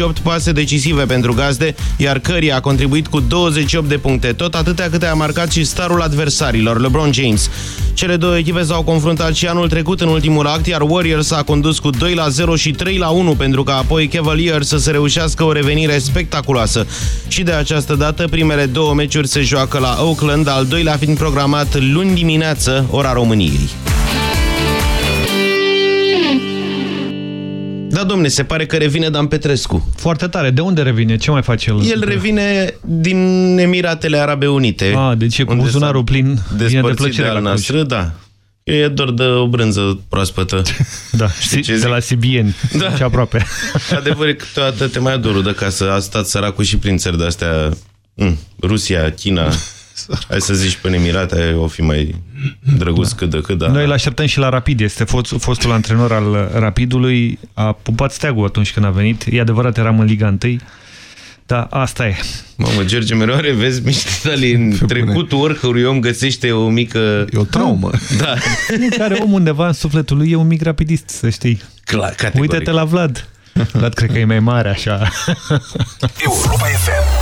8 pase decisive pentru gazde, iar Curry a contribuit cu 28 de puncte, tot atâtea câte a marcat și starul adversarilor, LeBron James. Cele două echipe s-au confruntat și anul trecut în ultimul act, iar Warriors a condus cu 2 la 0 și 3 la 1 pentru ca apoi Cavaliers să se reușească o revenire spectaculoasă. Și de această dată, primele două meciuri se joacă la Oakland, al doilea fiind programat luni dimineață, ora României. Da, domne, se pare că revine Dan Petrescu. Foarte tare. De unde revine? Ce mai face el? El revine din Emiratele Arabe Unite. Ah, deci e cu buzunarul plin vine de plăcere de la noastră, da. E doar de o brânză proaspătă. Da, Știi ce de la Sibieni, da. ce aproape. Adevăr e câteodată te mai adorul de casă. A stat săracul și prin țări de-astea, mm, Rusia, China, Hai să zici până Emirate o fi mai drăguț da. cât de cât, da. Noi îl așteptăm și la Rapid. Este fost, fostul antrenor al Rapidului. A pupat steagul atunci când a venit. E adevărat, eram în Liga 1. Da, asta e. Mamă, George, mereu are, vezi, mici detalii în trecutul oricărui om găsește o mică... E o traumă. Da. Care om undeva în sufletul lui e un mic rapidist, să știi. Clar, Uite-te la Vlad. Vlad cred că e mai mare așa. Europa FM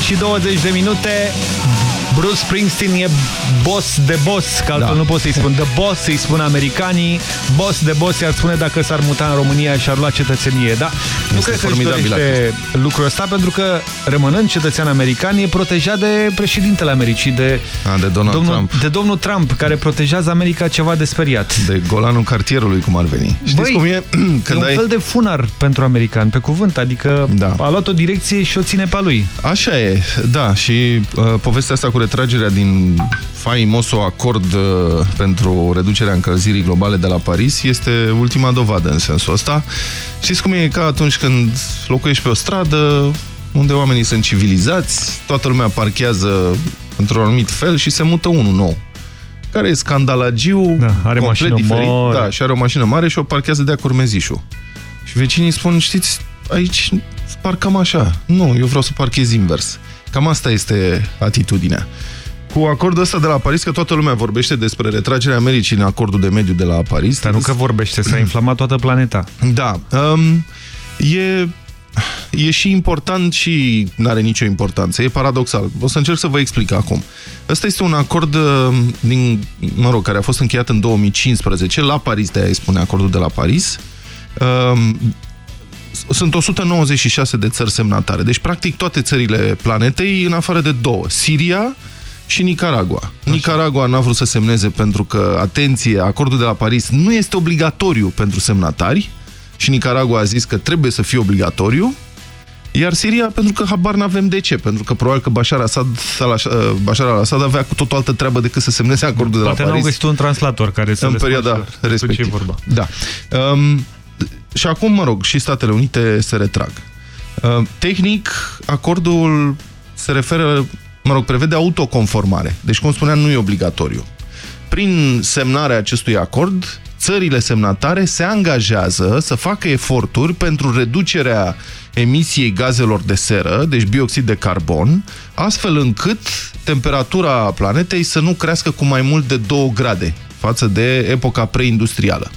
Și 20 de minute. Bruce Springsteen e boss de boss, că altfel da. nu pot să-i spun the boss, să-i spun americanii. Boss de boss i-ar spune dacă s-ar muta în România și ar lua cetățenie, da? Este nu cred că își dorește lucrul ăsta, pentru că, rămânând cetățean american, e protejat de președintele Americii, de, A, de Donald domnul, Trump. de domnul Trump, care protejează America ceva de speriat. De golanul cartierului, cum ar veni. Știți Băi, cum e? Când e un ai... fel de funar pentru american, pe cuvânt, adică Da. a luat o direcție și o ține pe a lui. Așa e, da, și uh, povestea asta cu retragerea din faimosul acord uh, pentru reducerea încălzirii globale de la Paris este ultima dovadă în sensul ăsta. Știți cum e ca atunci când locuiești pe o stradă unde oamenii sunt civilizați, toată lumea parchează într-un anumit fel și se mută unul nou care e scandalagiu, Da, are complet mașină diferit, mare. da, și are o mașină mare și o parchează de-a curmezișul. Și vecinii spun, știți, aici parcăm așa. Nu, eu vreau să parchez invers. Cam asta este atitudinea. Cu acordul ăsta de la Paris, că toată lumea vorbește despre retragerea Americii în acordul de mediu de la Paris. Dar nu că vorbește, s-a inflamat toată planeta. Da. Um, e, e și important și nu are nicio importanță. E paradoxal. O să încerc să vă explic acum. Ăsta este un acord uh, din, mă rog, care a fost încheiat în 2015 la Paris, de aia îi spune acordul de la Paris. Um, sunt 196 de țări semnatare. Deci, practic, toate țările planetei, în afară de două. Siria și Nicaragua. Așa. Nicaragua n-a vrut să semneze pentru că, atenție, acordul de la Paris nu este obligatoriu pentru semnatari și Nicaragua a zis că trebuie să fie obligatoriu, iar Siria, pentru că habar n-avem de ce, pentru că probabil că Bashar, Assad, Bashar al-Assad avea cu tot o altă treabă decât să semneze acordul de Poate la n-au Paris găsit un translator care să în le perioada spună despre ce e respectivă. vorba. Da. Um, și acum, mă rog, și Statele Unite se retrag. Uh, tehnic, acordul se referă, mă rog, prevede autoconformare. Deci, cum spuneam, nu e obligatoriu. Prin semnarea acestui acord, țările semnatare se angajează să facă eforturi pentru reducerea emisiei gazelor de seră, deci bioxid de carbon, astfel încât temperatura planetei să nu crească cu mai mult de 2 grade față de epoca preindustrială.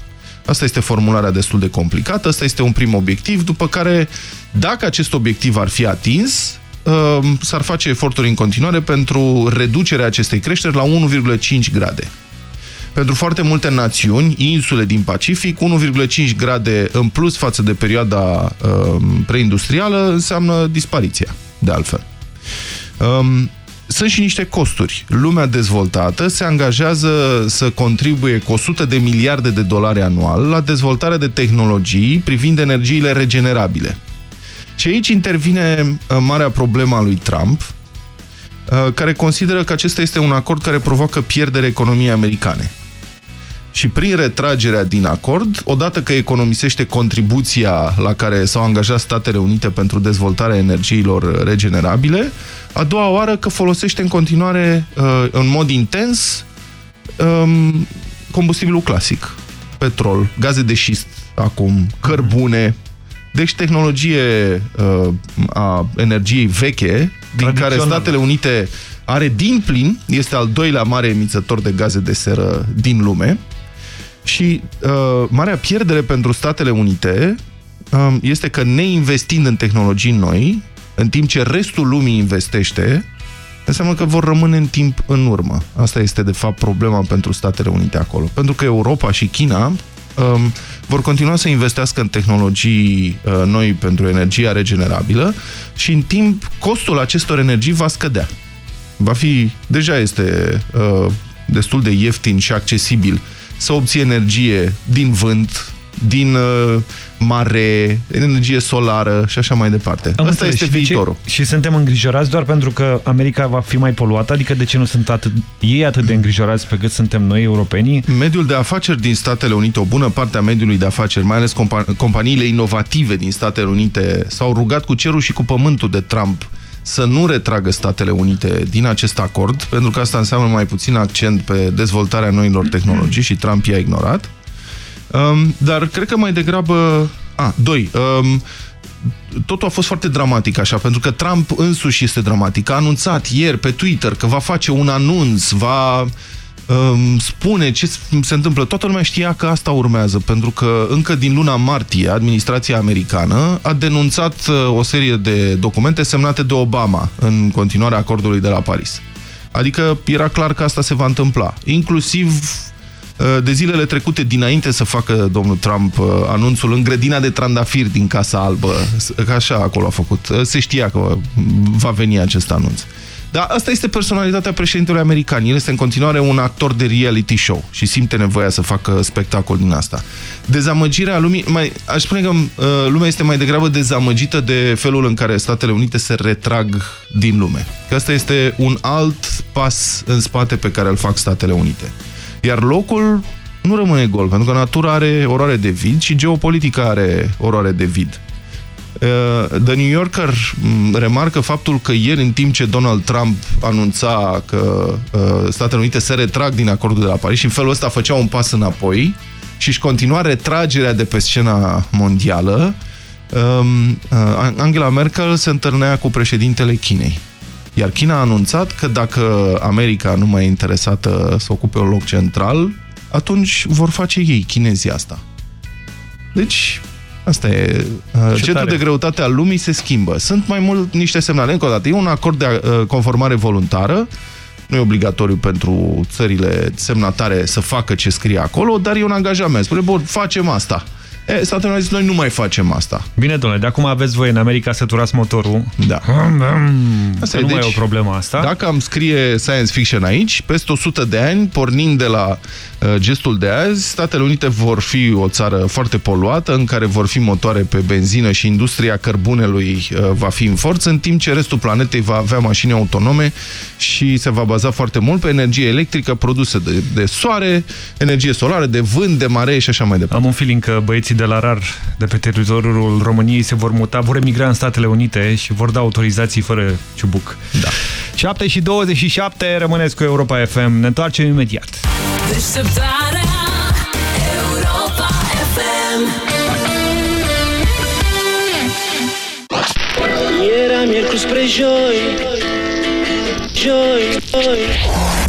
Asta este formularea destul de complicată, asta este un prim obiectiv, după care, dacă acest obiectiv ar fi atins, uh, s-ar face eforturi în continuare pentru reducerea acestei creșteri la 1,5 grade. Pentru foarte multe națiuni, insule din Pacific, 1,5 grade în plus față de perioada uh, preindustrială înseamnă dispariția, de altfel. Um, sunt și niște costuri. Lumea dezvoltată se angajează să contribuie cu 100 de miliarde de dolari anual la dezvoltarea de tehnologii privind energiile regenerabile. Și aici intervine uh, marea problemă a lui Trump, uh, care consideră că acesta este un acord care provoacă pierdere economiei americane. Și prin retragerea din acord, odată că economisește contribuția la care s-au angajat Statele Unite pentru dezvoltarea energiilor regenerabile, a doua oară că folosește în continuare uh, în mod intens um, combustibilul clasic, petrol, gaze de șist acum, cărbune, deci tehnologie uh, a energiei veche, din care Statele Unite are din plin, este al doilea mare emițător de gaze de seră din lume, și uh, marea pierdere pentru Statele Unite uh, este că neinvestind în tehnologii noi, în timp ce restul lumii investește, înseamnă că vor rămâne în timp în urmă. Asta este, de fapt, problema pentru Statele Unite acolo. Pentru că Europa și China um, vor continua să investească în tehnologii uh, noi pentru energia regenerabilă și, în timp, costul acestor energii va scădea. Va fi, deja este uh, destul de ieftin și accesibil să obții energie din vânt, din uh, mare, energie solară și așa mai departe. Am Asta este și de viitorul. Ce? Și suntem îngrijorați doar pentru că America va fi mai poluată? Adică de ce nu sunt atât, ei atât de îngrijorați pe cât suntem noi, europenii? Mediul de afaceri din Statele Unite, o bună parte a mediului de afaceri, mai ales compa companiile inovative din Statele Unite, s-au rugat cu cerul și cu pământul de Trump să nu retragă Statele Unite din acest acord, pentru că asta înseamnă mai puțin accent pe dezvoltarea noilor tehnologii și Trump i-a ignorat. Um, dar cred că mai degrabă... A, doi. Um, totul a fost foarte dramatic așa, pentru că Trump însuși este dramatic. A anunțat ieri pe Twitter că va face un anunț, va um, spune ce se întâmplă. Toată lumea știa că asta urmează, pentru că încă din luna martie, administrația americană a denunțat uh, o serie de documente semnate de Obama în continuarea acordului de la Paris. Adică era clar că asta se va întâmpla. Inclusiv uh, de zilele trecute, dinainte să facă domnul Trump uh, anunțul în grădina de trandafiri din Casa Albă, că așa acolo a făcut, se știa că va veni acest anunț. Dar asta este personalitatea președintelui american. El este în continuare un actor de reality show și simte nevoia să facă spectacol din asta. Dezamăgirea lumii, mai, aș spune că uh, lumea este mai degrabă dezamăgită de felul în care Statele Unite se retrag din lume. Că asta este un alt pas în spate pe care îl fac Statele Unite. Iar locul nu rămâne gol, pentru că natura are oroare de vid și geopolitica are oroare de vid. Uh, The New Yorker mm, remarcă faptul că ieri, în timp ce Donald Trump anunța că uh, Statele Unite se retrag din acordul de la Paris și în felul ăsta făcea un pas înapoi și își continua retragerea de pe scena mondială, um, uh, Angela Merkel se întâlnea cu președintele Chinei. Iar China a anunțat că dacă America nu mai e interesată să ocupe un loc central, atunci vor face ei, chinezii, asta. Deci, Asta e. Uh, Ce Centrul de greutate al lumii se schimbă. Sunt mai mult niște semnale. Încă o dată, e un acord de uh, conformare voluntară. Nu e obligatoriu pentru țările semnatare să facă ce scrie acolo, dar e un angajament. Spune, bun, facem asta. E, Statele Unite zis, noi nu mai facem asta. Bine, domnule, de acum aveți voie în America să turați motorul. Da. Asta nu deci, mai e o problemă asta. Dacă am scrie science fiction aici, peste 100 de ani, pornind de la uh, gestul de azi, Statele Unite vor fi o țară foarte poluată, în care vor fi motoare pe benzină și industria cărbunelui uh, va fi în forță, în timp ce restul planetei va avea mașini autonome și se va baza foarte mult pe energie electrică produsă de, de soare, energie solară, de vânt, de mare și așa mai departe. Am un feeling că băieții de la RAR de pe teritoriul României se vor muta, vor emigra în Statele Unite și vor da autorizații fără ciubuc. Da. 7 și 27, rămâneți cu Europa FM. Ne întoarcem imediat. Deșteptarea Europa FM Era miercuri spre joi Joi, joi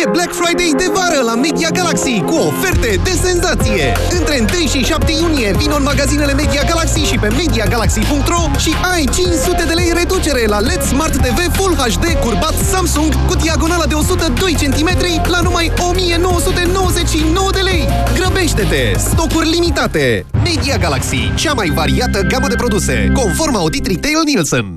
E Black Friday de vară la Media Galaxy cu oferte de senzație! Între 1 și 7 iunie vin în magazinele Media Galaxy și pe MediaGalaxy.ro și ai 500 de lei reducere la LED Smart TV Full HD curbat Samsung cu diagonala de 102 cm la numai 1999 de lei! Grăbește-te! Stocuri limitate! Media Galaxy, cea mai variată gamă de produse, conform audit Retail Nielsen.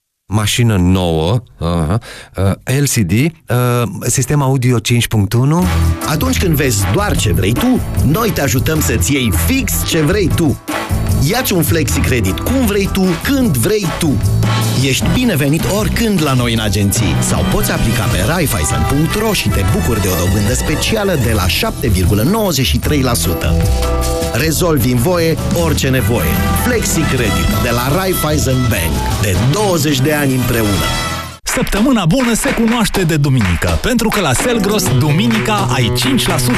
mașină nouă, uh, uh, LCD, uh, sistem audio 5.1. Atunci când vezi doar ce vrei tu, noi te ajutăm să-ți iei fix ce vrei tu. Iați un flexi credit cum vrei tu, când vrei tu. Ești binevenit oricând la noi în agenții sau poți aplica pe raiffeisen.ro și te bucuri de o dobândă specială de la 7,93%. Rezolvi în voie orice nevoie. Flexi Credit de la Raiffeisen Bank. De 20 de ani împreună. Săptămâna bună se cunoaște de duminică, pentru că la Selgros, duminica, ai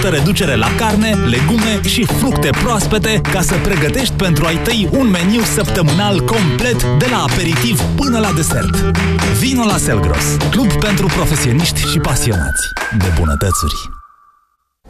5% reducere la carne, legume și fructe proaspete ca să pregătești pentru ai tăi un meniu săptămânal complet de la aperitiv până la desert. Vino la Selgros, club pentru profesioniști și pasionați de bunătățuri.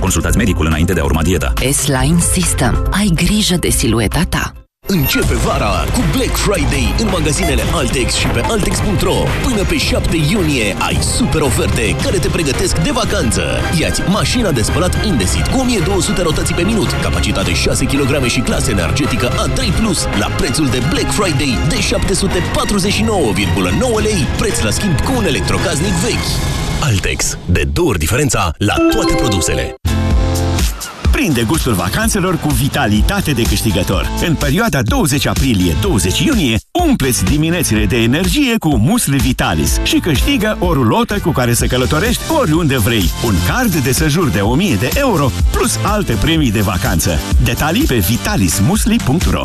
Consultați medicul înainte de a urma dieta. S-Line System. Ai grijă de silueta ta. Începe vara cu Black Friday în magazinele Altex și pe Altex.ro. Până pe 7 iunie ai super oferte care te pregătesc de vacanță. Iați mașina de spălat Indesit cu 1200 rotații pe minut, capacitate 6 kg și clasă energetică A3+, la prețul de Black Friday de 749,9 lei, preț la schimb cu un electrocaznic vechi. Altex. De două ori diferența la toate produsele. Prinde gustul vacanțelor cu vitalitate de câștigător. În perioada 20 aprilie-20 iunie, umpleți diminețile de energie cu musli Vitalis și câștigă o rulotă cu care să călătorești oriunde vrei, un card de sejur de 1000 de euro, plus alte premii de vacanță. Detalii pe vitalismusli.ro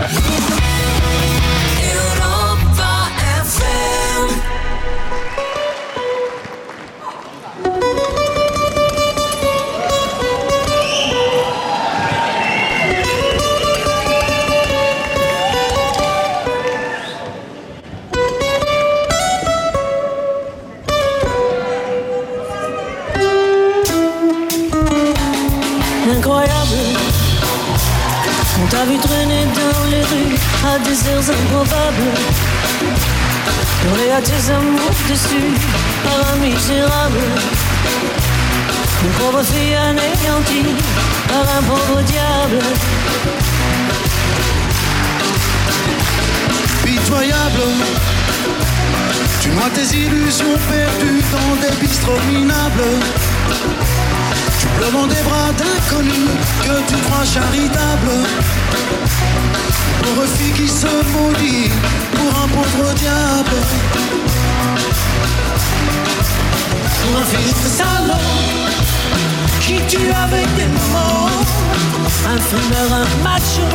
Yeah. heures improbables. Hurler à tes amours dessus par un misérable. Une pauvre fille anéantie par un pauvre diable. Pitoyable, tu noies tes illusions perdues dans des bistrots minables. Tu pleures dans des bras d'inconnus que tu crois charitables. Pauvre fille qui se maudit pour un pauvre diable. Pour un fils de salaud qui tue avec des mots. Un fumeur, un macho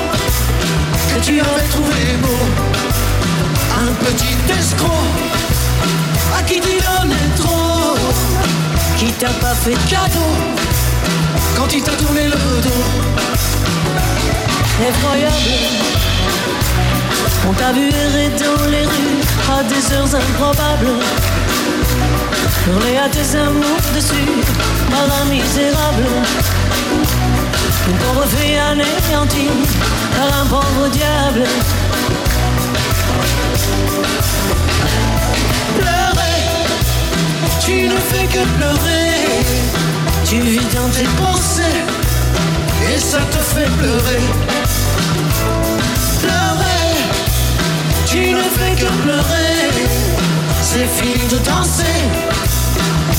que tu avais trouvé beau. Un petit escroc à qui tu donnais trop. Qui t'a pas fait de cadeau quand il t'a tourné le dos. Effroyable, on t'a vu errer dans les rues à des heures improbables. Hurler à tes amours dessus par un misérable. Pauvre fille anéantie par un pauvre diable. Pleurer, tu ne fais que pleurer. Tu vis dans tes pensées et ça te fait. Pleurer, tu ne fais que pleurer. C'est fini de danser,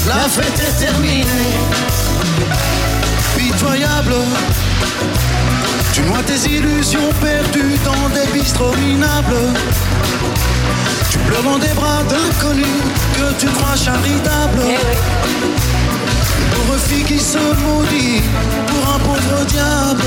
la fête est terminée. Pitoyable, tu noies tes illusions perdues dans des bistrots minables. Tu pleures dans des bras d'inconnus que tu crois charitables. Pauvre fille qui se maudit pour un pauvre diable.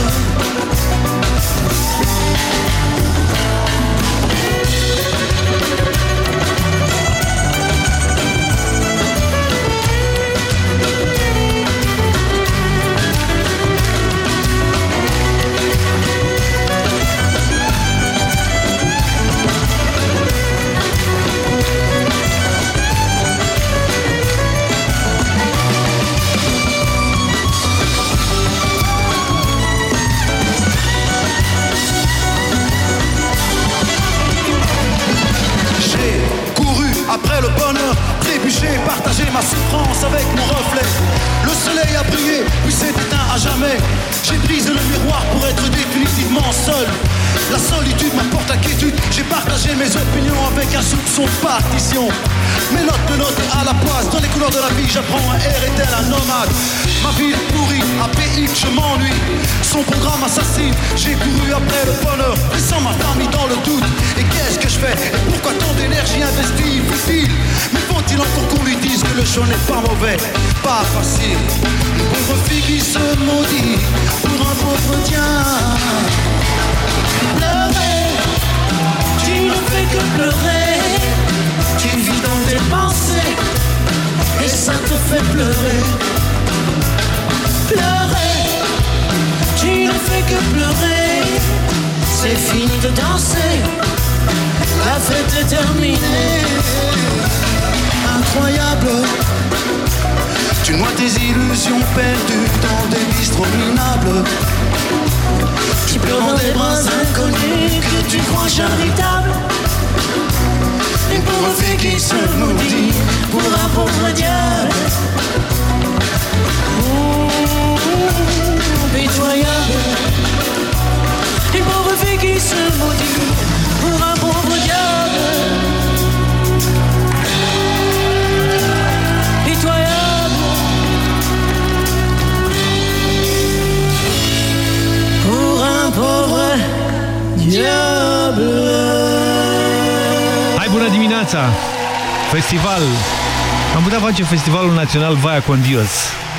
Ma souffrance avec mon reflet. Le soleil a brillé, puis à jamais. J'ai brisé le miroir pour être définitivement seul. La solitude m'apporte inquiétude. J'ai partagé mes opinions avec un soupçon de partition. Mes notes de notes à la poisse. Dans les couleurs de la vie, j'apprends un air et tel un nomade. Ma vie est pourrie, APX, je m'ennuie. Son programme assassine. J'ai couru après le bonheur, laissant ma famille dans le doute. Et qu'est-ce que je fais? Et pourquoi tant d'énergie investie Futile Mais faut-il encore qu'on lui dise que le choix n'est pas mauvais Pas facile. Une pauvre fille qui se maudit pour un pauvre diable. Pleurer, tu ne fais que pleurer. Tu vis dans tes pensées et ça te fait pleurer. Pleurer, tu ne fais que pleurer. C'est fini de danser, la fête est terminée. Incroyable, tu noies tes illusions perdues dans des bistrots minables. Tu pleures dans des bras inconnus que tu crois charitables. Une pauvre fille qui se maudit pour un pauvre diable. Ouh, Pitoyable. Une pauvre fille qui se maudit pour un pauvre diable. Hai bună dimineața! Festival! Am putea face Festivalul Național Vaia con Dios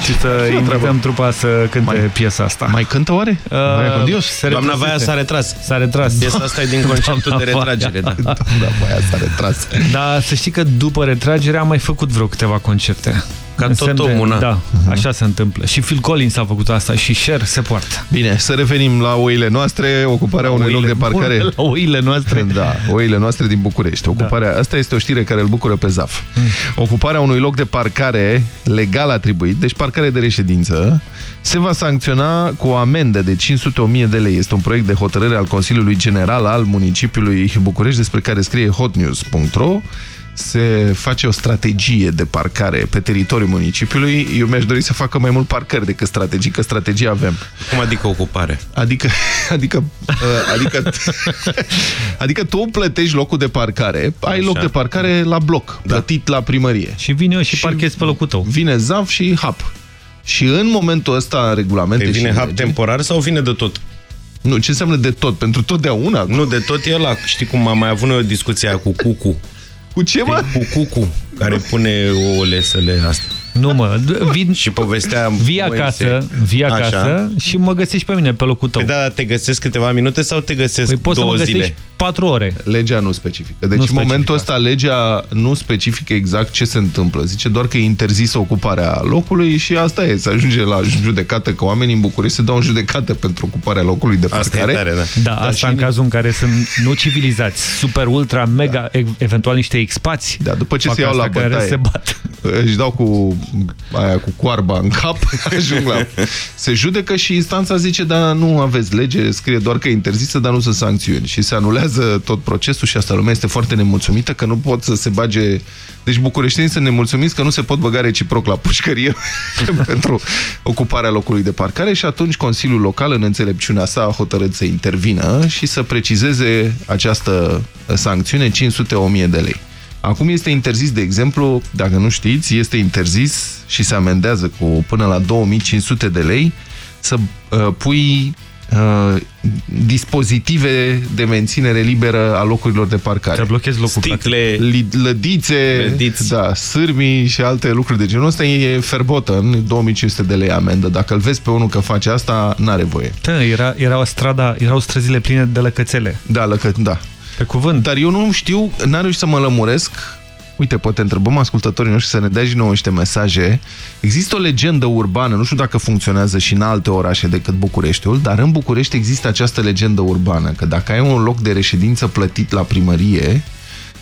și să invităm trupa să cânte mai, piesa asta. Mai cântă oare? Uh, Vaia con Dios? se Doamna retrăsese. Vaia s-a retras. S-a retras. Piesa asta e din conceptul de Doamna retragere, da. Vaia. Doamna Vaia s-a retras. Dar să știi că după retragere am mai făcut vreo câteva concerte. Ca În tot semn de- omul, na. Da, așa se întâmplă. Și Phil Collins a făcut asta și Cher se poartă. Bine, să revenim la oile noastre, ocuparea unui loc de parcare. Bun, la oile noastre. Da, oile noastre din București. Ocuparea, da. Asta este o știre care îl bucură pe ZAF. Ocuparea unui loc de parcare legal atribuit, deci parcare de reședință, se va sancționa cu o amendă de 500.000 de lei. Este un proiect de hotărâre al Consiliului General al municipiului București, despre care scrie hotnews.ro se face o strategie de parcare pe teritoriul municipiului. Eu mi-aș dori să facă mai mult parcări decât strategii, că strategie avem. Cum adică ocupare? Adică, adică, uh, adică, adică tu plătești locul de parcare, ai Așa. loc de parcare la bloc, da. plătit la primărie. Și vine eu și, și parchez pe locul tău. Vine ZAF și HAP. Și în momentul ăsta, regulamente Pe vine și hap lege- temporar sau vine de tot? Nu, ce înseamnă de tot? Pentru totdeauna? Nu, de tot e ăla. Știi cum am mai avut noi o discuție aia cu Cucu? Cu ce, mă? Cu Cucu, care pune ouăle să le astea. Nu mă, vin și povestea vii Moise. acasă, vii Așa. acasă și mă găsești pe mine pe locul tău. Păi da, te găsesc câteva minute sau te găsesc Păi poți să două mă zile? Găsești 4 ore. Legea nu specifică. Deci Nu în momentul specifică. ăsta legea nu specifică exact ce se întâmplă. Zice doar că e interzisă ocuparea locului și asta e. Se ajunge la judecată că oamenii în București se dau în judecată pentru ocuparea locului de Asta e parcare. tare, da. Da, asta în cazul în care sunt nu civilizați, super, ultra, mega, e eventual niște expați. Da, după ce fac se iau la asta, care bătaie. se bat. Își dau cu aia cu coarba în cap, ajung la... Se judecă și instanța zice, da, nu aveți lege, scrie doar că e interzisă, dar nu sunt sancțiuni. Și se anulează tot procesul și asta lumea este foarte nemulțumită că nu pot să se bage... Deci bucureștenii sunt nemulțumiți că nu se pot băga reciproc la pușcărie pentru ocuparea locului de parcare și atunci Consiliul Local, în înțelepciunea sa, a hotărât să intervină și să precizeze această sancțiune 500-1000 de lei. Acum este interzis, de exemplu, dacă nu știți, este interzis și se amendează cu până la 2500 de lei să uh, pui uh, dispozitive de menținere liberă a locurilor de parcare. Te blochezi locul. Sticle, Li lădițe, Lădiți. da, sârmii și alte lucruri de genul ăsta e ferbotă în 2500 de lei amendă. Dacă îl vezi pe unul că face asta, n-are voie. Da, era, era o strada, erau străzile pline de lăcățele. Da, lăcă, da. Pe cuvânt. Dar eu nu știu, n-am reușit să mă lămuresc. Uite, poate întrebăm ascultătorii noștri să ne dea și nouă niște mesaje. Există o legendă urbană, nu știu dacă funcționează și în alte orașe decât Bucureștiul, dar în București există această legendă urbană, că dacă ai un loc de reședință plătit la primărie,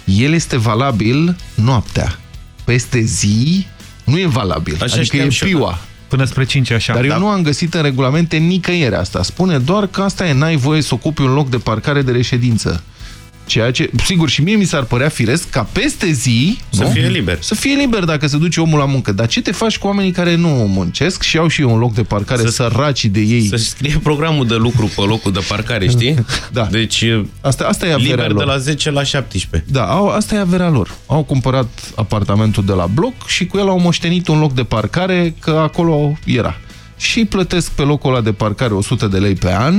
el este valabil noaptea. Peste zi nu e valabil, Așa adică știam e și eu, piua. Până spre 5 așa. Dar eu Da. nu am găsit în regulamente nicăieri asta. Spune doar că asta e, n-ai voie să ocupi un loc de parcare de reședință. Ceea ce, sigur, și mie mi s-ar părea firesc ca peste zi... Să nu? fie liber. Să fie liber dacă se duce omul la muncă. Dar ce te faci cu oamenii care nu muncesc și au și un loc de parcare să, săraci de ei? Să scrie programul de lucru pe locul de parcare, știi? da. Deci, asta, asta e averea liber lor. de la 10 la 17. Da, au, asta e averea lor. Au cumpărat apartamentul de la bloc și cu el au moștenit un loc de parcare, că acolo era. Și plătesc pe locul ăla de parcare 100 de lei pe an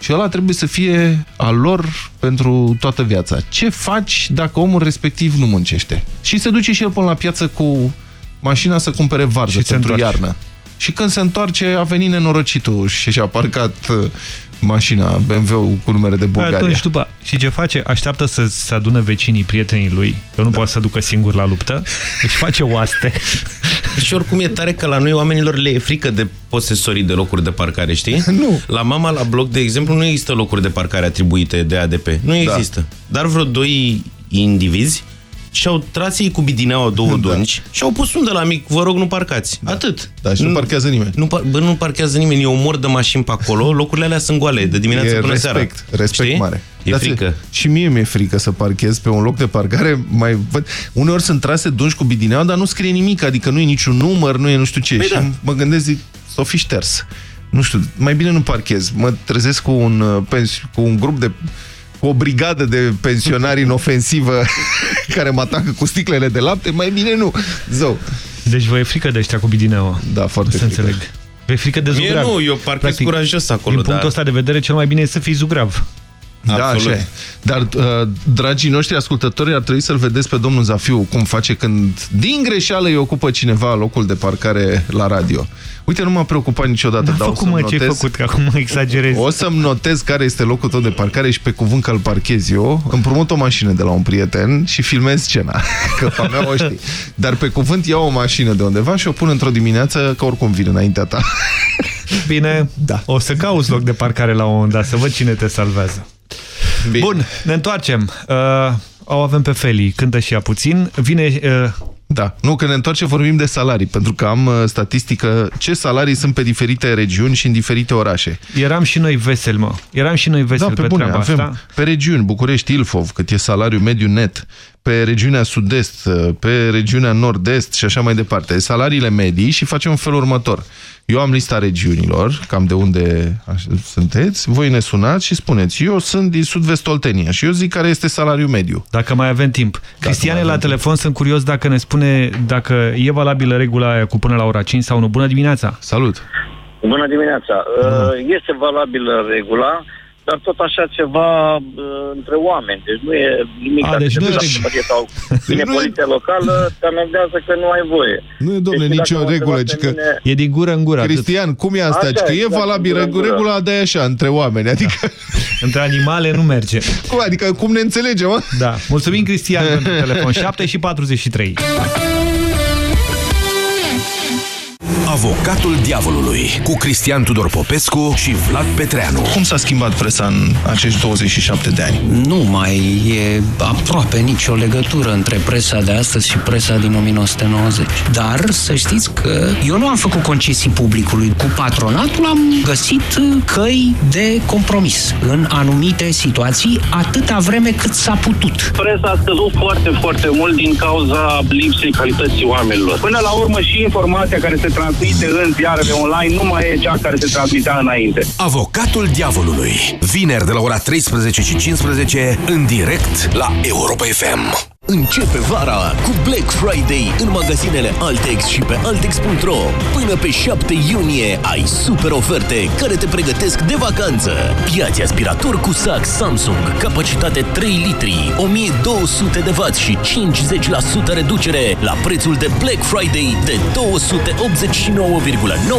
și ăla trebuie să fie al lor pentru toată viața. Ce faci dacă omul respectiv nu muncește? Și se duce și el până la piață cu mașina să cumpere varză Și se pentru întoarce. iarnă. Și când se întoarce, a venit nenorocitul și și-a parcat uh, mașina BMW-ul cu numere de Bulgaria. Atunci după, și ce face? Așteaptă să se adună vecinii, prietenii lui, că nu da. poate să ducă singur la luptă, își face oaste. Și oricum e tare că la noi oamenilor le e frică de posesorii de locuri de parcare, știi? Nu. La mama la bloc, de exemplu, nu există locuri de parcare atribuite de ADP. Nu există. Dar vreo doi indivizi și-au tras ei cu bidineaua două da. dungi și au pus undă la mic, vă rog, nu parcați. Da. Atât. Da, și nu, nu parchează nimeni. Nu, par, bă, nu parchează nimeni, e o mor de mașini pe acolo, locurile alea sunt goale, de dimineață e până respect, seara. Respect Știi? mare. E Dați- frică. Și mie mi-e frică să parchez pe un loc de parcare. Mai văd. Uneori sunt trase dungi cu bidineaua, dar nu scrie nimic, adică nu e niciun număr, nu e nu știu ce. Păi și da. mă gândesc, zic, s-o fi șters. Nu știu, mai bine nu parchez. Mă trezesc cu un, uh, pens- cu un grup de cu o brigadă de pensionari în ofensivă care mă atacă cu sticlele de lapte, mai bine nu. Zău. Deci vă e frică de ăștia cu bidineaua. Da, foarte Să frică. înțeleg. Vă e frică de Mie zugrav. nu, eu parchez curajos acolo, Din punctul dar- ăsta de vedere, cel mai bine e să fii zugrav. Da, așa e. Dar, uh, dragii noștri ascultători, ar trebui să-l vedeți pe domnul Zafiu cum face când din greșeală îi ocupă cineva locul de parcare la radio. Uite, nu m-a preocupat niciodată. N-a dar o făcut, să-mi mă, ce-ai notez- făcut, că acum exagerezi. O să-mi notez care este locul tău de parcare și pe cuvânt că îl parchez eu, împrumut o mașină de la un prieten și filmez scena. Că pe mea o știi. Dar pe cuvânt iau o mașină de undeva și o pun într-o dimineață, că oricum vine înaintea ta. Bine, da. o să cauți loc de parcare la un moment dat, să văd cine te salvează. Bine. Bun, ne întoarcem. Uh, o avem pe Feli, cântă și ea puțin. Vine... Uh, Da, nu, când ne întoarcem vorbim de salarii, pentru că am uh, statistică ce salarii sunt pe diferite regiuni și în diferite orașe. Eram și noi veseli, mă. Eram și noi veseli Da, pe, pe, bune, treaba avem asta. pe regiuni, București, Ilfov, cât e salariul mediu net, pe regiunea sud-est, pe regiunea nord-est și așa mai departe. Salariile medii și facem în felul următor. Eu am lista regiunilor, cam de unde aș- sunteți, voi ne sunați și spuneți, eu sunt din sud-vest Oltenia și eu zic care este salariul mediu. Dacă mai avem timp. Cristiane, la telefon, sunt curios dacă ne spune dacă e valabilă regula aia cu până la ora 5 sau nu. Bună dimineața! Salut! Bună dimineața! Uh, Este valabilă regula, dar tot așa ceva uh, între oameni. Deci nu e nimic. A, Dacă deci te nu duci e la reg- primărie sau vine nu e- poliția locală, te amendează că nu ai voie. Nu e, domnule, Deci, nicio dacă mă regulă, întrebați ci pe că... mine- E din gură în gură. Cristian, cum e asta? Așa Ci că e, e exact, valabil din gură în gură. regula de așa, între oameni, adică... Între animale nu merge. Cum, adică cum ne înțelegem, mă? Da. Mulțumim, Cristian, pentru telefon. 7 și 43. Avocatul diavolului cu Cristian Tudor Popescu și Vlad Petreanu. Cum s-a schimbat presa în acești 27 de ani? Nu mai e aproape nicio legătură între presa de astăzi și presa din 1990. Dar să știți că eu nu am făcut concesii publicului. Cu patronatul am găsit căi de compromis în anumite situații, atâta vreme cât s-a putut. Presa a scăzut foarte, foarte mult din cauza lipsei calității oamenilor. Până la urmă și informația care se transmite în ziarele online nu mai e cea care se transmitea înainte. Avocatul diavolului. Vineri de la ora 13 și 15 în direct la Europa FM. Începe vara cu Black Friday în magazinele Altex și pe Altex.ro. Până pe 7 iunie ai super oferte care te pregătesc de vacanță. Iați aspirator cu sac Samsung, capacitate 3 litri, 1200 de W și 50% reducere la prețul de Black Friday de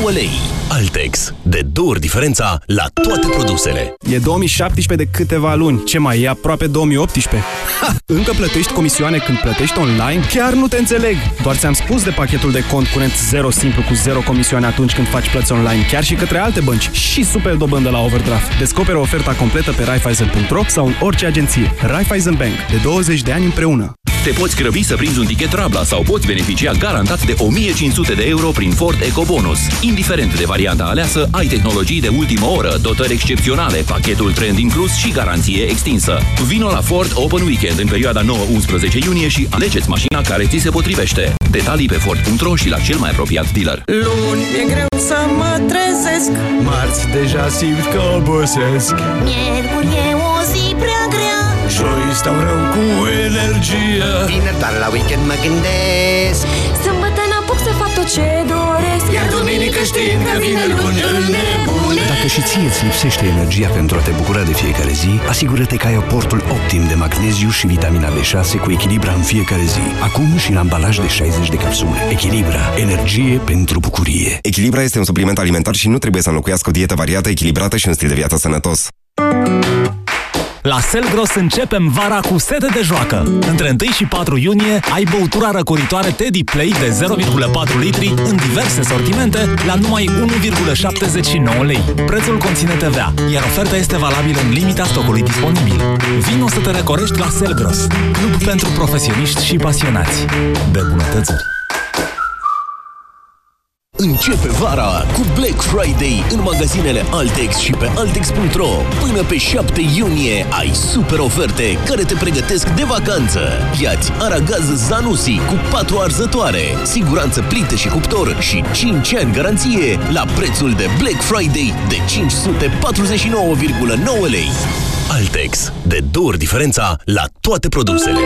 289,9 lei. Altex. De două ori diferența la toate produsele. E 2017 de câteva luni. Ce mai e aproape 2018? Ha! Încă plătești comisiune comisioane când plătești online? Chiar nu te înțeleg! Doar ți-am spus de pachetul de cont curent 0 simplu cu 0 comisioane atunci când faci plăți online, chiar și către alte bănci și super dobândă la overdraft. Descoperă oferta completă pe Raiffeisen.ro sau în orice agenție. Raiffeisen Bank. De 20 de ani împreună. Te poți grăbi să prinzi un tichet Rabla sau poți beneficia garantat de 1500 de euro prin Ford EcoBonus. Indiferent de varianta aleasă, ai tehnologii de ultimă oră, dotări excepționale, pachetul trend inclus și garanție extinsă. Vino la Ford Open Weekend în perioada 9-11 iunie și alegeți mașina care ți se potrivește. Detalii pe Ford.ro și la cel mai apropiat dealer. Luni e greu să mă trezesc. Marți deja simt că obosesc. Miercuri e o zi prea grea. Joi stau rău cu energie. Vineri doar la weekend mă gândesc ce doresc Iar duminică știind că vine luni îl nebune Dacă și ție îți lipsește energia pentru a te bucura de fiecare zi, asigură-te că ai aportul optim de magneziu și vitamina B6 cu Echilibra în fiecare zi. Acum și în ambalaj de 60 de capsule. Echilibra. Energie pentru bucurie. Echilibra este un supliment alimentar și nu trebuie să înlocuiască o dietă variată, echilibrată și un stil de viață sănătos. La Selgros începem vara cu sete de joacă. Între 1 și 4 iunie ai băutura răcoritoare Teddy Play de 0,4 litri în diverse sortimente la numai 1,79 lei. Prețul conține TVA, iar oferta este valabilă în limita stocului disponibil. Vino să te recorești la Selgros, club pentru profesioniști și pasionați de bunătățuri. Începe vara cu Black Friday în magazinele Altex și pe Altex.ro. Până pe 7 iunie ai super oferte care te pregătesc de vacanță. Iați aragaz Zanussi cu 4 arzătoare, siguranță plită și cuptor și 5 ani garanție la prețul de Black Friday de 549,9 lei. Altex. De două ori diferența la toate produsele.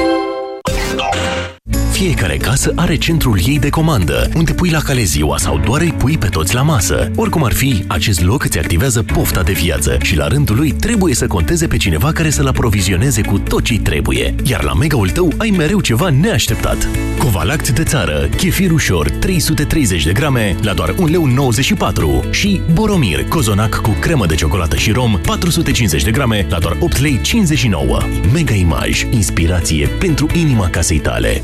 Fiecare casă are centrul ei de comandă, unde pui la cale ziua sau doar îi pui pe toți la masă. Oricum ar fi, acest loc îți activează pofta de viață și la rândul lui trebuie să conteze pe cineva care să-l aprovizioneze cu tot ce trebuie. Iar la mega-ul tău ai mereu ceva neașteptat. Covalact de țară, chefir ușor 330 de grame la doar 1,94 lei și Boromir, cozonac cu cremă de ciocolată și rom 450 de grame la doar 8 lei 59. Mega Image, inspirație pentru inima casei tale.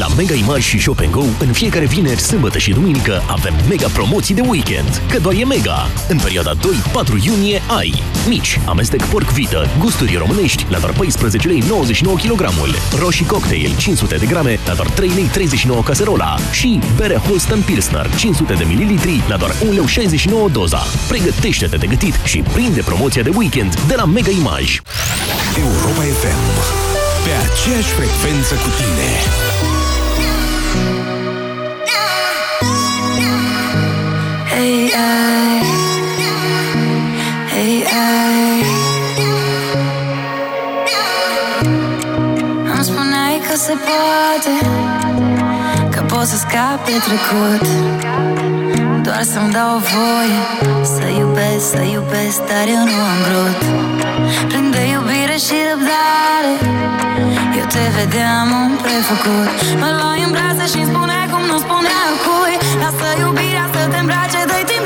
La Mega Image și Shop Go, în fiecare vineri, sâmbătă și duminică avem mega promoții de weekend. Că doar e mega! În perioada 2-4 iunie ai mici, amestec porc vită, gusturi românești la doar 14 lei 99 kg, roșii cocktail 500 de grame la doar 3 lei 39 caserola și bere Holstein Pilsner 500 de mililitri la doar 1 lei 69 doza. Pregătește-te de gătit și prinde promoția de weekend de la Mega Image. Europa FM. Pe aceeași frecvență cu tine. Trecut. Doar să-mi dau voie Să iubesc, să iubesc Dar eu nu am vrut. Plin de iubire și răbdare Eu te vedeam un prefăcut. Mă luai în brațe și-mi spuneai cum nu spunea cui. Lasă iubirea să te îmbrace Dă-i timp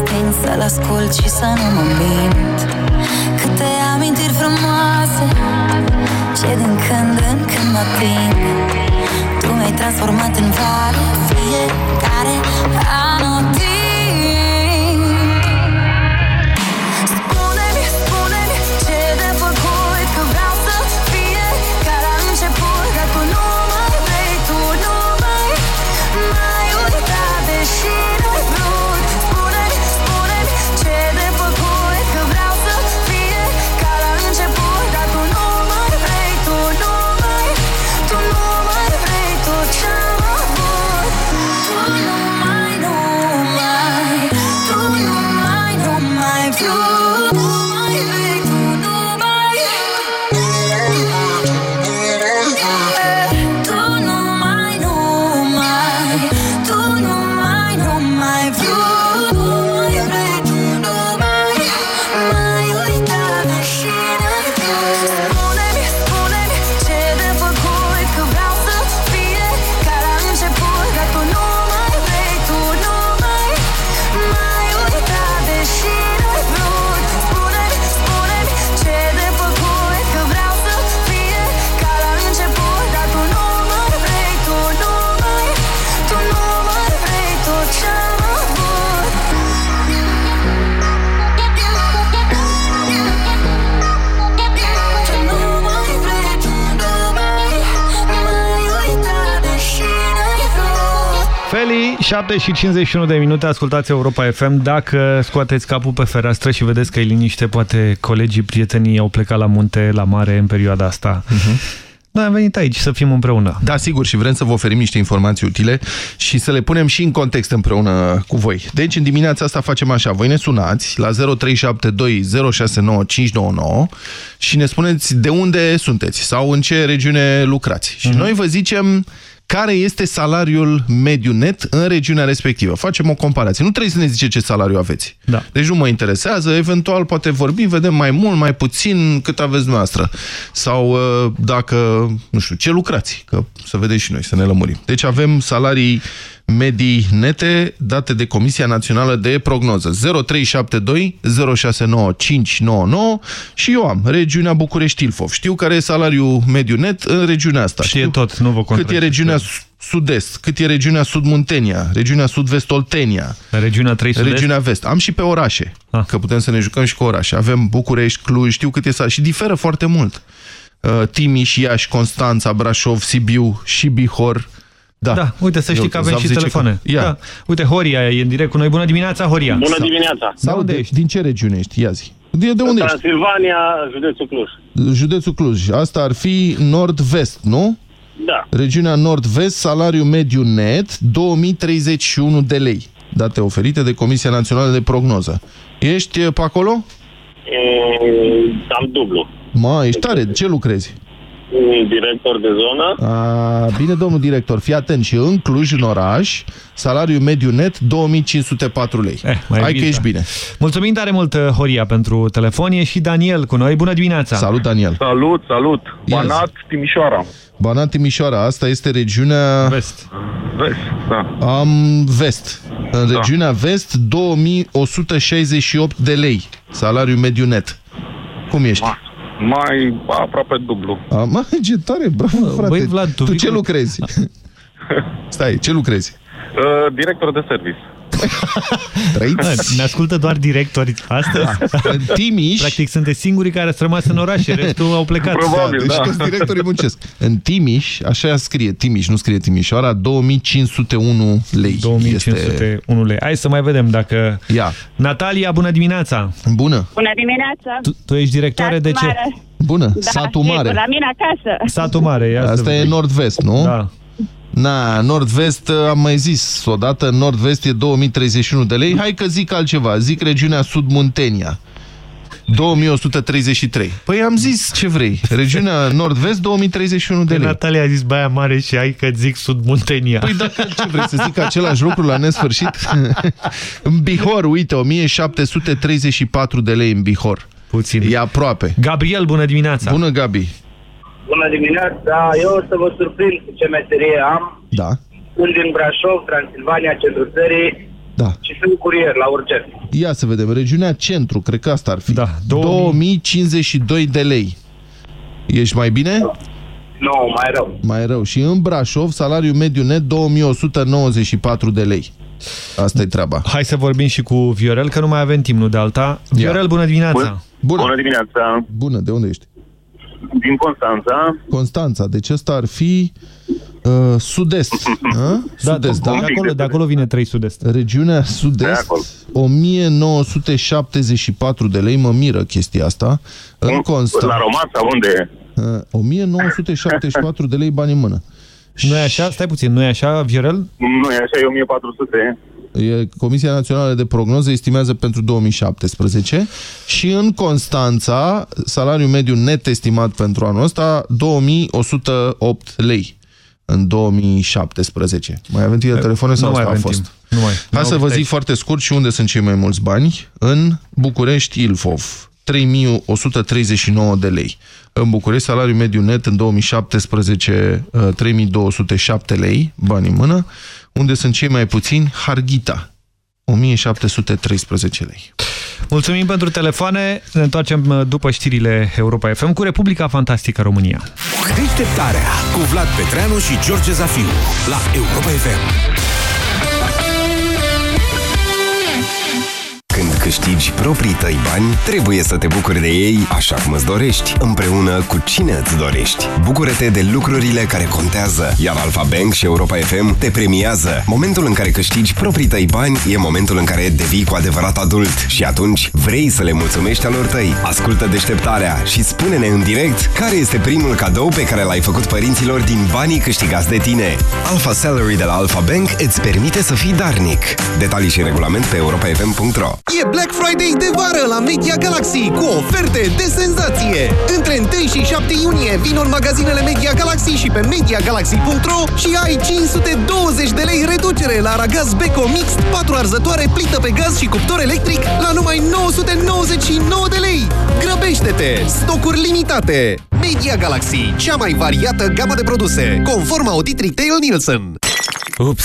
Spre instinct să-l ascult și să nu mă mint. Câte amintiri frumoase Ce din când în când mă ating Tu mi-ai transformat în vale Fiecare anotimp vrut Feli, 7 și 51 de minute, ascultați Europa FM. Dacă scoateți capul pe fereastră și vedeți că e liniște, poate colegii, prietenii au plecat la munte, la mare în perioada asta. Noi am venit aici să fim împreună. Da, sigur, și vrem să vă oferim niște informații utile și să le punem și în context împreună cu voi. Deci, în dimineața asta facem așa. Voi ne sunați la 0372 069599 și ne spuneți de unde sunteți sau în ce regiune lucrați. Și noi vă zicem care este salariul mediu net în regiunea respectivă. Facem o comparație. Nu trebuie să ne ziceți ce salariu aveți. Da. Deci nu mă interesează, eventual poate vorbim, vedem mai mult, mai puțin, cât aveți dumneavoastră. Sau uh, dacă, nu știu, ce lucrați, că să vedeți și noi, să ne lămurim. Deci avem salarii medii nete date de Comisia Națională de Prognoză 0372 069599 și eu am regiunea București-Ilfov. Știu care e salariul mediu net în regiunea asta. Știe Știu tot, nu vă cât e contrazic. regiunea sud-est, cât e regiunea sud-Muntenia, regiunea sud-vest-Oltenia, Regiunea 3 sud regiunea vest. Am și pe orașe, Ah. că putem să ne jucăm și cu orașe. Avem București, Cluj, știu cât e sal- și diferă foarte mult. Uh, Timiș, Iași, Constanța, Brașov, Sibiu și Bihor. Da, Da, uite, să știi că avem Zav și zice telefoane. Că... Ia. Da. Uite, Horia e în direct cu noi. Bună dimineața, Horia! Bună dimineața! Sau de, din ce regiune ești? Ia zi. De, de unde ești? Transilvania, județul Cluj. Județul Cluj. Asta ar fi nord-vest, nu? Da. Regiunea nord-vest, salariu mediu net, 2031 de lei. Date oferite de Comisia Națională de Prognoză. Ești eh, pe acolo? E, am dublu. Ma, ești tare. Ce lucrezi? Un director de zonă. A, bine, domnul director, fii atent. Și în Cluj, în oraș, salariu mediu net, 2504 lei. Eh, mai Hai că bine. ești bine. Mulțumim tare mult, Horia, pentru telefon. E și Daniel cu noi. Bună dimineața! Salut, Daniel! Salut, salut! Banat, Timișoara. Banat Timișoara, asta este regiunea... Vest. Vest, da. Am vest. În Da. regiunea vest, 2168 de lei. Salariu mediu net. Cum ești? Mai aproape dublu. A, mă, ce tare, bravo, frate. băi, Vlad, tu tu vii ce cu- lucrezi? Stai, ce lucrezi? Uh, director de service. Trăiți? Ne ascultă doar directori astăzi? În Timiș... Practic sunteți singurii care ați rămas în orașe, restul au plecat. deci toți directorii muncesc. În Timiș, așa scrie Timiș, nu scrie Timișoara, 2501 lei. 2501 lei. Hai să mai vedem dacă... Ia. Natalia, bună dimineața! Bună! Bună dimineața! Tu, tu ești directoare de ce? Mare. Bună, Da, satul sigur, mare. la mine acasă. Satul mare, ia să Asta e vedem. nord-vest, nu? Da. Na, nord-vest, am mai zis odată, nord-vest e 2031 de lei. Hai că zic altceva, zic regiunea Sud-Muntenia. 2133. Păi am zis ce vrei. Regiunea nord-vest, 2031 de lei. Natalia a zis Baia Mare și hai că zic Sud-Muntenia. Păi dacă ce vrei să zic același lucru la nesfârșit? în Bihor, uite, 1734 de lei în Bihor. Puțin. E aproape. Gabriel, bună dimineața! Bună, Gabi. Bună dimineața, eu o să vă surprind cu ce meserie am. Da. Sunt din Brașov, Transilvania, centrul țării. Da. și sunt curier la urgent. Ia să vedem. Regiunea Centru, cred că asta ar fi. Da, 2052 de lei. Ești mai bine? Nu, mai rău. Mai rău. Și în Brașov, salariul mediu net 2194 de lei. Asta e treaba. Hai să vorbim și cu Viorel, că nu mai avem timp, nu de alta. Viorel, bună dimineața! Bună. Bună dimineața! Bună, de unde ești? Din Constanța. Constanța. Deci ăsta ar fi uh, sud-est. A? Da, sud-est, de, acolo, de acolo vine 3 sud-est. Regiunea sud-est, 1974 de lei, mă miră chestia asta. În Constanța. La Roman sau unde? Uh, 1974 de lei bani în mână. Nu e așa? Stai puțin, nu e așa, Viorel? Nu e așa, e 1400. E, Comisia Națională de Prognoză estimează pentru 2017 și în Constanța, salariul mediu net estimat pentru anul ăsta, 2108 lei în 2017. Mai avem timp de telefoane sau nu mai asta a avem fost? timp. Nu mai. Hai să vă zic foarte scurt și unde sunt cei mai mulți bani. În București, Ilfov, 3139 de lei. În București, salariul mediu net în 2017, uh, 3207 lei, bani în mână. Unde sunt cei mai puțini? Harghita, 1713 lei. Mulțumim pentru telefoane. Ne întoarcem uh, după știrile Europa FM cu Republica Fantastică România. Deșteptarea cu Vlad Petreanu și George Zafiu la Europa FM. Câștigi proprii tăi bani, trebuie să te bucuri de ei așa cum îți dorești, împreună cu cine îți dorești. Bucură-te de lucrurile care contează, iar Alfa Bank și Europa FM te premiază. Momentul în care câștigi proprii tăi bani e momentul în care devii cu adevărat adult și atunci vrei să le mulțumești alor tăi. Ascultă deșteptarea și spune-ne în direct care este primul cadou pe care l-ai făcut părinților din banii câștigați de tine. Alpha Salary de la Alpha Bank îți permite să fii darnic. Detalii și regulament pe europafm.ro E Black Friday de vară la Media Galaxy cu oferte de senzație! Între 1 și 7 iunie vin în magazinele Media Galaxy și pe MediaGalaxy.ro și ai 520 de lei reducere la aragaz Beko Mix, 4 arzătoare, plită pe gaz și cuptor electric la numai 999 de lei! Grăbește-te! Stocuri limitate! Media Galaxy, cea mai variată gamă de produse, conform audit Retail Nielsen. Ups!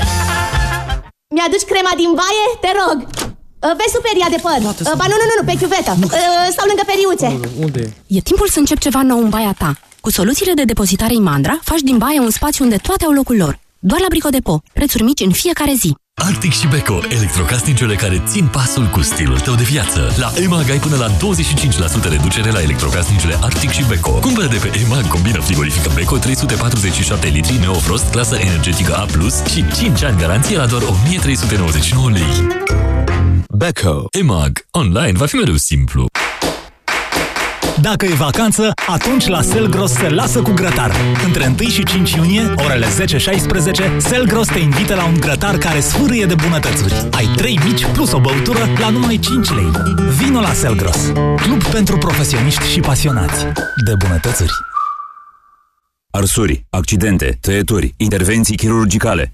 Mi-aduci crema din baie? Te rog! Uh, Vezi superia de păr. Uh, Ba nu, nu, nu, nu, pe chiuvetă. Uh, Stau lângă periuțe. Unde? E timpul să încep ceva nou în baia ta. Cu soluțiile de depozitare Imandra, faci din baie un spațiu unde toate au locul lor. Doar la Brico Depo. Prețuri mici în fiecare zi. Arctic și Beko, electrocasnicele care țin pasul cu stilul tău de viață. La EMAG ai până la 25% reducere la electrocasnicele Arctic și Beko. Cumpără de pe EMAG combina frigorifică Beko 347 litri Neofrost, clasă energetică A+, și 5 ani garanție la doar 1399 lei. Beko. EMAG. Online va fi mereu simplu. Dacă e vacanță, atunci la Selgros se lasă cu grătar. Între 1 și 5 iunie, orele 10-16, Selgros te invită la un grătar care sfârâie de bunătățuri. Ai 3 mici plus o băutură la numai 5 lei. Vino la Selgros, club pentru profesioniști și pasionați de bunătățuri. Arsuri, accidente, tăieturi, intervenții chirurgicale.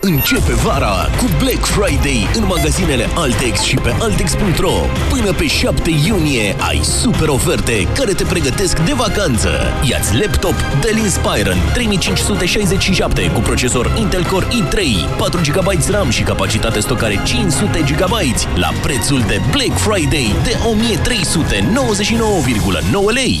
Începe vara cu Black Friday în magazinele Altex și pe Altex.ro. Până pe 7 iunie ai super oferte care te pregătesc de vacanță. Iați laptop Dell Inspiron 3567 cu procesor Intel Core i3, 4 GB RAM și capacitate stocare 500 GB la prețul de Black Friday de 1399,9 lei.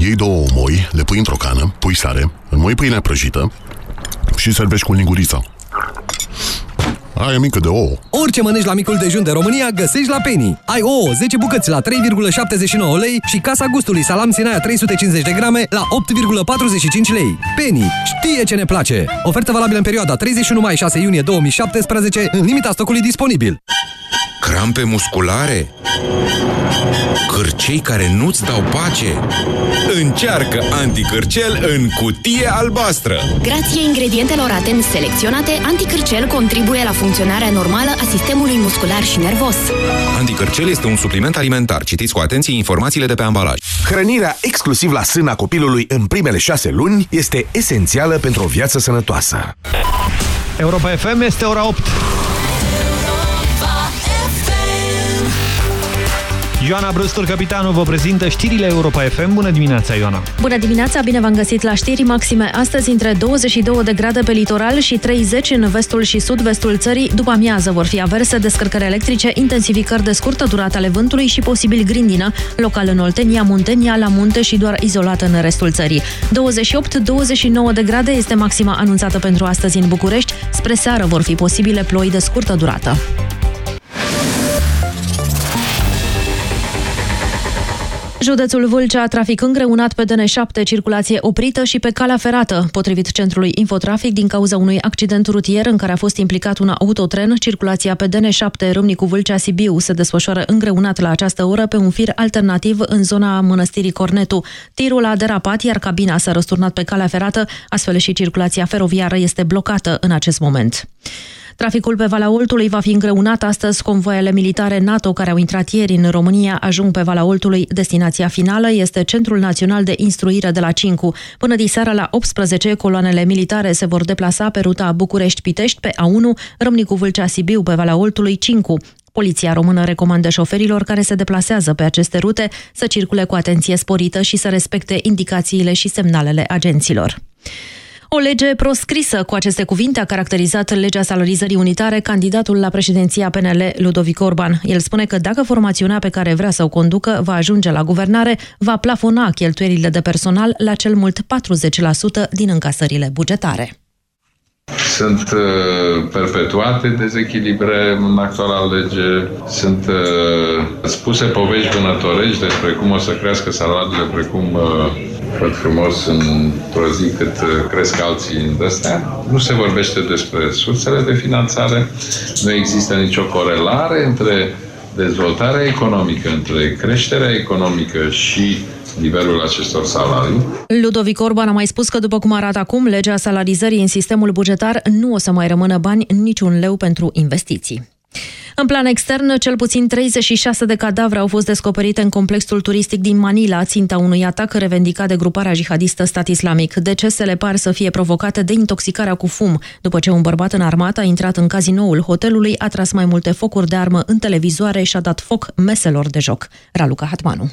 Iei două omoi, le pui într-o cană, pui sare, înmoi pâinea prăjită și servești cu lingurița. Aia mică de ouă. Orice mănânci la micul dejun de România, găsești la Penny. Ai ouă 10 bucăți la 3,79 lei și casa gustului salam Sinaia 350 de grame la 8,45 lei. Penny știe ce ne place. Ofertă valabilă în perioada 31 mai 6 iunie 2017 în limita stocului disponibil. Crampe musculare? Cârcei care nu-ți dau pace? Încearcă anticârcel în cutie albastră! Grație ingredientelor atent selecționate, anticârcel contribuie la funcționarea normală a sistemului muscular și nervos. Anticârcel este un supliment alimentar. Citiți cu atenție informațiile de pe ambalaj. Hrănirea exclusiv la sâna copilului în primele șase luni este esențială pentru o viață sănătoasă. Europa FM este ora 8. Ioana Brustur, capitanul, vă prezintă știrile Europa FM. Bună dimineața, Ioana! Bună dimineața, bine v-am găsit la știri maxime. Astăzi între 22 de grade pe litoral și 30 în vestul și sud-vestul țării. După amiază vor fi averse, descărcări electrice, intensificări de scurtă durată ale vântului și posibil grindină, local în Oltenia, Muntenia, la munte și doar izolat în restul țării. 28-29 de grade este maxima anunțată pentru astăzi în București. Spre seară vor fi posibile ploi de scurtă durată. Județul Vâlcea, trafic îngreunat pe DN7, circulație oprită și pe calea ferată. Potrivit centrului Infotrafic, din cauza unui accident rutier în care a fost implicat un autotren, circulația pe DN7 Râmnicu Vâlcea Sibiu se desfășoară îngreunat la această oră pe un fir alternativ în zona Mănăstirii Cornetu. Tirul a derapat, iar cabina s-a răsturnat pe calea ferată, astfel și circulația feroviară este blocată în acest moment. Traficul pe Valea Oltului va fi îngreunat astăzi. Convoiele militare NATO care au intrat ieri în România ajung pe Valea Oltului. Destinația finală este Centrul Național de Instruire de la Cincu. Până diseară la 18, coloanele militare se vor deplasa pe ruta București-Pitești pe A1, Râmnicu Vâlcea Sibiu pe Valea Oltului 5. Poliția română recomandă șoferilor care se deplasează pe aceste rute să circule cu atenție sporită și să respecte indicațiile și semnalele agenților. O lege proscrisă cu aceste cuvinte a caracterizat legea salarizării unitare candidatul la președinția PNL Ludovic Orban. El spune că dacă formațiunea pe care vrea să o conducă va ajunge la guvernare, va plafona cheltuielile de personal la cel mult 40% din încasările bugetare. Sunt uh, perpetuate dezechilibre în actuala lege, sunt uh, spuse povești vânătorești despre cum o să crească salariile, precum uh, văd frumos într-o zi cât uh, cresc alții în astea. Nu se vorbește despre sursele de finanțare, nu există nicio corelare între dezvoltarea economică, între creșterea economică și nivelul acestor salarii. Ludovic Orban a mai spus că, după cum arată acum, legea salarizării în sistemul bugetar nu o să mai rămână bani niciun leu pentru investiții. În plan extern, cel puțin 36 de cadavre au fost descoperite în complexul turistic din Manila, ținta unui atac revendicat de gruparea jihadistă stat islamic. Decesele par să fie provocate de intoxicarea cu fum, după ce un bărbat în armată a intrat în cazinoul hotelului, a tras mai multe focuri de armă în televizoare și a dat foc meselor de joc. Raluca Hatmanu.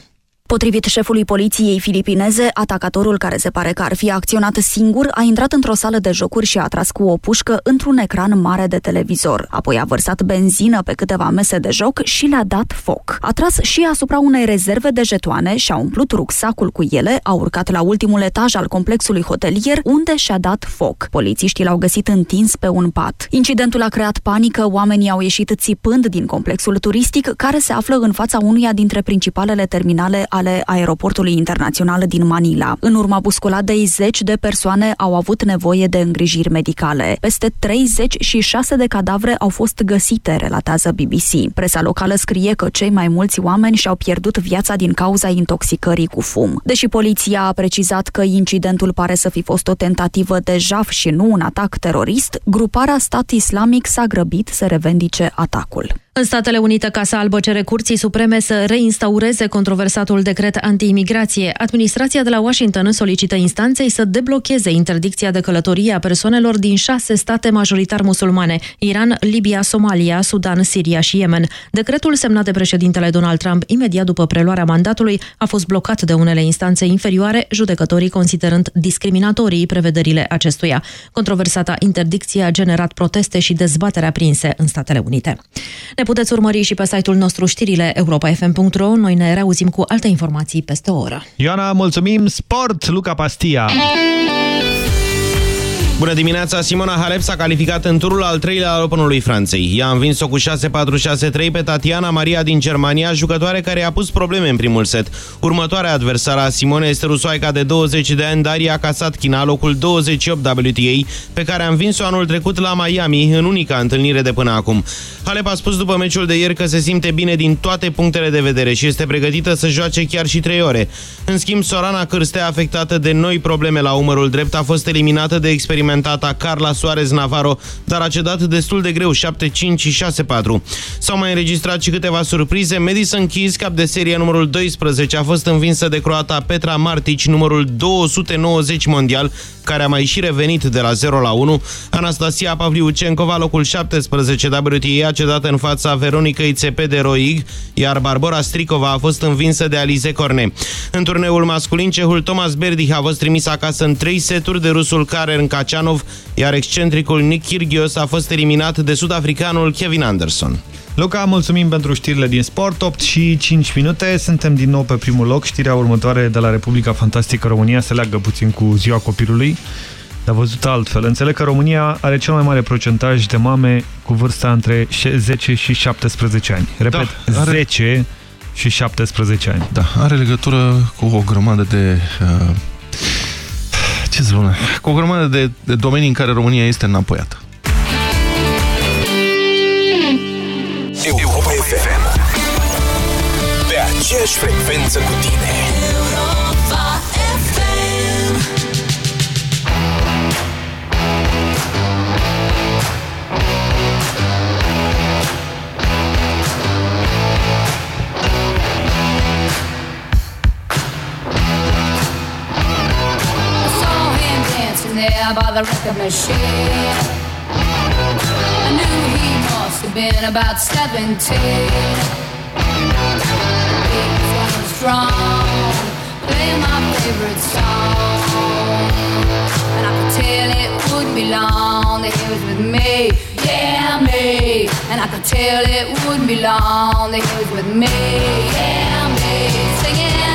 Potrivit șefului poliției filipineze, atacatorul care se pare că ar fi acționat singur a intrat într-o sală de jocuri și a tras cu o pușcă într-un ecran mare de televizor. Apoi a vărsat benzină pe câteva mese de joc și le-a dat foc. A tras și asupra unei rezerve de jetoane și a umplut rucsacul cu ele, a urcat la ultimul etaj al complexului hotelier, unde și-a dat foc. Polițiștii l-au găsit întins pe un pat. Incidentul a creat panică, oamenii au ieșit țipând din complexul turistic, care se află în fața unuia dintre principalele terminale ale aeroportului internațional din Manila. În urma busculadei, zeci de persoane au avut nevoie de îngrijiri medicale. Peste 36 de cadavre au fost găsite, relatează BBC. Presa locală scrie că cei mai mulți oameni și-au pierdut viața din cauza intoxicării cu fum. Deși poliția a precizat că incidentul pare să fi fost o tentativă de jaf și nu un atac terorist, gruparea stat islamic s-a grăbit să revendice atacul. În Statele Unite, Casa Albă cere curții supreme să reinstaureze controversatul decret anti-imigrație. Administrația de la Washington solicită instanței să deblocheze interdicția de călătorie a persoanelor din șase state majoritar musulmane, Iran, Libia, Somalia, Sudan, Siria și Yemen. Decretul semnat de președintele Donald Trump imediat după preluarea mandatului a fost blocat de unele instanțe inferioare, judecătorii considerând discriminatorii prevederile acestuia. Controversata interdicție a generat proteste și dezbatere aprinse în Statele Unite. Ne puteți urmări și pe site-ul nostru știrile europa.fm.ro. Noi ne reauzim cu alte informații peste o oră. Ioana, mulțumim! Sport, Luca Pastia! Bună dimineața! Simona Halep s-a calificat în turul al treilea al Openului Franței. Ea a învins-o cu 6-4-6-3 pe Tatiana Maria din Germania, jucătoare care i-a pus probleme în primul set. Următoarea adversară a Simone este rusoaica de 20 de ani, Daria Kasatkina, locul 28 WTA, pe care a învins-o anul trecut la Miami, în unica întâlnire de până acum. Halep a spus după meciul de ieri că se simte bine din toate punctele de vedere și este pregătită să joace chiar și 3 ore. În schimb, Sorana Cârstea, afectată de noi probleme la umărul drept, a fost eliminată de experiment experimentata Carla Suarez Navarro, dar a cedat destul de greu 7-5 și 6-4. S-au mai înregistrat și câteva surprize. Madison Keys, cap de serie numărul 12, a fost învinsă de croata Petra Martic, numărul 290 mondial, care a mai și revenit de la 0 la 1. Anastasia Pavliucencova, locul 17 WTA, a cedat în fața Veronica Ițepe de Roig, iar Barbara Stricova a fost învinsă de Alize Corne. În turneul masculin, cehul Thomas Berdych a fost trimis acasă în 3 seturi de rusul Karen Kacianov, iar excentricul Nick Kyrgios a fost eliminat de sudafricanul Kevin Anderson. Luca, mulțumim pentru știrile din sport, 8 și 5 minute, suntem din nou pe primul loc, știrea următoare de la Republica Fantastică România se leagă puțin cu ziua copilului, dar văzut altfel. Înțeleg că România are cel mai mare procentaj de mame cu vârsta între 10 și 17 ani. Repet, da, are... 10 și 17 ani. Da, are legătură cu o grămadă de... Uh, ce spune? Cu o grămadă de, de domenii în care România este înapoiată. Europa FM Pe aceeași frecvență cu tine. Europa FM I saw him dancing there by the record machine. About 17. He was going strong, playing my favorite song. And I could tell it wouldn't be long that he was with me, yeah, me. And I could tell it wouldn't be long that he was with me, yeah, me. Singing.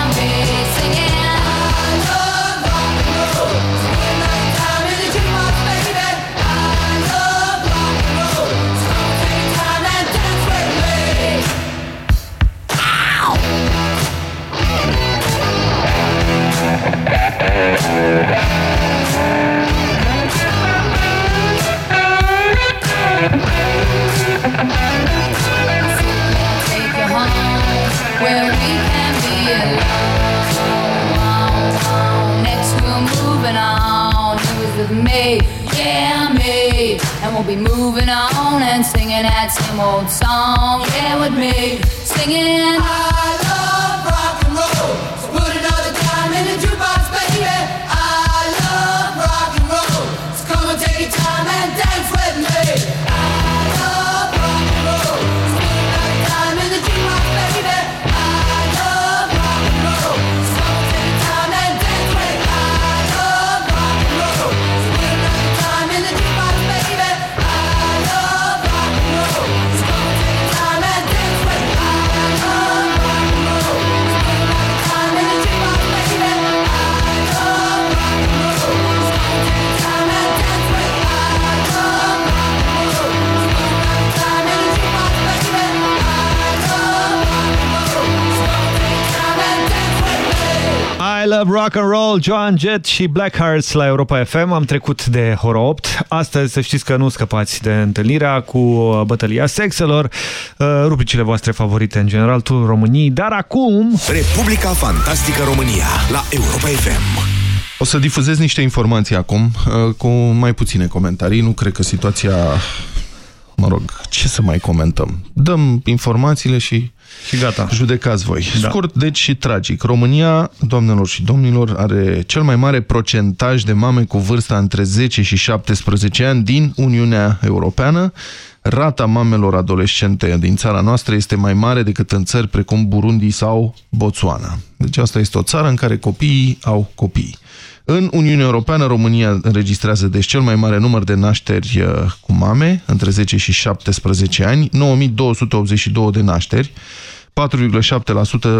singing that same old song, yeah, with me. Singing, Love Rock and Roll, Joan Jett și Black Hearts la Europa FM. Am trecut de Hora 8. Astăzi să știți că nu scăpați de întâlnirea cu uh, bătălia sexelor, uh, rubricile voastre favorite în general, tu României, dar acum... Republica Fantastică România la Europa FM. O să difuzez niște informații acum, uh, cu mai puține comentarii. Nu cred că situația... Mă rog, ce să mai comentăm? Dăm informațiile și și gata. Judecați voi. Da. Scurt, deci și tragic. România, doamnelor și domnilor, are cel mai mare procentaj de mame cu vârsta între 10 și 17 ani din Uniunea Europeană. Rata mamelor adolescente din țara noastră este mai mare decât în țări precum Burundi sau Botswana. Deci asta este o țară în care copiii au copii. În Uniunea Europeană, România înregistrează deci cel mai mare număr de nașteri uh, cu mame, între 10 și 17 ani, 9282 de nașteri,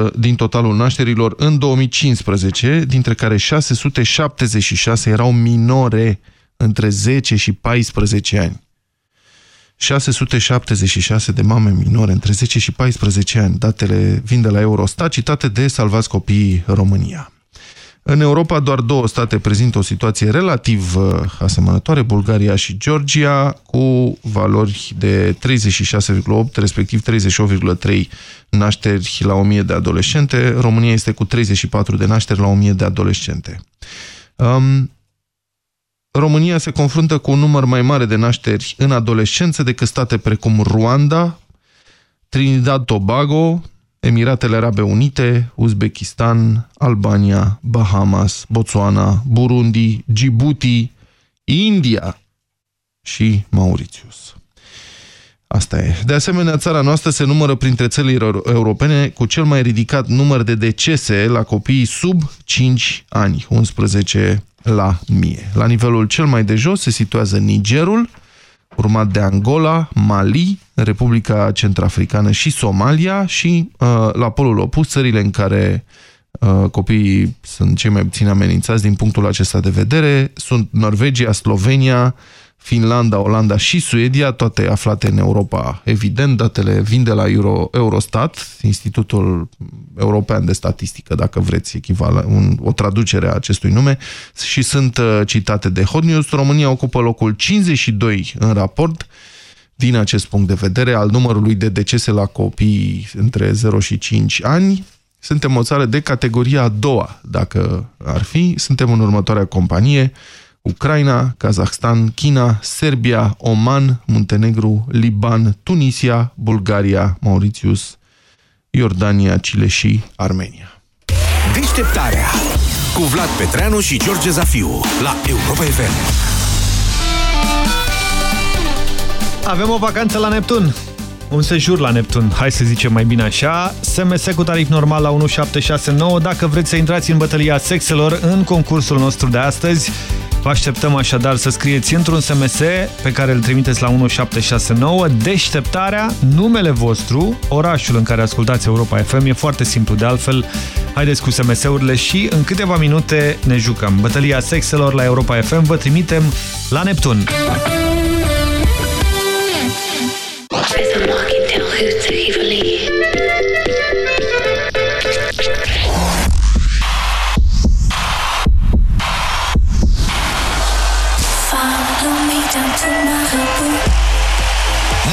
4,7% din totalul nașterilor în 2015, dintre care 676 erau minore între 10 și 14 ani. 676 de mame minore între 10 și 14 ani. Datele vin de la Eurostat, citate de Salvați Copiii România. În Europa doar două state prezintă o situație relativ uh, asemănătoare, Bulgaria și Georgia, cu valori de 36,8, respectiv 38,3 nașteri la 1000 de adolescente. România este cu 34 de nașteri la 1000 de adolescente. Um, România se confruntă cu un număr mai mare de nașteri în adolescență decât state precum Ruanda, Trinidad Tobago, Emiratele Arabe Unite, Uzbekistan, Albania, Bahamas, Botswana, Burundi, Djibouti, India și Mauritius. Asta e. De asemenea, țara noastră se numără printre țările europene cu cel mai ridicat număr de decese la copiii sub 5 ani, 11 la mie. La nivelul cel mai de jos se situează Nigerul, urmat de Angola, Mali, Republica Centrafricană și Somalia și uh, la polul opus țările în care uh, copiii sunt cei mai puțin amenințați din punctul acesta de vedere sunt Norvegia, Slovenia, Finlanda, Olanda și Suedia, toate aflate în Europa. Evident, datele vin de la Euro, Eurostat, Institutul European de Statistică, dacă vreți echivală, un, o traducere a acestui nume, și sunt uh, citate de Hot News. România ocupă locul 52 în raport, din acest punct de vedere, al numărului de decese la copii între 0 și 5 ani. Suntem o țară de categoria a doua, dacă ar fi. Suntem în următoarea companie, Ucraina, Kazahstan, China, Serbia, Oman, Muntenegru, Liban, Tunisia, Bulgaria, Mauritius, Iordania, Chile și Armenia. Deșteptarea cu Vlad Petreanu și George Zafiu la Europa FM. Avem o vacanță la Neptun. Un sejur la Neptun, hai să zicem mai bine așa. SMS cu tarif normal la 1769 dacă vreți să intrați în bătălia sexelor în concursul nostru de astăzi. Vă așteptăm așadar să scrieți într-un SMS pe care îl trimiteți la 1769 deșteptarea, numele vostru, orașul în care ascultați Europa FM. E foarte simplu de altfel. Haideți cu SMS-urile și în câteva minute ne jucăm. Bătălia sexelor la Europa FM vă trimitem la Neptun. down tonight.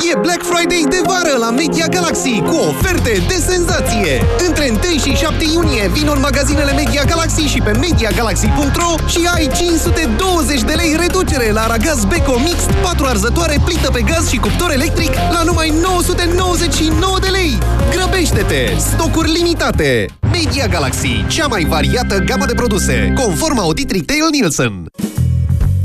E Black Friday de vară la Media Galaxy cu oferte de senzație! Între 1 și 7 iunie vin în magazinele Media Galaxy și pe MediaGalaxy.ro și ai 520 de lei reducere la aragaz Beko Mix, 4 arzătoare, plită pe gaz și cuptor electric la numai 999 de lei! Grăbește-te! Stocuri limitate! Media Galaxy, cea mai variată gamă de produse, conform audit Retail Nielsen.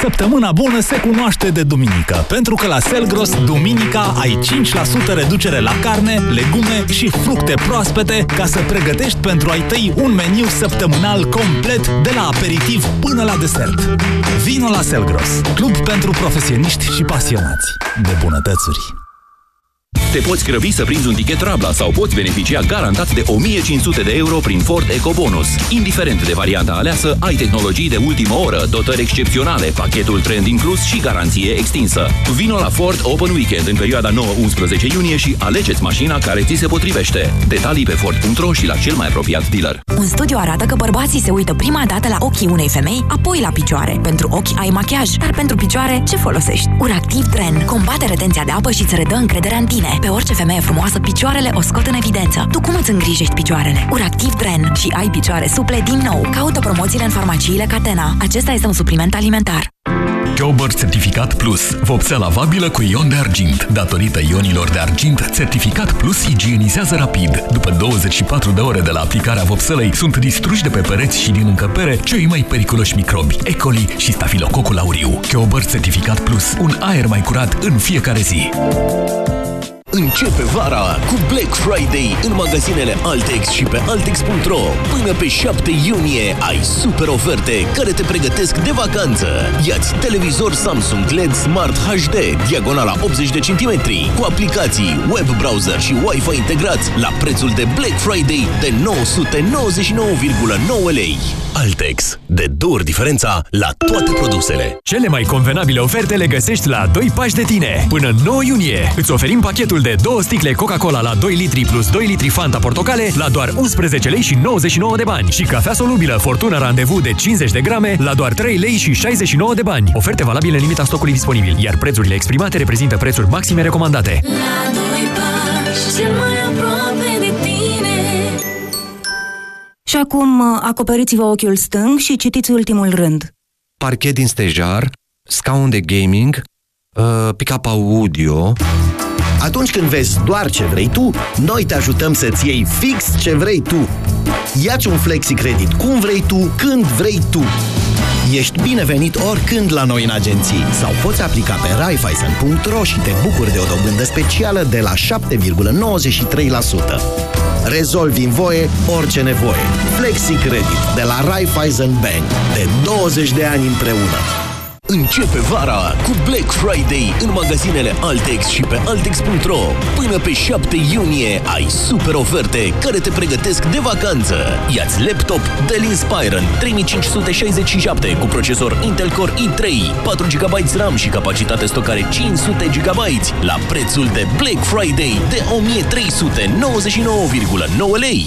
Săptămâna bună se cunoaște de duminică, pentru că la Selgros, duminica, ai 5% reducere la carne, legume și fructe proaspete ca să pregătești pentru ai tăi un meniu săptămânal complet de la aperitiv până la desert. Vino la Selgros, club pentru profesioniști și pasionați de bunătățuri. Te poți grăbi să prinzi un tichet Rabla sau poți beneficia garantat de 1500 de euro prin Ford EcoBonus. Indiferent de varianta aleasă, ai tehnologii de ultimă oră, dotări excepționale, pachetul trend inclus și garanție extinsă. Vino la Ford Open Weekend în perioada 9-11 iunie și alegeți mașina care ți se potrivește. Detalii pe Ford.ro și la cel mai apropiat dealer. Un studiu arată că bărbații se uită prima dată la ochii unei femei, apoi la picioare. Pentru ochi ai machiaj, dar pentru picioare ce folosești? Uractiv Tren combate retenția de apă și îți redă încrederea în tine. Pe orice femeie frumoasă, picioarele o scot în evidență. Tu cum îți îngrijești picioarele? Uractiv Dren și ai picioare suple din nou. Caută promoțiile în farmaciile Catena. Acesta este un supliment alimentar. Chobert Certificat Plus. Vopsea lavabilă cu ion de argint. Datorită ionilor de argint, Certificat Plus igienizează rapid. După 24 de ore de la aplicarea vopselei, sunt distruși de pe pereți și din încăpere cei mai periculoși microbi, E. coli și stafilococul auriu. Chobert Certificat Plus. Un aer mai curat în fiecare zi. Începe vara cu Black Friday în magazinele Altex și pe Altex.ro. Până pe 7 iunie ai super oferte care te pregătesc de vacanță. Iați televizor Samsung LED Smart HD, diagonala 80 de centimetri, cu aplicații, web browser și Wi-Fi integrați la prețul de Black Friday de 999,9 lei. Altex. De două ori diferența la toate produsele. Cele mai convenabile oferte le găsești la 2 pași de tine. Până 9 iunie îți oferim pachetul de două sticle Coca-Cola la 2 litri plus 2 litri Fanta Portocale la doar 11 lei și 99 de bani și cafea solubilă Fortuna Randevu de 50 de grame la doar 3 lei și 69 de bani. Oferte valabile în limita stocului disponibil, iar prețurile exprimate reprezintă prețuri maxime recomandate. La doi pași, cel mai aproape de tine Și acum uh, acoperiți-vă ochiul stâng și citiți ultimul rând. parchet din stejar, scaun de gaming, uh, pick-up audio... Atunci când vezi doar ce vrei tu, noi te ajutăm să-ți iei fix ce vrei tu. Iați un flexi credit cum vrei tu, când vrei tu. Ești binevenit oricând la noi în agenții sau poți aplica pe raiffeisen.ro și te bucuri de o dobândă specială de la 7,93%. Rezolvi în voie orice nevoie. Flexi Credit de la Raiffeisen Bank. De 20 de ani împreună. Începe vara cu Black Friday în magazinele Altex și pe Altex.ro. Până pe 7 iunie ai super oferte care te pregătesc de vacanță. Iați laptop Dell Inspiron 3567 cu procesor Intel Core i3, 4 GB RAM și capacitate stocare 500 GB la prețul de Black Friday de 1399,9 lei.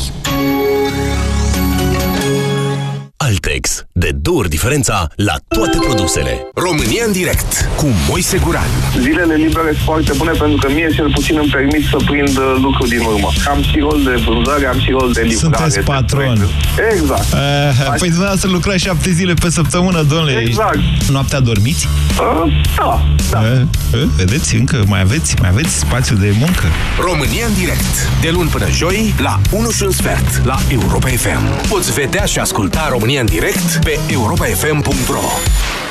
Altex. De două ori diferența la toate produsele. România în direct cu Moise Guran. Zilele libere sunt foarte bune pentru că mie cel puțin îmi permit să prind uh, lucruri din urmă. Am și rol de vânzare, am și rol de livrare. Sunteți de patron. proiecte. Exact. Uh, păi dumneavoastră lucrați șapte zile pe săptămână, domnule. Exact. Noaptea dormiți? Uh, da, da. Uh, uh, vedeți, încă mai aveți, mai aveți spațiu de muncă. România în direct. De luni până joi la 1 și un sfert la Europa FM. Poți vedea și asculta România în direct pe europafm.ro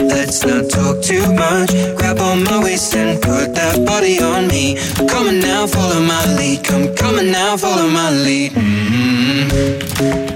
let's not talk too much. Grab on my waist and put that body on me. I'm coming now, follow my lead. Come coming now, follow my lead. Mm-hmm.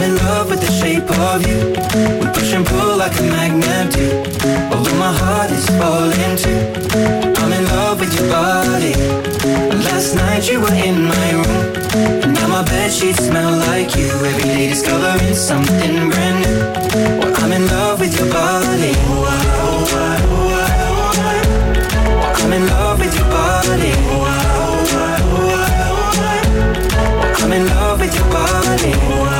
I'm in love with the shape of you. We push and pull like a magnet do. Although my heart is falling too. I'm in love with your body. Last night you were in my room. And now my bed sheets smell like you. Every day discovering something brand new. Well, I'm in love with your body. I'm in love with your body. I'm in love with your body.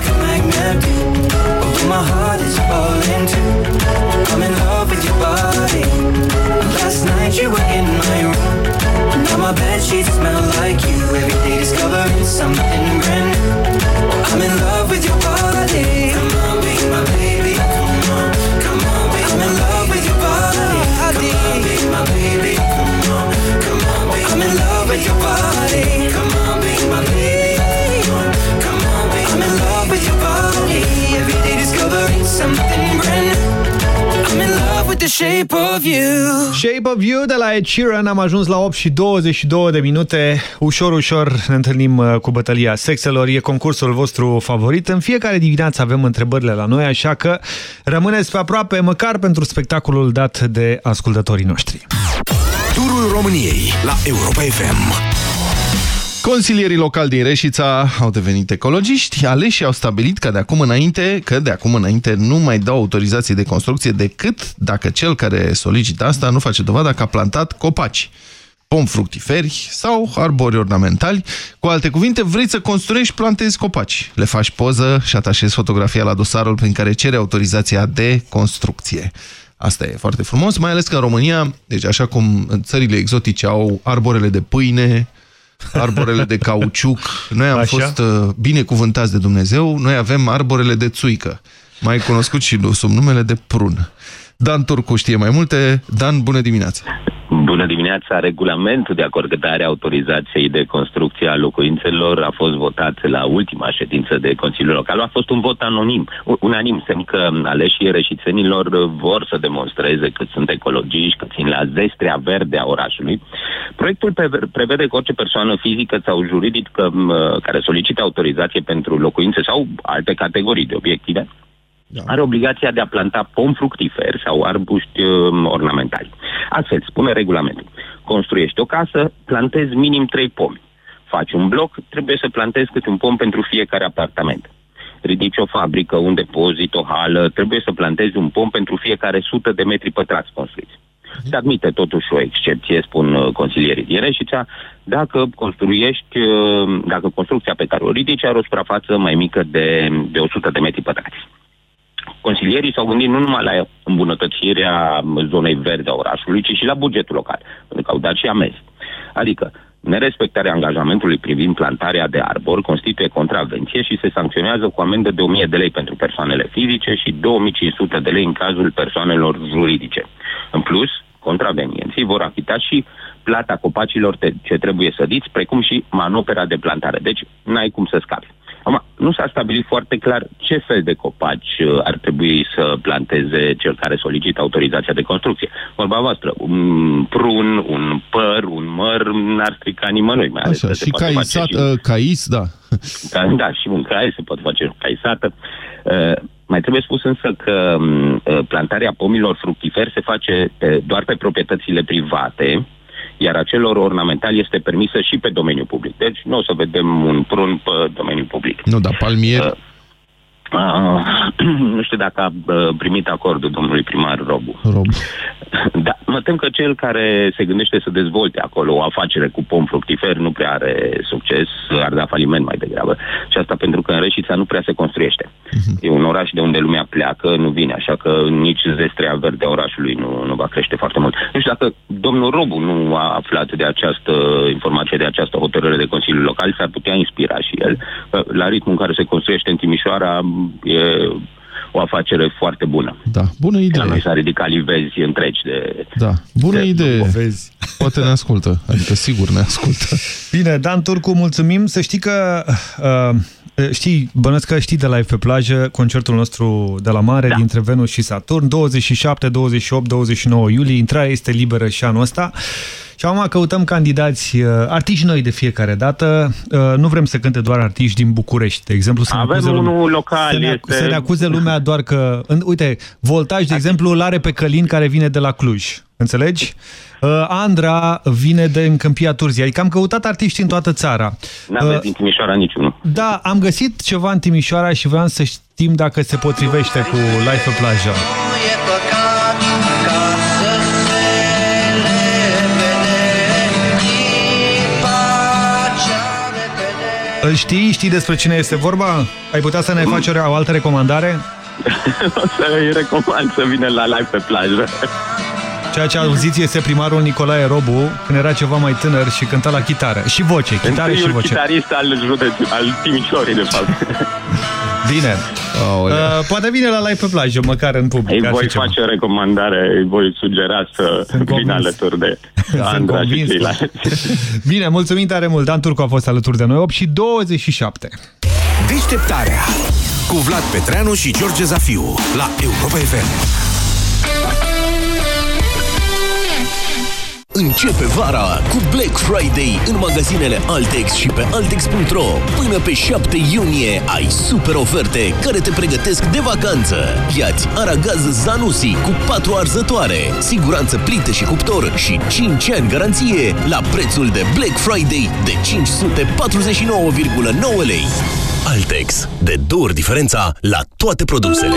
Like a magnet do. My heart is falling too. I'm in love with your body. Last night you were in my room. Now my bed sheets smell like you. Every day discovering something brand new. I'm in love with your body. Shape of you. Shape of You de la Ed Sheeran am ajuns la 8 și 22 de minute. Ușor, ușor ne întâlnim uh, cu bătălia sexelor. E concursul vostru favorit. În fiecare dimineață avem întrebările la noi, așa că rămâneți pe aproape, măcar pentru spectacolul dat de ascultătorii noștri. Turul României la Europa FM. Consilierii locali din Reșița au devenit ecologiști. Aleșii au stabilit că de acum înainte, că de acum înainte nu mai dau autorizație de construcție decât dacă cel care solicită asta nu face dovada că a plantat copaci pom fructiferi sau arbori ornamentali. Cu alte cuvinte, vrei să construiești, plantezi copaci. Le faci poză și atașezi fotografia la dosarul prin care cere autorizația de construcție. Asta e foarte frumos, mai ales că în România, deci așa cum în țările exotice au arborele de pâine, arborele de cauciuc, noi am Așa? fost uh, binecuvântați de Dumnezeu, noi avem arborele de țuică, mai cunoscut și sub numele de prun. Dan Turcu știe mai multe. Dan, bună dimineața! Bună dimineața! Regulamentul de acordare a autorizației de construcție a locuințelor a fost votat la ultima ședință de Consiliul Local. A fost un vot anonim, unanim, semn că aleșii reșițenilor vor să demonstreze că sunt ecologiști, că țin la zestrea verde a orașului. Proiectul pre- prevede că orice persoană fizică sau juridică m, care solicită autorizație pentru locuințe sau alte categorii de obiective da. are obligația de a planta pom fructiferi sau arbuști um, ornamentali. Astfel, spune regulamentul. Construiești o casă, plantezi minim trei pomi. Faci un bloc, trebuie să plantezi câte un pom pentru fiecare apartament. Ridici o fabrică, un depozit, o hală, trebuie să plantezi un pom pentru fiecare sută de metri pătrați construiți. Se admite totuși o excepție, spun uh, consilierii din Reșița, dacă construiești, uh, dacă construcția pe care o ridici are o suprafață mai mică de, de 100 de metri pătrați. Consilierii s-au gândit nu numai la îmbunătățirea zonei verde a orașului, ci și la bugetul local, pentru că au dat și amenzi. Adică, Nerespectarea angajamentului privind plantarea de arbori constituie contravenție și se sancționează cu amendă de 1000 de lei pentru persoanele fizice și 2500 de lei în cazul persoanelor juridice. În plus, contravenienții vor achita și plata copacilor te- ce trebuie sădiți, precum și manopera de plantare. Deci, n-ai cum să scapi. Acum, nu s-a stabilit foarte clar ce fel de copaci uh, ar trebui să planteze cel care solicită autorizația de construcție. Vorba voastră, un prun, un păr, un măr, n-ar strica nimănui. Mai ales Așa, că se și poate caisat, face și- uh, cais, da. da, da, și un cai se poate face caisată. Uh, mai trebuie spus însă că um, uh, plantarea pomilor fructiferi se face uh, doar pe proprietățile private, iar acelor ornamentali este permisă și pe domeniul public. Deci nu o să vedem un prun pe domeniul public. Nu, dar palmier... Uh, uh, nu știu dacă a uh, primit acordul domnului primar Robu. Rob. Da, mă tem că cel care se gândește să dezvolte acolo o afacere cu pom fructifer nu prea are succes, ar da faliment mai degrabă. Și asta pentru că în Reșița nu prea se construiește. E un oraș de unde lumea pleacă, nu vine, așa că nici zestrea verde a orașului nu, nu va crește foarte mult. Nu știu dacă domnul Robu nu a aflat de această informație, de această hotărâre de Consiliul Local, s-ar putea inspira și el. Că La ritmul în care se construiește în Timișoara e o afacere foarte bună. Da, bună La idee. noi s-a ridicat livezi întregi de... Da, bună de idee. Vezi. Poate ne ascultă, adică sigur ne ascultă. Bine, Dan Turcu, mulțumim. Să știi că... Uh, Știi, bănuiesc că știi de live pe plajă concertul nostru de la mare da. dintre Venus și Saturn, 27, 28, 29 iulie, intrarea este liberă și anul ăsta. Și acum căutăm candidați, uh, artiști noi de fiecare dată. Uh, Nu vrem să cânte doar artiști din București, de exemplu. Să ne Avem acuze lumea- unul local, Să ne, este- să ne acuze lumea doar că... în- Uite, Voltaj, de exemplu, îl are pe Călin care vine de la Cluj. Înțelegi? Uh, Andra vine de în Câmpia Turzii. Adică am căutat artiști în toată țara. N-aveți Uh, din Timișoara niciunul. da, am găsit ceva în Timișoara și vreau să știm dacă se potrivește cu Life pe plajă. Îl știi? Știi despre cine este vorba? Ai putea să ne faci o, o altă recomandare? o să-i recomand să vină la live pe plajă. Ceea ce auziți este primarul Nicolae Robu, când era ceva mai tânăr și cânta la chitară. Și voce, chitară și Întâiul voce. chitarist al județului, al Timișorii, de fapt. Bine. Aolea. Uh, poate vine la live pe plajă, măcar în public. Îi ar fi voi ceva. face o recomandare, îi voi sugera să vină convins. alături de Sunt Andra și convins. ceilalți. Bine, mulțumim tare mult. Dan Turcu a fost alături de noi 8 și 27. Deșteptarea cu Vlad Petreanu și George Zafiu la Europa FM. Începe vara cu Black Friday în magazinele Altex și pe Altex.ro. Până pe 7 iunie ai super oferte care te pregătesc de vacanță. Iați aragaz Zanussi cu 4 arzătoare, siguranță plită și cuptor și 5 ani garanție la prețul de Black Friday de 549,9 lei. Altex. De două ori diferența la toate produsele.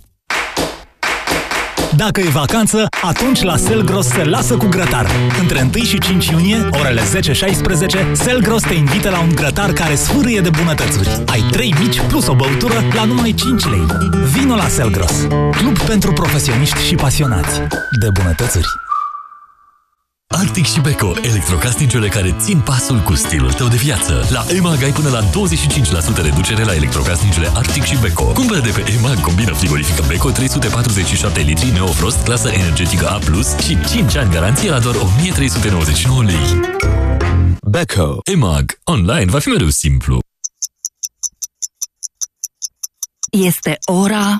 Dacă e vacanță, atunci la Selgros se lasă cu grătar. Între 1 și 5 iunie, orele 10-16, Selgros te invită la un grătar care sfârâie de bunătățuri. Ai 3 mici plus o băutură la numai 5 lei. Vino la Selgros, club pentru profesioniști și pasionați de bunătățuri. Arctic și Beko, electrocasnicele care țin pasul cu stilul tău de viață. La EMAG ai până la 25% reducere la electrocasnicele Arctic și Beko. Cumpără de pe EMAG combina frigorifică Beko 347 litri Neofrost, clasă energetică A+, și 5 ani garanție la doar 1399 lei. Beko. EMAG. Online va fi mereu simplu. Este ora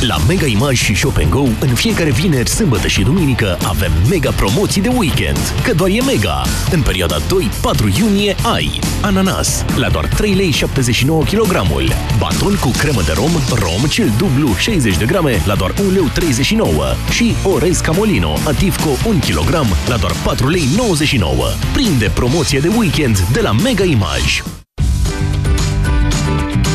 La Mega Image și Shop Go, în fiecare vineri, sâmbătă și duminică avem mega promoții de weekend. Că doar e mega! În perioada 2-4 iunie ai ananas la doar 3 lei 79 kg, baton cu cremă de rom, rom cel dublu 60 de grame la doar 1 lei 39 și orez camolino Ativco 1 kg la doar 4 lei 99. Prinde promoție de weekend de la Mega Image.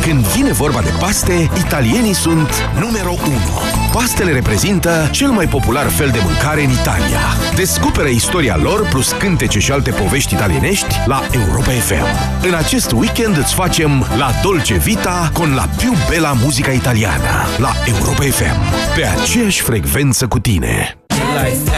Când vine vorba de paste, italienii sunt numero 1. Pastele reprezintă cel mai popular fel de mâncare în Italia. Descoperă istoria lor plus cântece și alte povești italienești la Europa FM. În acest weekend îți facem La Dolce Vita con la più bella musica italiana la Europa FM. Pe aceeași frecvență cu tine. Life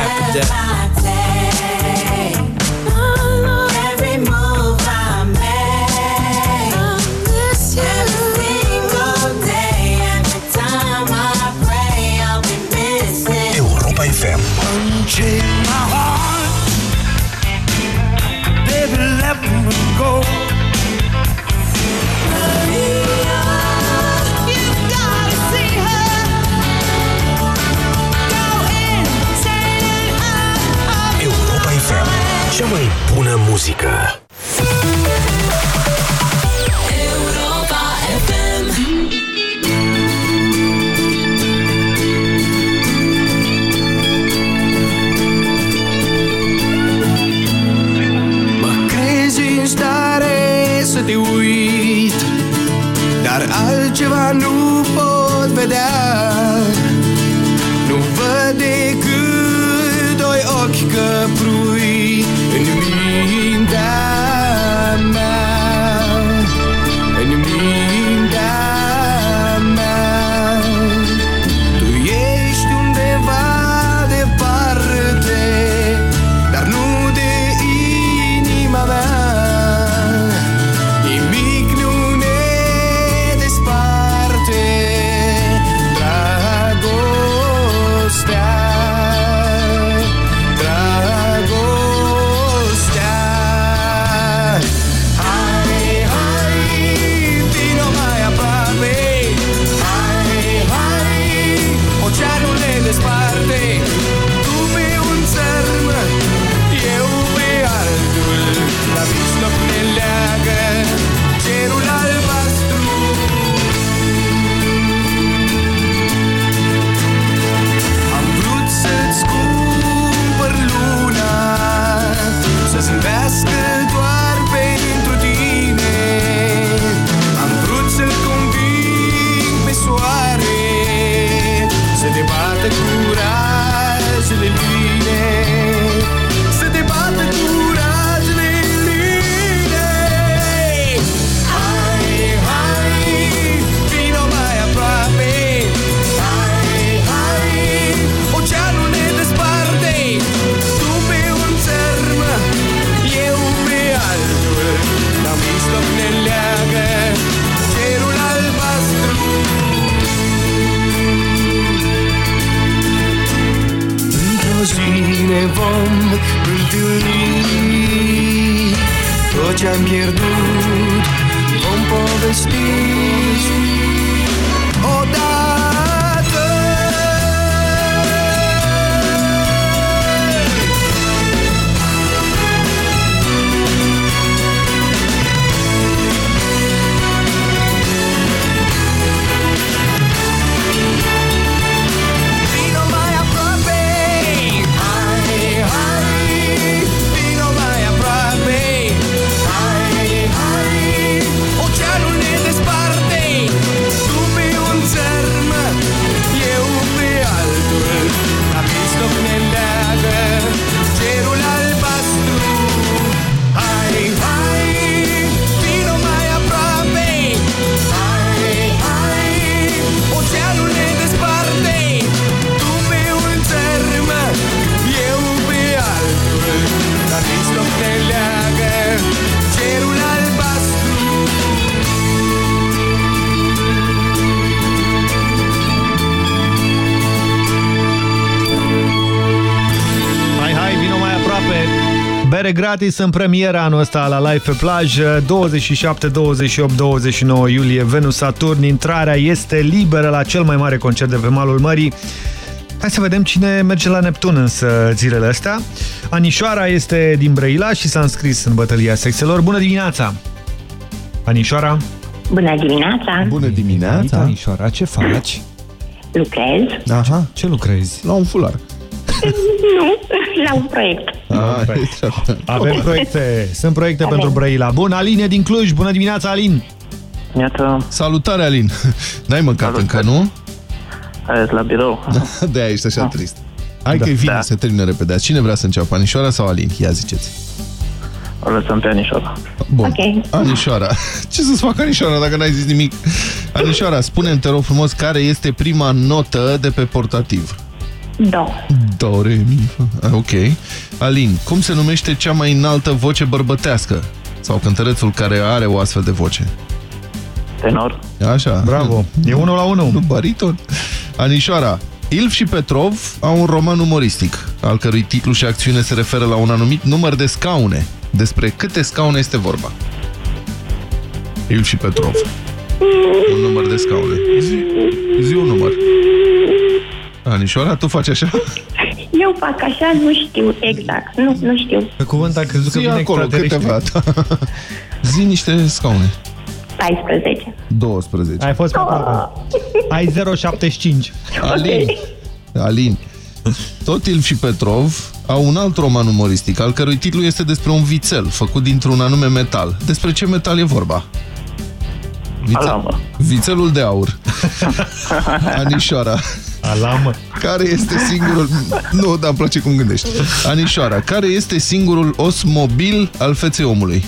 muzică. Mă crezi în stare să te uit Dar altceva nu pot vedea Tot ce-am pierdut. Vom povesti Bere gratis în premiera anul ăsta la Live pe plajă, 27, 28, 29 iulie, Venus Saturn. Intrarea este liberă la cel mai mare concert de pe malul mării. Hai să vedem cine merge la Neptun însă zilele astea. Anișoara este din Brăila și s-a înscris în bătălia sexelor. Bună dimineața! Anișoara? Bună dimineața! Bună dimineața! Anișoara, ce faci? Lucrez? Aha. Ce lucrezi? La un fular. Nu, la un proiect. Ah, Avem proiecte. Sunt proiecte Avem. pentru Brăila. Bun, Alin e din Cluj. Bună dimineața, Alin! Iată, Salutare, Alin! N-ai mâncat încă, nu? azi la birou. De-aia ești așa trist. Hai Da. că e vine, Da. se termină repede. Cine vrea să înceapă, Anișoara sau Alin? Ia ziceți. O lăsăm pe Anișoara. Bun. Ok. Anișoara. Ce să-ți fac, Anișoara, dacă n-ai zis nimic? Anișoara, spune-mi, te rog frumos, care este prima notă de pe portativ? Do. Do, re, mi, fa. Ah, Ok. Alin, cum se numește cea mai înaltă voce bărbătească? Sau cântărețul care are o astfel de voce? Tenor. Așa. Bravo. E unul la unul. Nu, bariton. Anișoara, Ilf și Petrov au un roman umoristic, al cărui titlu și acțiune se referă la un anumit număr de scaune. Despre câte scaune este vorba? Ilf și Petrov. Un număr de scaune. Zi, zi un număr. Anișoara, tu faci așa? Eu fac așa, nu știu exact. Nu, nu știu. Pe cuvânt am crezut că Zi vine acolo câteva. extraterestri. Zi niște scaune. 14. 12. Ai fost pe aproape. Ai 0,75. Alin, Alin, tot Ilf și Petrov au un alt roman umoristic, al cărui titlu este despre un vițel făcut dintr-un anume metal. Despre ce metal e vorba? Alamă. Vițelul de aur. Anișoara. Alamă. Care este singurul... Nu, dar îmi place cum gândești. Anișoara. Care este singurul os mobil al feței omului?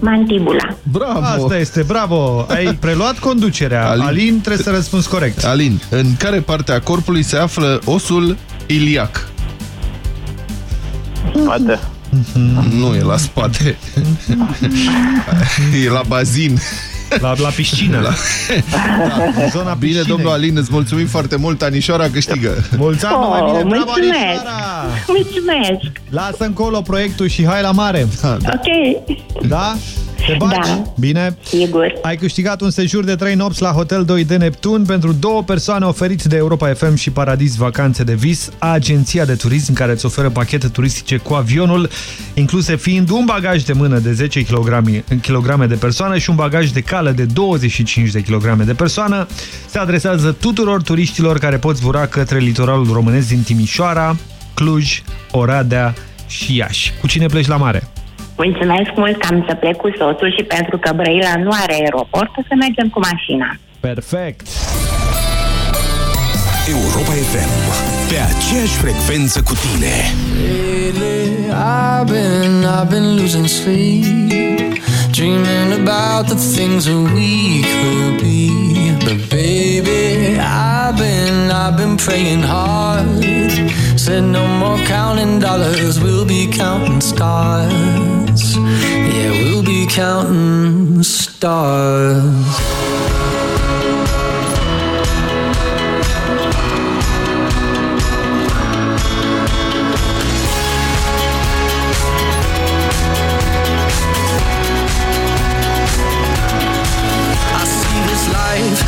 Mantibula. Bravo! Asta este, bravo! Ai preluat conducerea. Alin, Alin trebuie să răspunzi corect. Alin, în care parte a corpului se află osul iliac? Spate. Nu, e la spate. e la bazin. La, la piscină. La... În zona Bine, piscinei. domnul Alin, îți mulțumim foarte mult. Anișoara câștigă. Mulți ani, mai bine, bravo, mulțumesc. Anișoara! Mulțumesc. Lasă încolo proiectul și hai la mare. Ok. Da? Te bagi? Da. Bine? Sigur. Ai câștigat un sejur de 3 nopți la Hotel 2 de Neptun pentru două persoane oferit de Europa FM și Paradis Vacanțe de Vis, agenția de turism care îți oferă pachete turistice cu avionul, incluse fiind un bagaj de mână de 10 kg, kg de persoană și un bagaj de cală de 25 de kg de persoană. Se adresează tuturor turiștilor care pot zbura către litoralul românesc din Timișoara, Cluj, Oradea și Iași. Cu cine pleci la mare? Mulțumesc mult că am să plec cu soțul și pentru că Brăila nu are aeroport, o să mergem cu mașina. Perfect! Europa FM. Pe aceeași frecvență cu tine. Lately, I've been, I've been losing sleep, dreaming about the things that we could be. But baby, I've been, I've been praying hard. Said no more counting dollars, we'll be counting stars. Yeah, we'll be counting stars.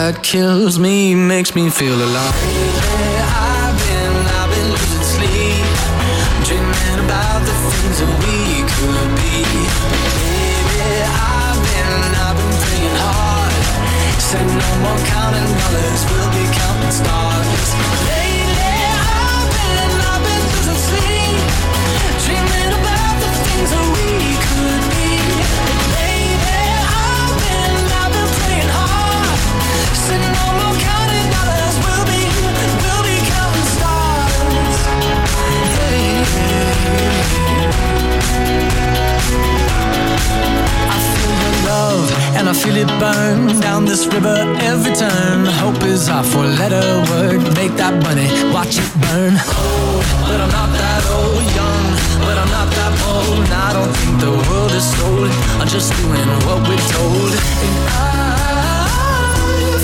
that kills me makes me feel alive. I've been, I've been losing sleep, dreaming about the things that we could be. Baby, I've been, I've been praying hard. Said no more counting dollars, we'll be counting stars. And I feel it burn down this river every turn. Hope is our four-letter word. Make that money, watch it burn. Old, but I'm not that old. Young, but I'm not that bold. I don't think the world is sold. I'm just doing what we're told. And I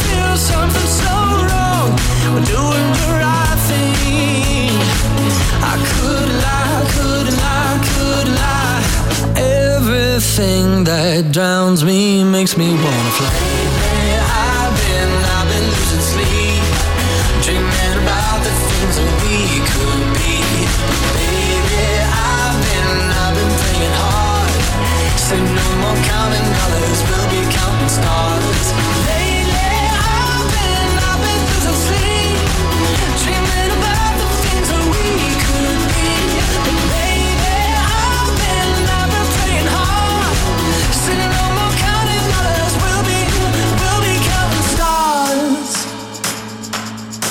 feel something so wrong. We're doing the right thing. I could Everything that drowns me makes me wanna fly. I've been, I've been losing sleep, dreaming about the things that we could be. Baby, I've been, I've been praying hard. No more counting dollars, we'll be counting stars.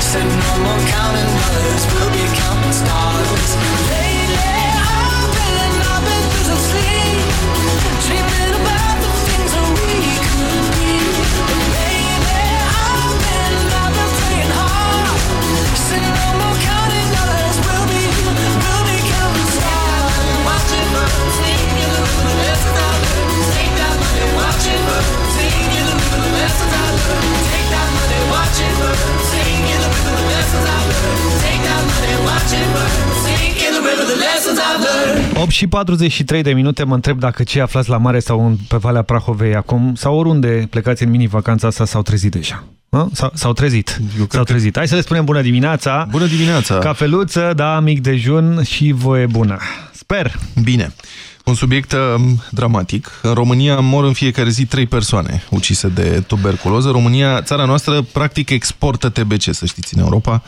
Said no more counting dollars, we'll be 8 și 43 de minute, mă întreb dacă cei aflați la mare sau în, pe Valea Prahovei acum, sau oriunde plecați în mini-vacanța asta, s-au trezit deja. S-au trezit. S-au trezit. Hai să le spunem bună dimineața. Bună dimineața. Cafeluță, da, mic dejun și voie bună. Sper. Bine. Un subiect uh, dramatic. În România mor în fiecare zi trei persoane ucise de tuberculoză. România, țara noastră, practic exportă TBC, să știți, în Europa.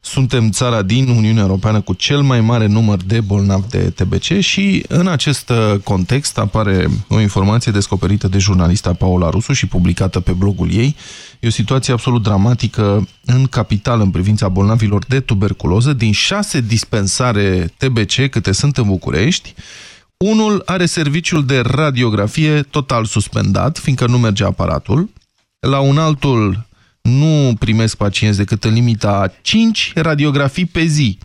Suntem țara din Uniunea Europeană cu cel mai mare număr de bolnavi de TBC și în acest uh, context apare o informație descoperită de jurnalista Paola Rusu și publicată pe blogul ei. E o situație absolut dramatică în capital în privința bolnavilor de tuberculoză. Din șase dispensare TBC câte sunt în București, unul are serviciul de radiografie total suspendat, fiindcă nu merge aparatul. La un altul nu primesc pacienți decât în limita 5 radiografii pe zi,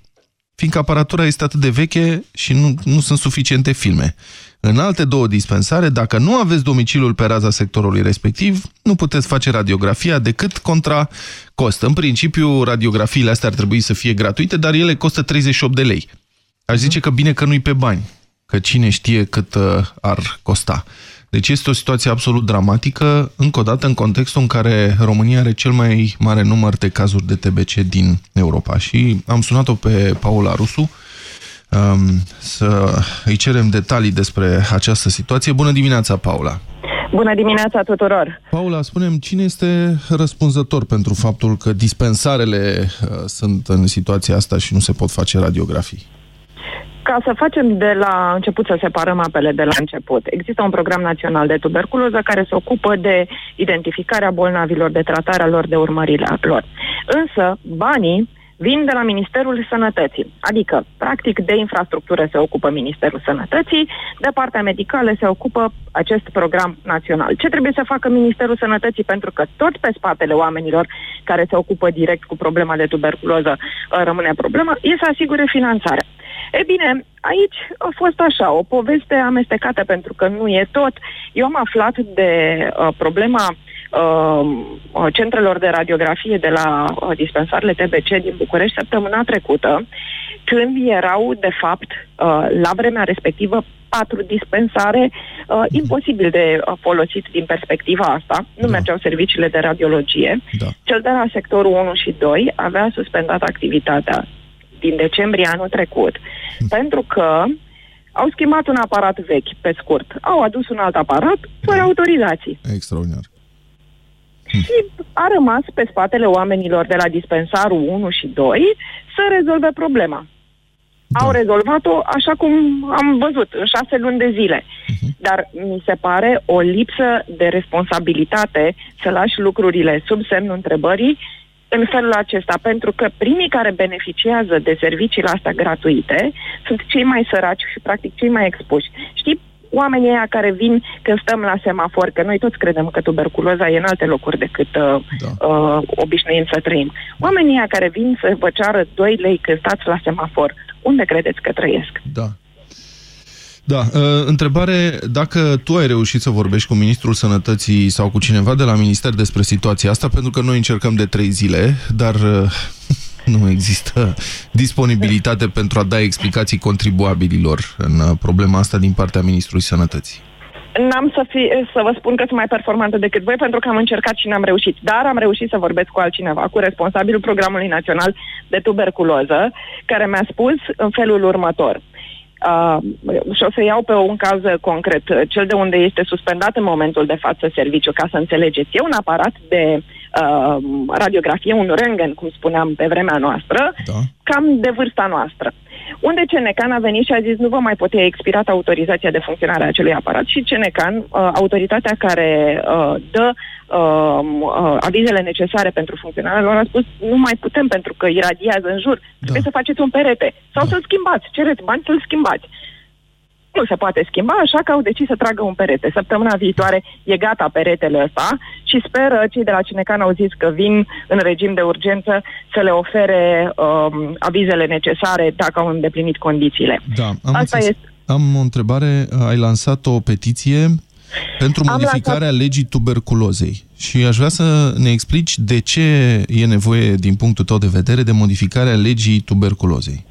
fiindcă aparatura este atât de veche și nu, nu sunt suficiente filme. În alte două dispensare, dacă nu aveți domiciliul pe raza sectorului respectiv, nu puteți face radiografia decât contra cost. În principiu, radiografiile astea ar trebui să fie gratuite, dar ele costă 38 de lei. Aș zice că bine că nu-i pe bani, că cine știe cât uh, ar costa. Deci este o situație absolut dramatică, încă o dată în contextul în care România are cel mai mare număr de cazuri de TBC din Europa. Și am sunat-o pe Paula Rusu um, să îi cerem detalii despre această situație. Bună dimineața, Paula! Bună dimineața tuturor! Paula, spunem, cine este răspunzător pentru faptul că dispensarele uh, sunt în situația asta și nu se pot face radiografii? Ca să facem de la început să separăm apele de la început. Există un program național de tuberculoză care se ocupă de identificarea bolnavilor, de tratarea lor, de urmărirea lor. Însă, banii vin de la Ministerul Sănătății. Adică, practic, de infrastructură se ocupă Ministerul Sănătății, de partea medicală se ocupă acest program național. Ce trebuie să facă Ministerul Sănătății? Pentru că tot pe spatele oamenilor care se ocupă direct cu problema de tuberculoză uh, rămâne problema, e să asigure finanțarea. E bine, aici a fost așa, o poveste amestecată pentru că nu e tot. Eu am aflat de uh, problema uh, centrelor de radiografie de la uh, dispensarele TBC din București săptămâna trecută, când erau, de fapt, uh, la vremea respectivă, patru dispensare uh, imposibil de uh, folosit din perspectiva asta. Nu da. mergeau serviciile de radiologie. Da. Cel de la sectorul 1 și 2 avea suspendat activitatea din decembrie anul trecut, mm. pentru că au schimbat un aparat vechi, pe scurt. Au adus un alt aparat fără autorizații. Extraordinar. Și a rămas pe spatele oamenilor de la dispensarul 1 și 2 să rezolve problema. Da. Au rezolvat-o așa cum am văzut, în șase luni de zile. Uh-huh. Dar mi se pare o lipsă de responsabilitate să lași lucrurile sub semnul întrebării în felul acesta, pentru că primii care beneficiază de serviciile astea gratuite sunt cei mai săraci și practic cei mai expuși. Știi, oamenii aia care vin când stăm la semafor, că noi toți credem că tuberculoza e în alte locuri decât uh, da. uh, obișnuim să trăim. Oamenii aia care vin să vă ceară 2 lei când stați la semafor, unde credeți că trăiesc? Da. Da, uh, întrebare, dacă tu ai reușit să vorbești cu Ministrul Sănătății sau cu cineva de la Minister despre situația asta, pentru că noi încercăm de trei zile, dar uh, nu există disponibilitate pentru a da explicații contribuabililor în uh, problema asta din partea Ministrului Sănătății. N-am să, fi, să vă spun că sunt mai performantă decât voi, pentru că am încercat și n-am reușit. Dar am reușit să vorbesc cu altcineva, cu responsabilul Programului Național de Tuberculoză, care mi-a spus în felul următor. Uh, și o să iau pe un caz concret, cel de unde este suspendat în momentul de față serviciu, ca să înțelegeți. E un aparat de uh, radiografie, un röntgen, cum spuneam pe vremea noastră, da. cam de vârsta noastră. Unde CNCAN a venit și a zis nu vă mai putea expirat autorizația de funcționare a acelui aparat și CNCAN, uh, autoritatea care uh, dă uh, uh, avizele necesare pentru funcționarea lor, a spus nu mai putem pentru că iradiază în jur, da. trebuie să faceți un perete sau da. să-l schimbați, cereți bani să-l schimbați nu se poate schimba, așa că au decis să tragă un perete. Săptămâna viitoare e gata peretele ăsta și speră cei de la Cinecan au zis că vin în regim de urgență să le ofere um, avizele necesare dacă au îndeplinit condițiile. Da, am, Asta este... am o întrebare. Ai lansat o petiție pentru modificarea lansat... legii tuberculozei și aș vrea să ne explici de ce e nevoie, din punctul tău de vedere, de modificarea legii tuberculozei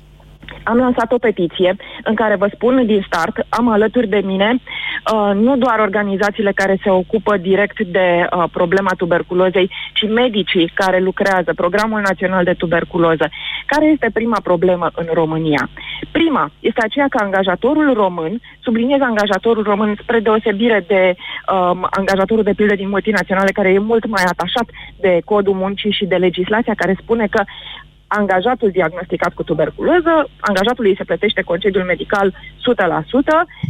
am lansat o petiție în care vă spun din start, am alături de mine uh, nu doar organizațiile care se ocupă direct de uh, problema tuberculozei, ci medicii care lucrează, Programul Național de Tuberculoză. Care este prima problemă în România? Prima este aceea că angajatorul român, subliniez angajatorul român spre deosebire de um, angajatorul de pildă din multinaționale care e mult mai atașat de codul muncii și de legislația care spune că angajatul diagnosticat cu tuberculoză, angajatului se plătește concediul medical 100%,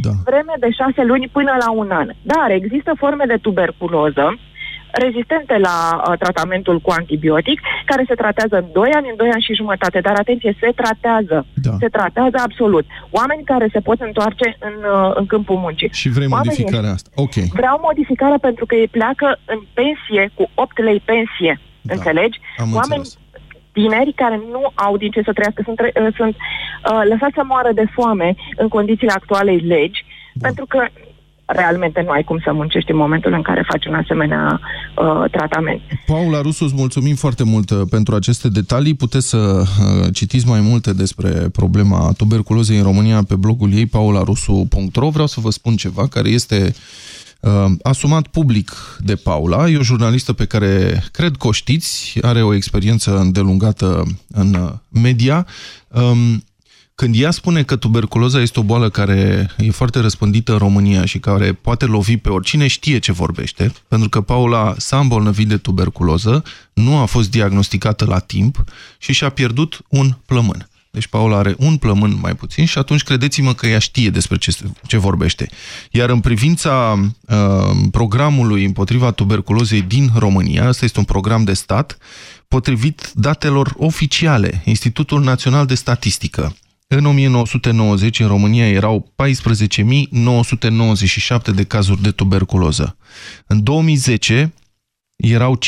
da. vreme de șase luni până la un an. Dar există forme de tuberculoză rezistente la uh, tratamentul cu antibiotic, care se tratează în 2 ani, în 2 ani și jumătate. Dar atenție, se tratează. Da. Se tratează absolut. Oameni care se pot întoarce în, uh, în câmpul muncii. Și vrei Oamenii, modificarea asta. Ok. Vreau modificarea pentru că ei pleacă în pensie cu 8 lei pensie. Da. Înțelegi? Am Oameni, înțeles tineri care nu au din ce să trăiască, sunt, uh, sunt uh, lăsați să moară de foame în condițiile actualei legi, da. pentru că realmente nu ai cum să muncești în momentul în care faci un asemenea uh, tratament. Paula Rusu, îți mulțumim foarte mult uh, pentru aceste detalii. Puteți să uh, citiți mai multe despre problema tuberculozei în România pe blogul ei, paularusu.ro. Vreau să vă spun ceva care este uh, asumat public de Paula. E o jurnalistă pe care cred că o știți, are o experiență îndelungată în media. Um, când ea spune că tuberculoza este o boală care e foarte răspândită în România și care poate lovi pe oricine, știe ce vorbește, pentru că Paula s-a îmbolnăvit de tuberculoză, nu a fost diagnosticată la timp și și-a pierdut un plămân. Deci Paula are un plămân mai puțin și atunci credeți-mă că ea știe despre ce, ce vorbește. Iar în privința uh, programului împotriva tuberculozei din România, asta este un program de stat, potrivit datelor oficiale, Institutul Național de Statistică, în 1990, în România, erau 14.997 de cazuri de tuberculoză. În 2010, erau 15.941.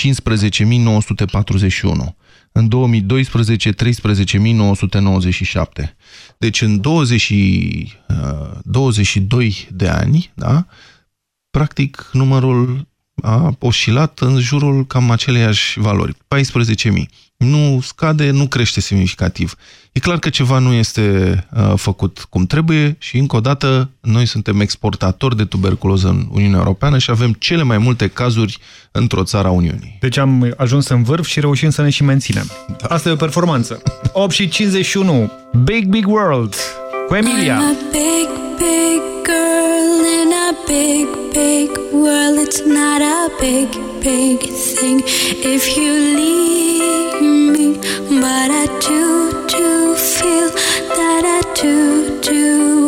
În 2012, 13.997. Deci în 20, 22 uh, de ani, da, practic numărul a oscilat în jurul cam aceleiași valori, 14.000 nu scade, nu crește semnificativ. E clar că ceva nu este uh, făcut cum trebuie și, încă o dată, noi suntem exportatori de tuberculoză în Uniunea Europeană și avem cele mai multe cazuri într-o țară a Uniunii. Deci am ajuns în vârf și reușim să ne și menținem. Da. Asta e o performanță. 8 și 51, Big Big World, cu Emilia. I'm a big, big girl in a big, big world. It's not a big, big thing if you leave me. But I do, do feel that I do, do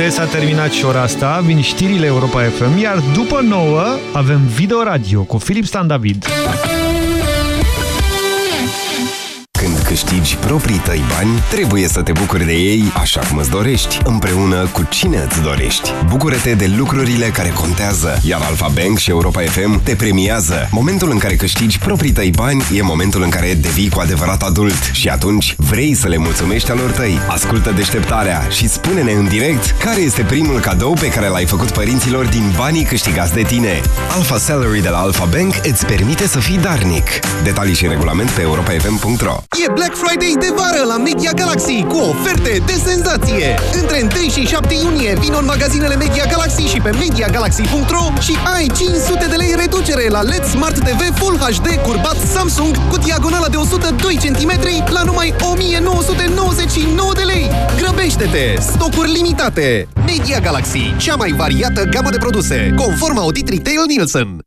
nesimțite s-a terminat și ora asta, vin știrile Europa FM, iar după nouă avem Video Radio cu Filip Stan David. Proprii tăi bani, trebuie să te bucuri de ei așa cum îți dorești, împreună cu cine îți dorești. Bucură-te de lucrurile care contează, iar Alfa Bank și Europa FM te premiază. Momentul în care câștigi proprii tăi bani e momentul în care devii cu adevărat adult și atunci vrei să le mulțumești alor tăi. Ascultă deșteptarea și spune-ne în direct care este primul cadou pe care l-ai făcut părinților din banii câștigați de tine. Alpha Salary de la Alpha Bank îți permite să fii darnic. Detalii și regulament pe europafm.ro E Black Friday de vară la Media Galaxy cu oferte de senzație! Între 1 și 7 iunie vin în magazinele Media Galaxy și pe MediaGalaxy.ro și ai 500 de lei reducere la LED Smart TV Full HD curbat Samsung cu diagonala de 102 cm la numai 1999 de lei! Grăbește-te! Stocuri limitate! Media Galaxy, cea mai variată gamă de produse, conform audit Retail Nielsen.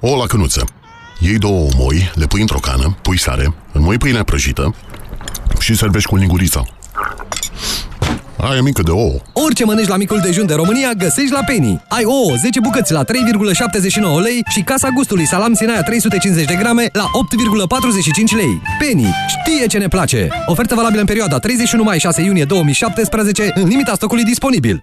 O la cănuță. Iei două moi, le pui într-o cană, pui sare, înmoi pâinea prăjită și servești cu lingurița. Aia mică de ouă. Orice mănânci la micul dejun de România, găsești la Penny. Ai ouă 10 bucăți la 3,79 lei și casa gustului salam Sinaia 350 de grame la 8,45 lei. Penny știe ce ne place. Ofertă valabilă în perioada 31 mai 6 iunie 2017 în limita stocului disponibil.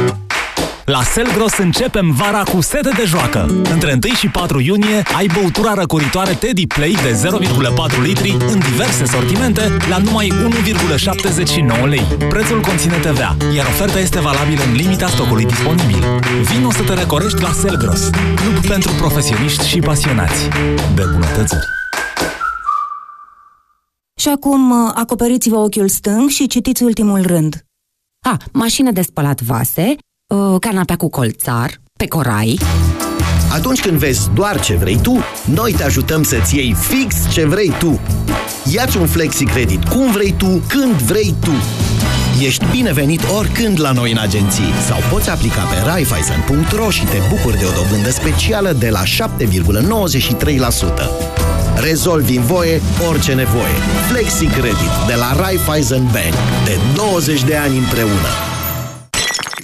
La Selgros începem vara cu sete de joacă. Între 1 și 4 iunie ai băutura răcoritoare Teddy Play de 0,4 litri în diverse sortimente la numai 1,79 lei. Prețul conține TVA, iar oferta este valabilă în limita stocului disponibil. Vino să te recorești la Selgros, club pentru profesioniști și pasionați de bunătățuri. Și acum acoperiți-vă ochiul stâng și citiți ultimul rând. A, mașină de spălat vase, uh, canapea cu colțar, pe corai. Atunci când vezi doar ce vrei tu, noi te ajutăm să-ți iei fix ce vrei tu. Iați un flexi credit cum vrei tu, când vrei tu. Ești binevenit oricând la noi în agenții sau poți aplica pe raiffeisen.ro și te bucuri de o dobândă specială de la 7,93%. Rezolvi în voie orice nevoie. Flexi Credit de la Raiffeisen Bank. De 20 de ani împreună.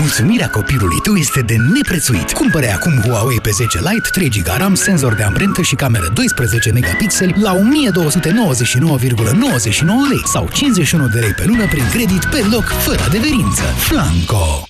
Mulțumirea copilului tău este de neprețuit. Cumpere acum Huawei P10 Lite, 3 GB RAM, senzor de amprentă și cameră 12 megapixeli la 1299,99 lei sau 51 de lei pe lună prin credit pe loc, fără adeverință. Flanco!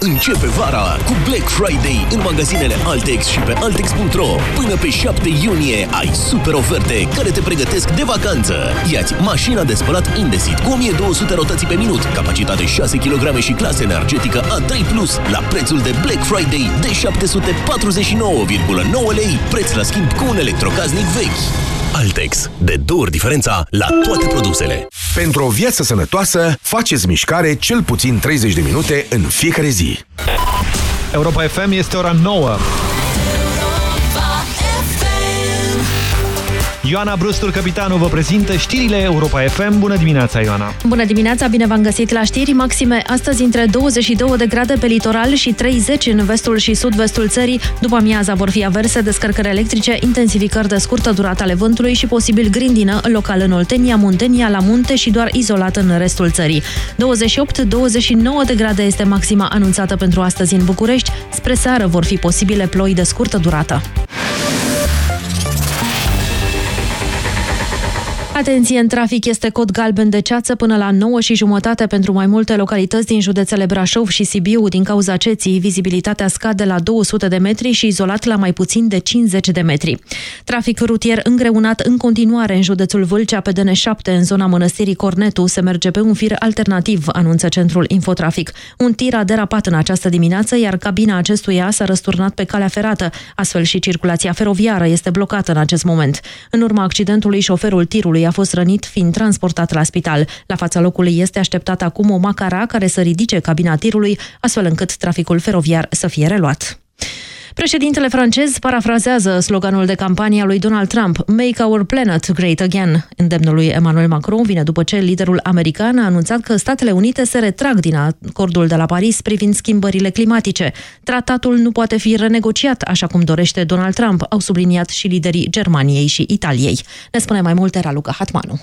Începe vara cu Black Friday în magazinele Altex și pe Altex.ro. Până pe 7 iunie ai super oferte care te pregătesc de vacanță. Iați mașina de spălat Indesit cu 1200 rotații pe minut, capacitate 6 kg și clasă energetică A3+, la prețul de Black Friday de 749,9 lei, preț la schimb cu un electrocaznic vechi. Altex. De două ori diferența la toate produsele. Pentru o viață sănătoasă, faceți mișcare cel puțin 30 de minute în fiecare zi. Europa FM este ora 9. Ioana Brustur, capitanul, vă prezintă știrile Europa FM. Bună dimineața, Ioana! Bună dimineața, bine v-am găsit la știri. Maxime astăzi între 22 de grade pe litoral și 30 în vestul și sud-vestul țării. După amiaza vor fi averse, descărcări electrice, intensificări de scurtă durată ale vântului și posibil grindină local în Oltenia, Muntenia, la munte și doar izolat în restul țării. 28-29 de grade este maxima anunțată pentru astăzi în București. Spre seară vor fi posibile ploi de scurtă durată. Atenție, în trafic este cod galben de ceață până la 9 și jumătate pentru mai multe localități din județele Brașov și Sibiu. Din cauza ceții, vizibilitatea scade la 200 de metri și izolat la mai puțin de 50 de metri. Trafic rutier îngreunat în continuare în județul Vâlcea pe DN7, în zona mănăstirii Cornetu, se merge pe un fir alternativ, anunță centrul Infotrafic. Un tir a derapat în această dimineață, iar cabina acestuia s-a răsturnat pe calea ferată. Astfel și circulația feroviară este blocată în acest moment. În urma accidentului, șoferul tirului a fost rănit fiind transportat la spital. La fața locului este așteptat acum o macara care să ridice cabina tirului, astfel încât traficul feroviar să fie reluat. Președintele francez parafrazează sloganul de campanie a lui Donald Trump, Make our planet great again. Îndemnul lui Emmanuel Macron vine după ce liderul american a anunțat că Statele Unite se retrag din acordul de la Paris privind schimbările climatice. Tratatul nu poate fi renegociat, așa cum dorește Donald Trump, au subliniat și liderii Germaniei și Italiei. Ne spune mai multe Raluca Hatmanu.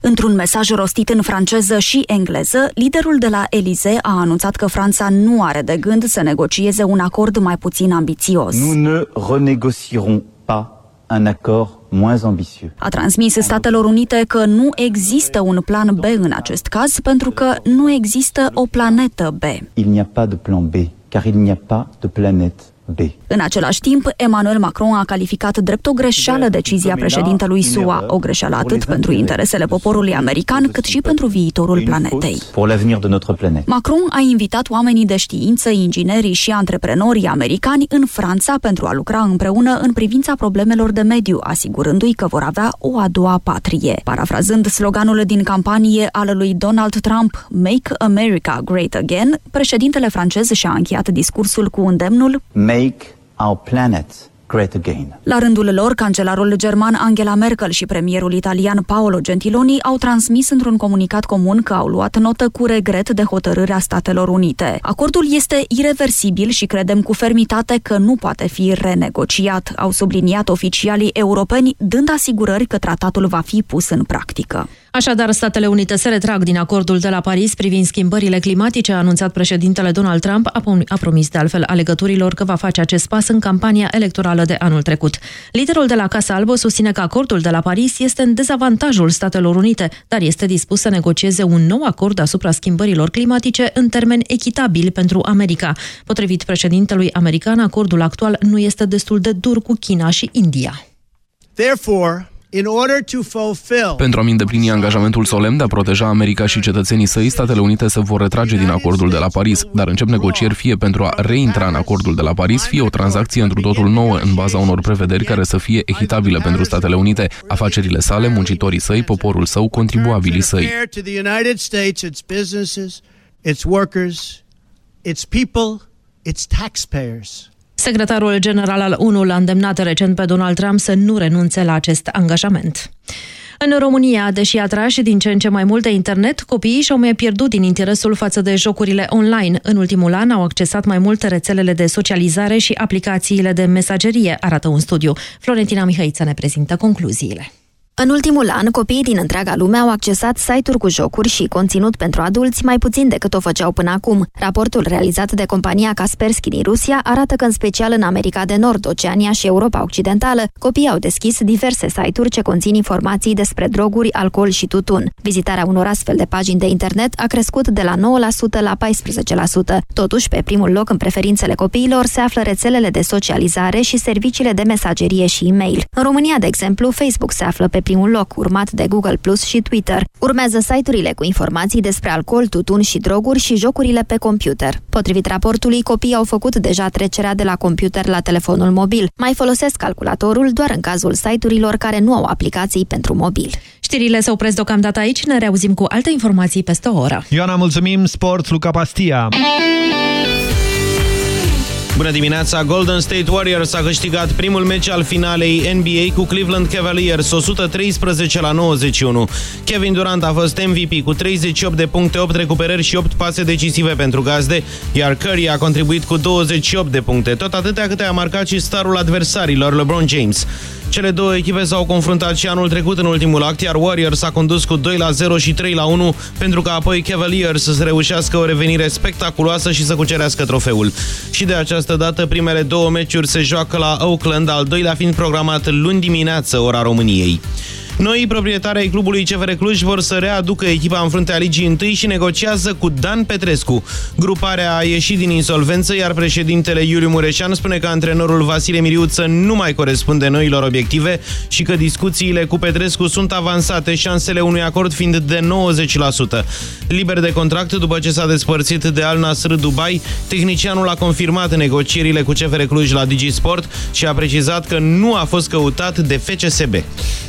Într-un mesaj rostit în franceză și engleză, liderul de la Elize a anunțat că Franța nu are de gând să negocieze un acord mai puțin ambițios. Nous ne renégocierons pas un accord moins ambitieux. A transmis Statelor Unite că nu există un plan B în acest caz pentru că nu există o planetă B. Il n'y a pas de plan B, car il n'y a pas de planète B. În același timp, Emmanuel Macron a calificat drept o greșeală decizia președintelui SUA, o greșeală atât pentru interesele poporului american, cât și pentru viitorul planetei. Pour l'avenir de notre planète. Macron a invitat oamenii de știință, inginerii și antreprenorii americani în Franța pentru a lucra împreună în privința problemelor de mediu, asigurându-i că vor avea o a doua patrie. Parafrazând sloganul din campanie al lui Donald Trump, Make America Great Again, președintele francez și-a încheiat discursul cu îndemnul Make our planet great again. La rândul lor, cancelarul german Angela Merkel și premierul italian Paolo Gentiloni au transmis într-un comunicat comun că au luat notă cu regret de hotărârea Statelor Unite. Acordul este irreversibil și credem cu fermitate că nu poate fi renegociat, au subliniat oficialii europeni, dând asigurări că tratatul va fi pus în practică. Așadar, Statele Unite se retrag din acordul de la Paris privind schimbările climatice, a anunțat președintele Donald Trump, a promis de altfel alegătorilor că va face acest pas în campania electorală de anul trecut. Liderul de la Casa Albă susține că acordul de la Paris este în dezavantajul Statelor Unite, dar este dispus să negocieze un nou acord asupra schimbărilor climatice în termeni echitabili pentru America. Potrivit președintelui american, acordul actual nu este destul de dur cu China și India. Therefore, in order to fulfill Pentru a-mi îndeplini angajamentul solemn de a proteja America și cetățenii săi, Statele Unite se vor retrage din acordul de la Paris, dar încep negocieri fie pentru a reintra în acordul de la Paris, fie o tranzacție într totul nouă, în baza unor prevederi care să fie echitabile pentru Statele Unite, afacerile sale, muncitorii săi, poporul său, contribuabilii săi. fair to the United States, its businesses, its workers, its people, its taxpayers. Secretarul general al ONU l-a îndemnat recent pe Donald Trump să nu renunțe la acest angajament. În România, deși atrași din ce în ce mai mult de internet, copiii și-au mai pierdut din interesul față de jocurile online. În ultimul an au accesat mai mult rețelele de socializare și aplicațiile de mesagerie, arată un studiu. Florentina Mihăiță ne prezintă concluziile. În ultimul an, copiii din întreaga lume au accesat site-uri cu jocuri și conținut pentru adulți mai puțin decât o făceau până acum. Raportul realizat de compania Kaspersky din Rusia arată că în special în America de Nord, Oceania și Europa Occidentală, copiii au deschis diverse site-uri ce conțin informații despre droguri, alcool și tutun. Vizitarea unor astfel de pagini de internet a crescut de la 9% la 14%. Totuși, pe primul loc în preferințele copiilor se află rețelele de socializare și serviciile de mesagerie și e-mail. În România, de exemplu, Facebook se află pe primul loc, urmat de Google Plus și Twitter. Urmează site-urile cu informații despre alcool, tutun și droguri și jocurile pe computer. Potrivit raportului, copiii au făcut deja trecerea de la computer la telefonul mobil. Mai folosesc calculatorul doar în cazul site-urilor care nu au aplicații pentru mobil. Știrile se opresc deocamdată aici, ne reauzim cu alte informații peste o oră. Ioana, mulțumim, sport, Luca Pastia. Bună dimineața! Golden State Warriors a câștigat primul meci al finalei NBA cu Cleveland Cavaliers 113 la 91. Kevin Durant a fost MVP cu 38 de puncte, 8 recuperări și 8 pase decisive pentru gazde, iar Curry a contribuit cu 28 de puncte, tot atâtea câte a marcat și starul adversarilor LeBron James. Cele două echipe s-au confruntat și anul trecut în ultimul act, iar Warriors a condus cu 2 la 0 și 3 la 1, pentru că apoi Cavaliers să reușească o revenire spectaculoasă și să cucerească trofeul. Și de această dată, primele două meciuri se joacă la Oakland, al doilea fiind programat luni dimineață, ora României. Noi, proprietarii ai clubului CFR Cluj, vor să readucă echipa în fruntea ligii întâi și negociază cu Dan Petrescu. Gruparea a ieșit din insolvență, iar președintele Iuliu Mureșan spune că antrenorul Vasile Miriuță nu mai corespunde noilor obiective și că discuțiile cu Petrescu sunt avansate, șansele unui acord fiind de 90%. Liber de contract după ce s-a despărțit de Al Nasr Dubai, tehnicianul a confirmat negocierile cu CFR Cluj la Digisport și a precizat că nu a fost căutat de FCSB.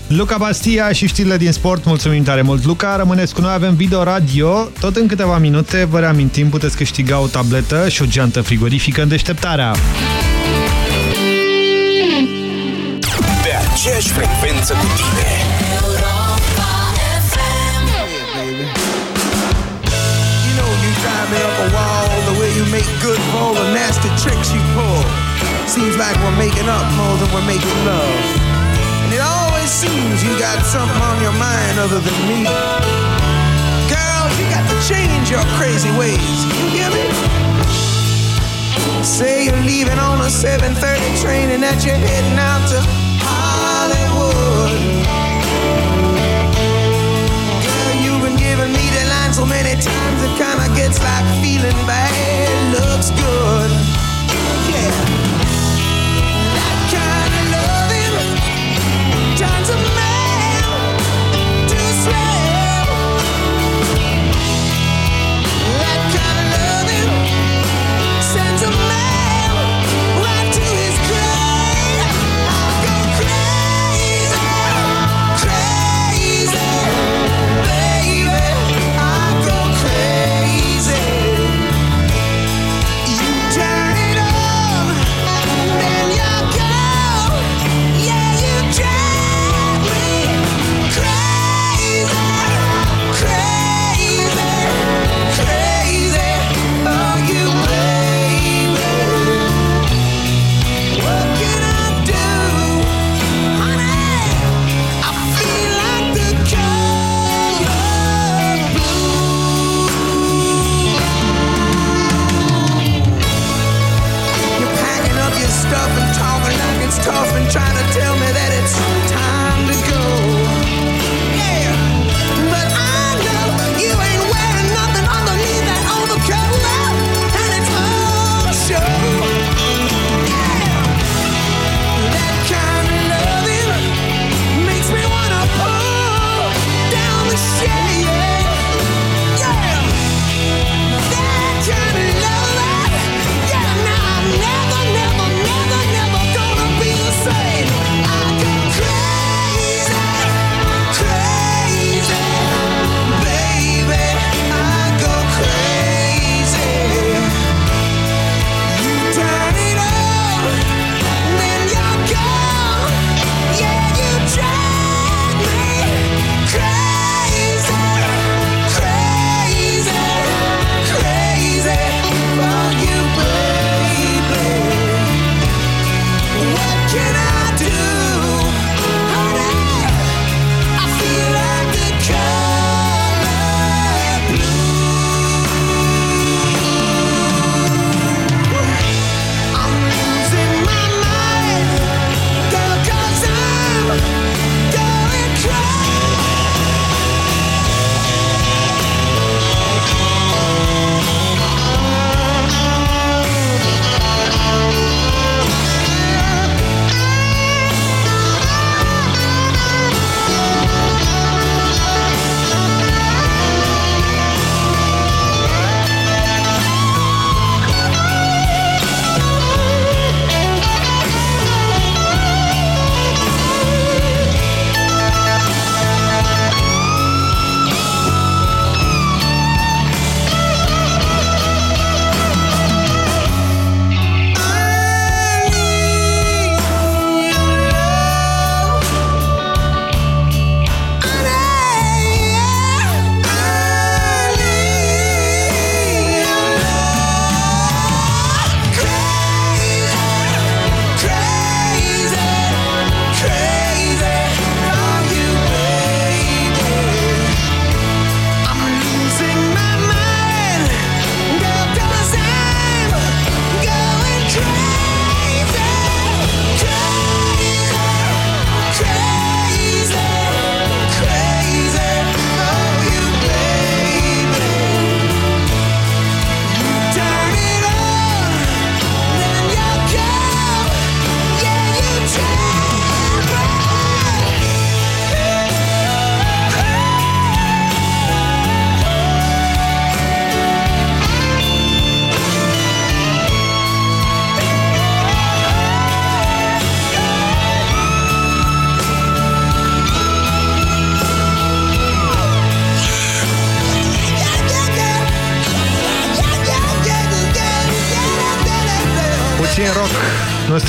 Luca Bastia și știrile din sport, mulțumim tare mult, Luca. Rămâneți cu noi, avem video radio. Tot în câteva minute, vă reamintim, puteți câștiga o tabletă și o geantă frigorifică în deșteptarea. Pe aceeași frecvență cu tine. You know you drive me up a wall the way you make good for all the nasty tricks you pull. Seems like we're making up more than we're making love. Seems you got something on your mind other than me. Girl, you got to change your crazy ways. You hear me? Say you're leaving on a 7:30 train and that you're heading out to Hollywood. Girl, you've been giving me the line so many times it kinda gets like feeling bad looks good.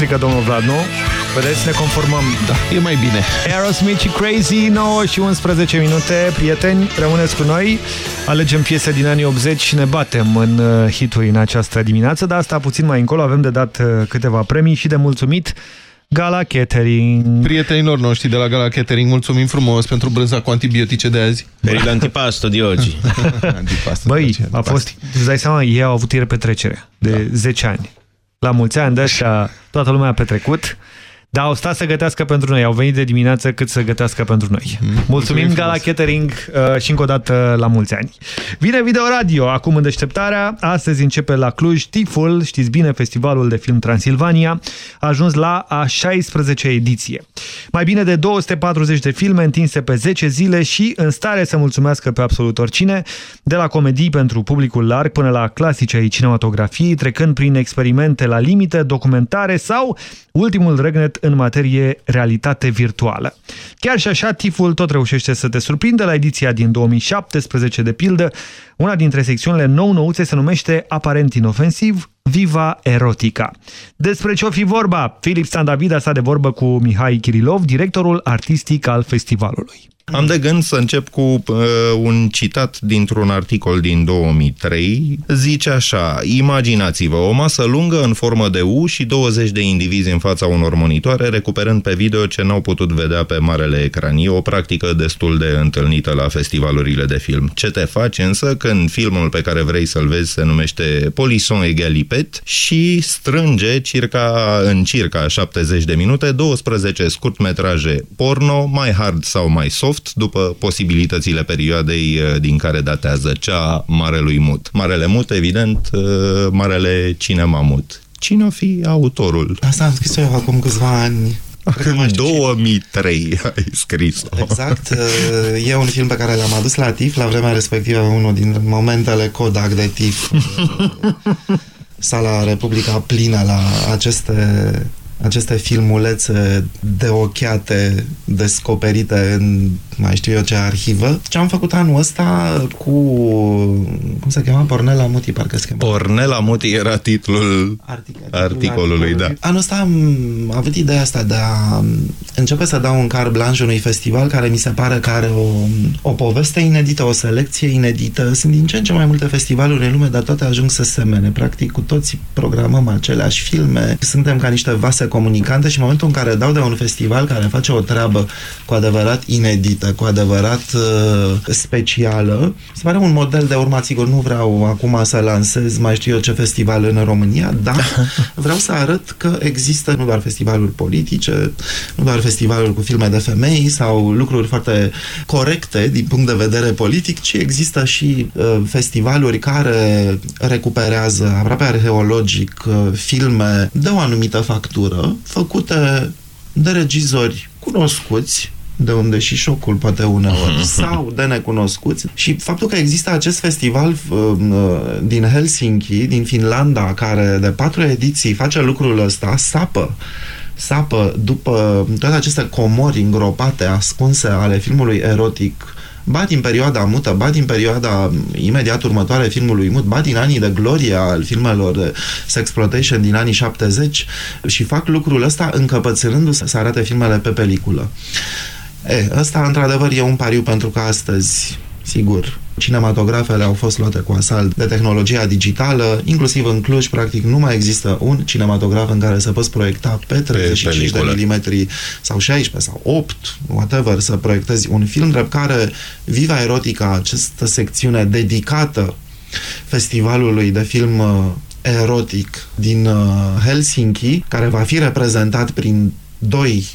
Strică domnul Vlad, nu? Vedeți, ne conformăm. Da, e mai bine. Aerosmith și Crazy, 9 și 11 minute. Prieteni, rămâneți cu noi. Alegem piese din anii 80 și ne batem în uh, hituri în această dimineață, dar asta puțin mai încolo. Avem de dat uh, câteva premii și de mulțumit. Gala Catering. Prietenilor noștri de la Gala Catering, mulțumim frumos pentru brânza cu antibiotice de azi. Per l'antipasto di oggi. Băi, a fost, îți dai seama, ei au avut ieri petrecere de da. 10 ani. La mulți ani de așa, toată lumea a petrecut. Dar au stat să gătească pentru noi, au venit de dimineață cât să gătească pentru noi. Mm, mulțumim, mulțumim Gala Catering uh, și încă o dată la mulți ani. Vine Video Radio, acum în deșteptarea. Astăzi începe la Cluj Tiful, știți bine, festivalul de film Transilvania. A ajuns la a 16 ediție. Mai bine de 240 de filme întinse pe 10 zile și în stare să mulțumească pe absolut oricine, de la comedii pentru publicul larg până la clasice ai cinematografiei, trecând prin experimente la limite, documentare sau ultimul regnet în materie realitate virtuală. Chiar și așa, TIFul tot reușește să te surprindă la ediția din 2017, de pildă, una dintre secțiunile nou-nouțe se numește aparent inofensiv Viva Erotica. Despre ce o fi vorba? Filip Standavida s-a de vorbă cu Mihai Kirilov, directorul artistic al festivalului. Am de gând să încep cu uh, un citat dintr-un articol din 2003. Zice așa, imaginați-vă o masă lungă în formă de U și 20 de indivizi în fața unor monitoare, recuperând pe video ce n-au putut vedea pe marele ecran. E o practică destul de întâlnită la festivalurile de film. Ce te faci însă când filmul pe care vrei să-l vezi se numește Polisson Egalipet și strânge circa, în circa 70 de minute 12 scurtmetraje porno, mai hard sau mai soft, soft după posibilitățile perioadei uh, din care datează cea Marelui Mut. Marele Mut, evident, uh, Marele Cinema Mut. Cine o fi autorul? Asta am scris eu acum câțiva ani. În 2003 ai scris-o. Exact. Uh, e un film pe care l-am adus la TIF, la vremea respectivă unul din momentele Kodak de TIF. Sala Republica plină la aceste aceste filmulețe de ochiate descoperite în mai știu eu ce arhivă. Ce am făcut anul ăsta cu, cum se chema? Pornela Muti, parcă se chema. Pornela Muti era titlul Artic articolului, da. Anul ăsta am avut ideea asta de a începe să dau un car blanche unui festival care mi se pare că are o, o poveste inedită, o selecție inedită. Sunt din ce în ce mai multe festivaluri în lume, dar toate ajung să semene. Practic, cu toți programăm aceleași filme. Suntem ca niște vase comunicante și în momentul în care dau de un festival care face o treabă cu adevărat inedită, cu adevărat uh, specială, se pare un model de urmat. Sigur, nu vreau acum să lansez mai știu eu ce festival în România, dar vreau să arăt că există nu doar festivaluri politice, nu doar festivaluri cu filme de femei sau lucruri foarte corecte din punct de vedere politic, ci există și uh, festivaluri care recuperează aproape arheologic uh, filme de o anumită factură făcute de regizori cunoscuți, de unde și șocul poate uneori, sau de necunoscuți. Și faptul că există acest festival uh, din Helsinki, din Finlanda, care de patru ediții face lucrul ăsta, sapă sapă după toate aceste comori îngropate, ascunse ale filmului erotic ba din perioada mută, ba din perioada imediat următoare filmului mut, ba din anii de glorie al filmelor de sexploitation din anii 70 și fac lucrul ăsta încăpățânându-se să arate filmele pe peliculă. E, ăsta, într-adevăr, e un pariu pentru că astăzi, sigur, cinematografele au fost luate cu asalt de tehnologia digitală, inclusiv în Cluj, practic, nu mai există un cinematograf în care să poți proiecta pe 35 pe de milimetri sau 16 sau 8, whatever, să proiectezi un film, drept care Viva Erotica, această secțiune dedicată festivalului de film uh, erotic din uh, Helsinki, care va fi reprezentat prin doi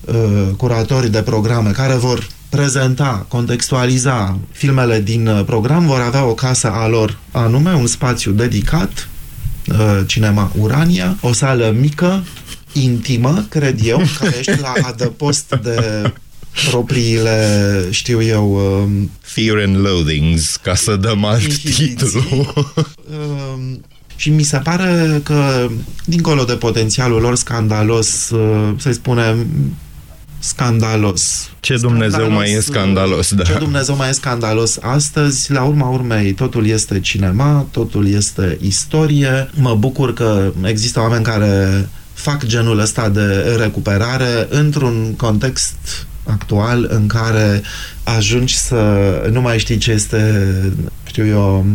uh, curatori de programe care vor prezenta, contextualiza filmele din uh, program, vor avea o casă a lor anume, un spațiu dedicat, uh, Cinema Urania, o sală mică, intimă, cred eu, care ești la adăpost de propriile, știu eu... Um, Fear and Loathings, ca să dăm alt titlu. Um, și mi se pare că, dincolo de potențialul lor scandalos, uh, să spunem, scandalos. Ce Dumnezeu mai e scandalos, da. Ce Dumnezeu mai e scandalos astăzi. La urma urmei, totul este cinema, totul este istorie. Mă bucur că există oameni care fac genul ăsta de recuperare într-un context actual în care ajungi să nu mai știi ce este, știu eu,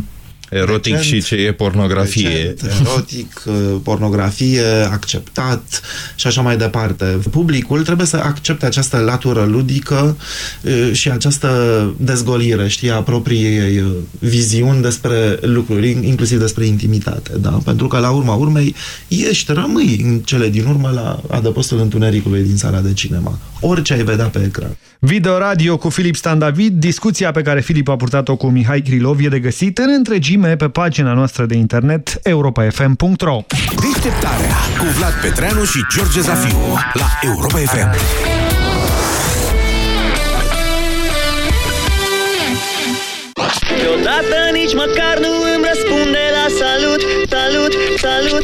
Erotic Recent, și ce e pornografie. Recent, erotic, uh, pornografie, acceptat și așa mai departe. Publicul trebuie să accepte această latură ludică uh, și această dezgolire, știi, a propriei uh, viziuni despre lucruri, inclusiv despre intimitate, da? Pentru că la urma urmei ești, rămâi în cele din urmă la adăpostul întunericului din sala de cinema. Orice ai vedea pe ecran. Video radio cu Filip Stan David, discuția pe care Filip a purtat-o cu Mihai Krilov e de găsit în întregime pe pagina noastră de internet europafm.ro Deșteptarea cu Vlad Petreanu și George Zafiu la Europa FM. Deodată nici măcar nu îmi răspunde la salut, salut, salut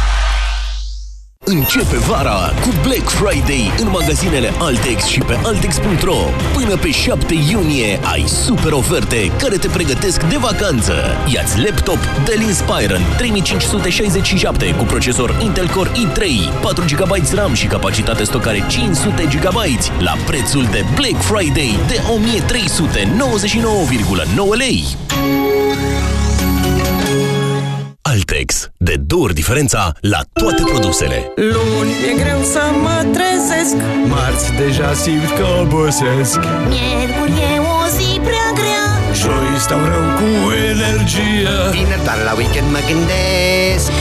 Începe vara cu Black Friday în magazinele Altex și pe Altex.ro. Până pe 7 iunie ai super oferte care te pregătesc de vacanță. Iați laptop Dell Inspiron 3567 cu procesor Intel Core i3, 4 GB RAM și capacitate stocare 500 GB la prețul de Black Friday de 1399,9 lei. Altex. De două ori diferența la toate produsele. Luni e greu să mă trezesc. Marți deja simt că obosesc. Miercuri e o zi prea grea. Joi stau rău cu energie. Vineri doar la weekend mă gândesc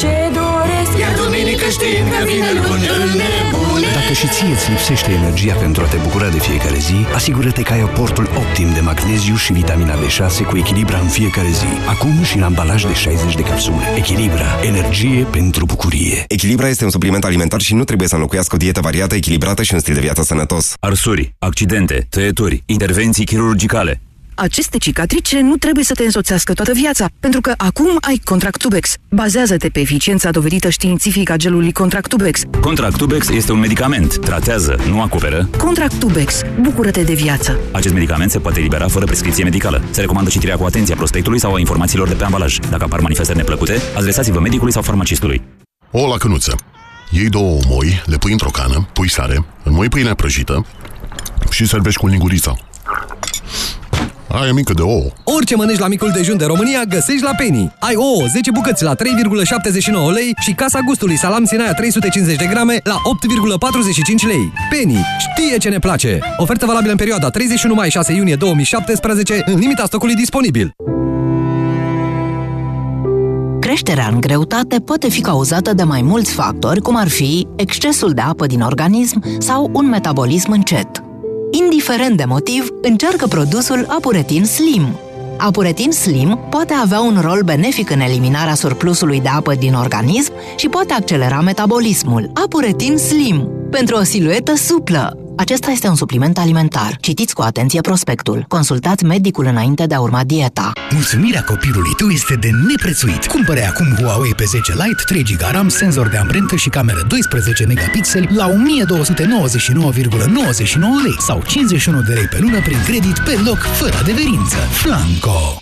ce doresc Iar duminică știind că vine luni îl nebune Dacă și ție îți lipsește energia pentru a te bucura de fiecare zi, asigură-te că ai aportul optim de magneziu și vitamina B6 cu Echilibra în fiecare zi. Acum și în ambalaj de 60 de capsule. Echilibra. Energie pentru bucurie. Echilibra este un supliment alimentar și nu trebuie să înlocuiască o dietă variată, echilibrată și un stil de viață sănătos. Arsuri, accidente, tăieturi, intervenții chirurgicale. Aceste cicatrice nu trebuie să te însoțească toată viața, pentru că acum ai Contractubex. Bazează-te pe eficiența dovedită științific a gelului Contractubex. Contractubex este un medicament. Tratează, nu acoperă. Contractubex. Bucură-te de viață. Acest medicament se poate elibera fără prescripție medicală. Se recomandă citirea cu atenție a prospectului sau a informațiilor de pe ambalaj. Dacă apar manifestări neplăcute, adresați-vă medicului sau farmacistului. O la cănuță. Iei două omoi, le pui într-o cană, pui sare, înmoi pâinea prăjită și servești cu lingurița. Aia mică de ouă. Orice mănânci la micul dejun de România, găsești la Penny. Ai ouă 10 bucăți la 3,79 lei și casa gustului salam Sinaia 350 de grame la 8,45 lei. Penny știe ce ne place. Ofertă valabilă în perioada 31 mai 6 iunie 2017 în limita stocului disponibil. Creșterea în greutate poate fi cauzată de mai mulți factori, cum ar fi excesul de apă din organism sau un metabolism încet. Indiferent de motiv, încearcă produsul Apuretin Slim. Apuretin Slim poate avea un rol benefic în eliminarea surplusului de apă din organism și poate accelera metabolismul. Apuretin Slim. Pentru o siluetă suplă. Acesta este un supliment alimentar. Citiți cu atenție prospectul. Consultați medicul înainte de a urma dieta. Mulțumirea copilului tău este de neprețuit. Cumpere acum Huawei P10 Lite, 3 GB RAM, senzor de amprentă și cameră 12 megapixeli la 1299,99 lei sau 51 de lei pe lună prin credit pe loc, fără adeverință. Flanco!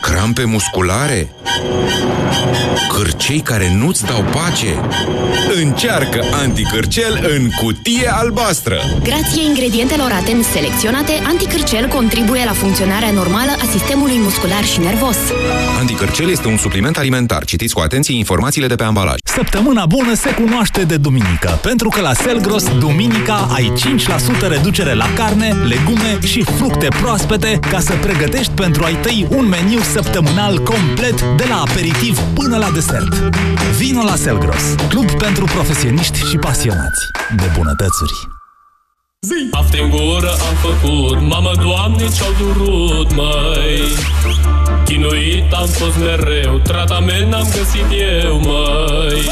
Crampe musculare? Cârcei care nu-ți dau pace? Încearcă anticârcel în cutie albastră! Grație ingredientelor atent selecționate, anticârcel contribuie la funcționarea normală a sistemului muscular și nervos. Anticârcel este un supliment alimentar. Citiți cu atenție informațiile de pe ambalaj. Săptămâna bună se cunoaște de duminică, pentru că la Selgros, duminica, ai 5% reducere la carne, legume și fructe proaspete ca să pregătești pentru ai tăi un meniu săptămânal complet de la aperitiv până la desert. Vino la Selgros, club pentru profesioniști și pasionați de bunătățuri. Zi! Afte în gură am făcut, mamă, doamne, ce-au durut, măi Chinuit am fost mereu, tratament n-am găsit eu, măi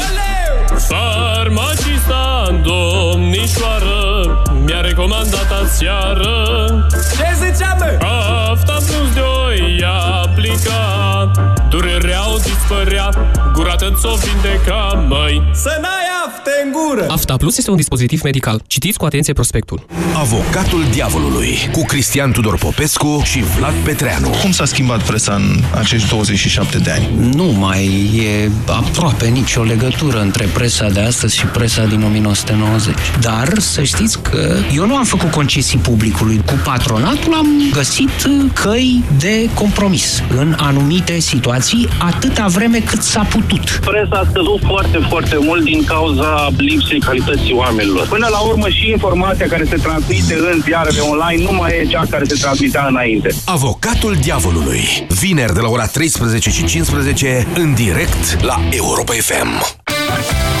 Farmacista în domnișoară Mi-a recomandat aseară Ce zicea, mă? Afta plus de oi aplicat God. O dispărea Gura ți-o vindeca, măi Să n-ai afte în gură! Afta Plus este un dispozitiv medical. Citiți cu atenție prospectul. Avocatul diavolului cu Cristian Tudor Popescu și Vlad Petreanu. Cum s-a schimbat presa în acești 27 de ani? Nu mai e aproape nicio legătură între presa de astăzi și presa din 1990. Dar să știți că eu nu am făcut concesii publicului. Cu patronatul am găsit căi de compromis în anumite situații atâta vreme cât s-a putut. Presa a scăzut foarte, foarte mult din cauza lipsei calității oamenilor. Până la urmă și informația care se transmite în ziarele online nu mai e cea care se transmitea înainte. Avocatul diavolului. Vineri de la ora 13 și 15 în direct la Europa FM.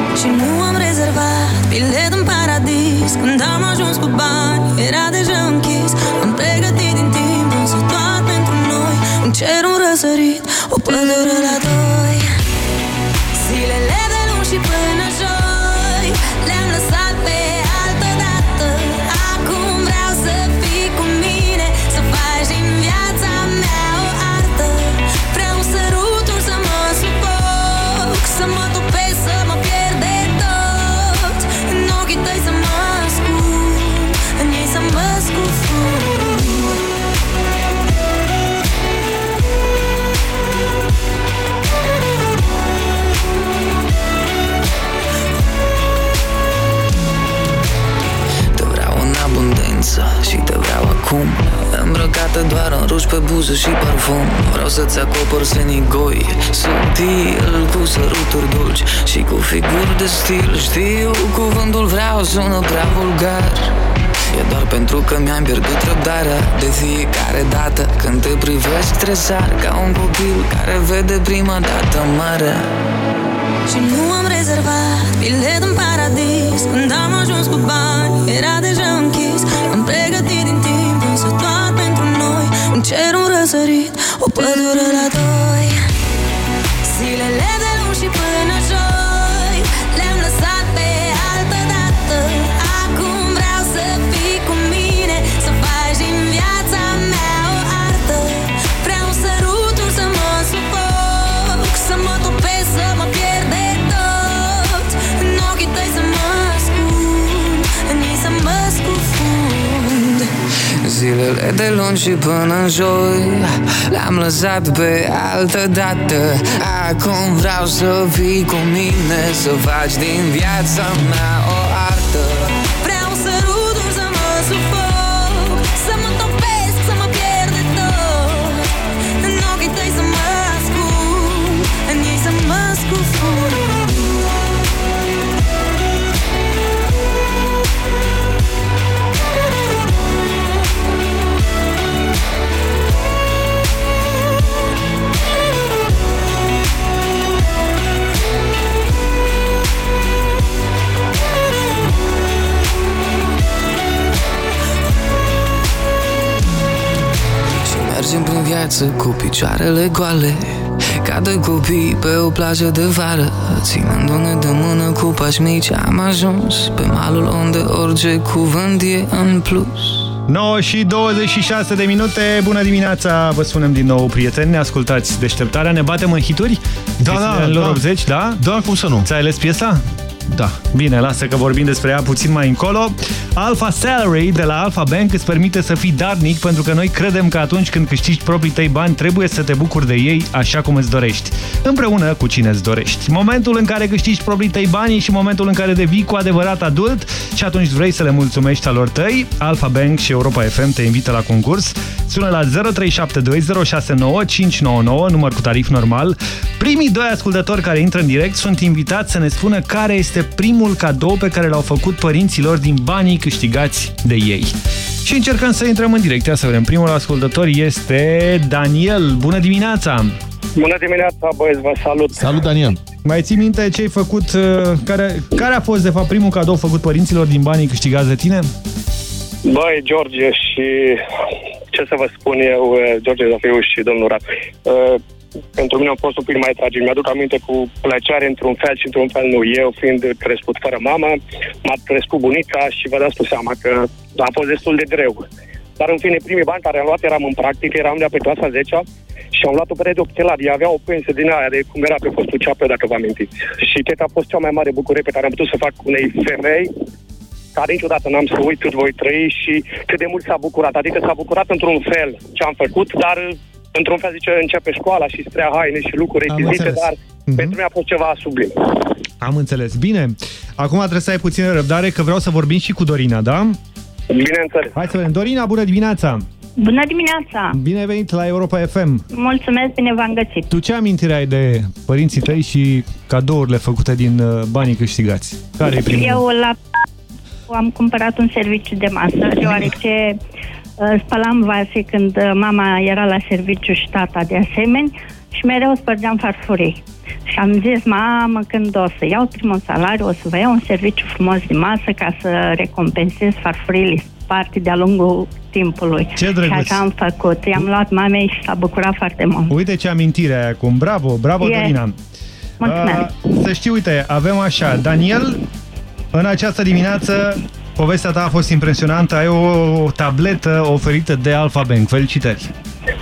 Și nu am rezervat bilet în paradis. Când am ajuns cu bani, era deja închis. Am pregătit din timp, însă doar pentru noi. Un cer, un răsărit, o pădure la doi. Zilele de luni și până Îmbrăcată doar în ruși pe buză și parfum. Vreau să-ți acopăr senigoi Subtil, cu săruturi dulci Și cu figuri de stil. Știu, cuvântul vreau sună prea vulgar. E doar pentru că mi-am pierdut răbdarea. De fiecare dată când te privesc tresar Ca un copil care vede prima dată mare Și nu am rezervat bilet în paradis. Când am ajuns cu bani, era deja cer, un răsărit, o pădure la doi. Zilele de luni și până joi zilele de luni și până în joi. Le-am lăsat pe altă dată. Acum vreau să fii cu mine Să faci din viața mea mergem prin viață cu picioarele goale Ca doi copii pe o plajă de vară Ținându-ne de mână cu pași mici Am ajuns pe malul unde orice cuvânt e în plus 9 și 26 de minute, bună dimineața, vă spunem din nou, prieteni, ne ascultați deșteptarea, ne batem în hituri? Da, da, în da. 80, da? Da, cum să nu? Ți-ai ales piesa? Da. Bine, lasă că vorbim despre ea puțin mai încolo. Alpha Salary de la Alpha Bank îți permite să fii darnic pentru că noi credem că atunci când câștigi proprii tăi bani trebuie să te bucuri de ei așa cum îți dorești. Împreună cu cine îți dorești. Momentul în care câștigi proprii tăi bani și momentul în care devii cu adevărat adult și atunci vrei să le mulțumești alor tăi, Alpha Bank și Europa FM te invită la concurs. Sună la 0372069599, număr cu tarif normal. Primii doi ascultători care intră în direct sunt invitați să ne spună care este primul cadou pe care l-au făcut părinților din banii câștigați de ei. Și încercăm să intrăm în direct. Ia să vedem. Primul ascultător este Daniel. Bună dimineața! Bună dimineața, băieți, vă salut! Salut, Daniel! Mai ții minte ce ai făcut, uh, care, care a fost de fapt primul cadou făcut părinților din banii câștigați de tine? Băi, George și ce să vă spun eu, eh, George Zafiu și domnul Rat. Uh, pentru mine a fost un pic mai tragic. Mi-aduc aminte cu plăcere într-un fel și într-un fel nu. Eu fiind crescut fără mamă, m-a crescut bunica și vă dați cu seama că a fost destul de greu. Dar în fine, primii bani care am luat eram în practică, eram de pe clasa 10 și am luat o pereche de ochelari. Ea avea o pensie din aia de cum era pe postul ceapă, dacă vă amintiți. Și cred că a fost cea mai mare bucurie pe care am putut să fac unei femei care niciodată n-am să uit cât voi trăi și cât de mult s-a bucurat. Adică s-a bucurat într-un fel ce am făcut, dar într-un fel zice începe școala și strea haine și lucruri Am rechizite, înțeles. dar Mhm. pentru mine a fost ceva sublim. Am înțeles. Bine. Acum trebuie să ai puțină răbdare că vreau să vorbim și cu Dorina, da? Bineînțeles. Hai să vedem. Dorina, bună dimineața! Bună dimineața! Bine ai venit la Europa FM. Mulțumesc, bine v-am găsit. Tu ce amintire ai de părinții tăi și cadourile făcute din uh, banii câștigați? Care e primul? Eu la am cumpărat un serviciu de masă, deoarece uh, spălam vase când uh, mama era la serviciu și tata de asemenea și mereu spărgeam farfurii. Și am zis, mamă, când o să iau primul salariu, o să vă iau un serviciu frumos de masă ca să recompensez farfurile sparte de-a lungul timpului. Ce drăguț! Și așa am făcut. I-am luat mamei și s-a bucurat foarte mult. Uite ce amintire ai acum. Bravo, bravo, E. Dorina. Mulțumesc. Uh, să știi, uite, avem așa. Daniel, în această dimineață, povestea ta a fost impresionantă. Ai o, o tabletă oferită de Alpha Bank. Felicitări!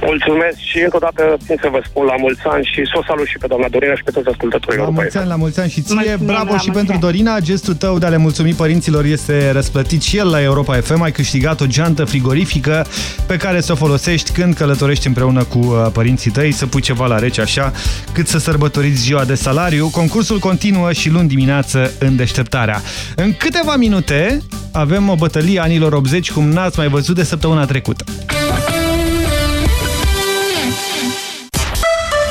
Mulțumesc și încă o dată țin să vă spun la mulți ani și să o salut și pe doamna Dorina și pe toți ascultătorii La Europa mulți ani, la mulți ani și ție. Mulțumim, Bravo la și mulți pentru ani. Dorina. Gestul tău de a le mulțumi părinților este răsplătit și el la Europa FM. Ai câștigat o geantă frigorifică pe care să o folosești când călătorești împreună cu uh, părinții tăi, să pui ceva la rece așa, cât să sărbătoriți ziua de salariu. Concursul continuă și luni dimineață în deșteptarea. În câteva minute avem o bătălie anilor 80 cum n-ați mai văzut de săptămâna trecută.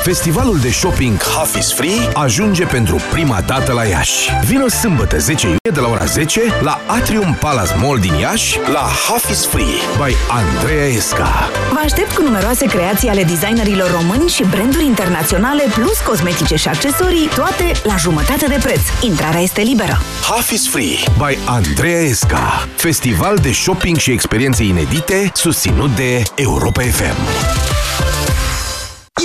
Festivalul de shopping Half is Free ajunge pentru prima dată la Iași. Vino sâmbătă 10 iunie de la ora 10 la Atrium Palace Mall din Iași la Half is Free by Andreea Esca. Vă aștept cu numeroase creații ale designerilor români și branduri internaționale, plus cosmetice și accesorii, toate la jumătate de preț. Intrarea este liberă. Half is Free by Andreea Esca. Festival de shopping și experiențe inedite susținut de Europa FM.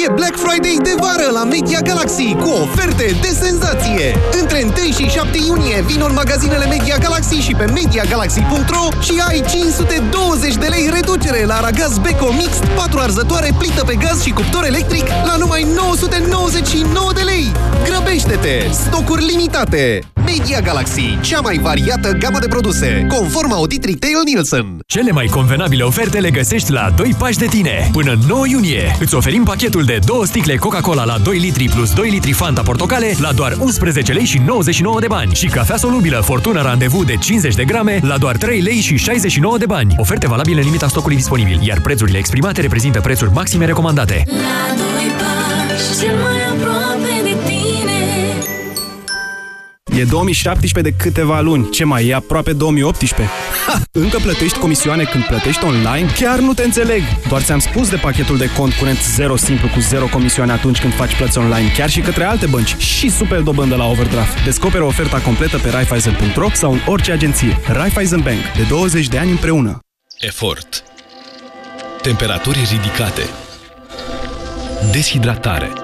E Black Friday de vară la Media Galaxy cu oferte de senzație! Între 1 și 7 iunie vino în magazinele Media Galaxy și pe MediaGalaxy.ro și ai 520 de lei reducere la aragaz Beko Mixed, 4 arzătoare, plită pe gaz și cuptor electric la numai 999 de lei! Grăbește Grăbește-te! Stocuri limitate! Media Galaxy, cea mai variată gamă de produse, conform audit Retail Nielsen. Cele mai convenabile oferte le găsești la 2 pași de tine. Până în 9 iunie îți oferim pachetul de 2 sticle Coca-Cola la 2 litri plus 2 litri Fanta Portocale la doar 11 lei și 99 de bani și cafea solubilă Fortuna Randevu de 50 de grame la doar 3 lei și 69 de bani. Oferte valabile în limita stocului disponibil, iar prețurile exprimate reprezintă prețuri maxime recomandate. La doi pași, cel mai aproape de tine E 2017 de câteva luni. Ce mai e aproape 2018? Ha! Încă plătești comisioane când plătești online? Chiar nu te înțeleg! Doar ți-am spus de pachetul de cont curent 0 simplu cu 0 comisioane atunci când faci plăți online, chiar și către alte bănci și super dobândă la overdraft. Descoperă oferta completă pe Raiffeisen.ro sau în orice agenție. Raiffeisen Bank. De 20 de ani împreună. Efort. Temperaturi ridicate. Deshidratare.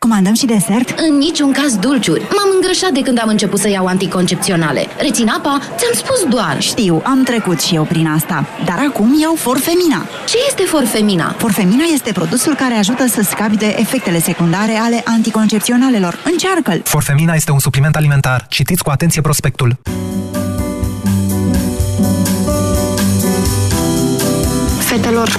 Comandăm și desert? În niciun caz dulciuri. M-am îngrășat de când am început să iau anticoncepționale. Rețin apa? Ți-am spus doar. Știu, am trecut și eu prin asta. Dar acum iau Forfemina. Ce este Forfemina? Forfemina este produsul care ajută să scapi de efectele secundare ale anticoncepționalelor. Încearcă-l! Forfemina este un supliment alimentar. Citiți cu atenție prospectul. Fetelor,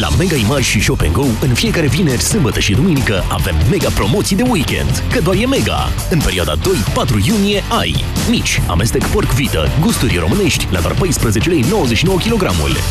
La Mega Image și Shop Go, în fiecare vineri, sâmbătă și duminică avem mega promoții de weekend, că doar e mega. În perioada 2-4 iunie ai mici, amestec porc vită, gusturi românești la doar 14 lei 99 kg,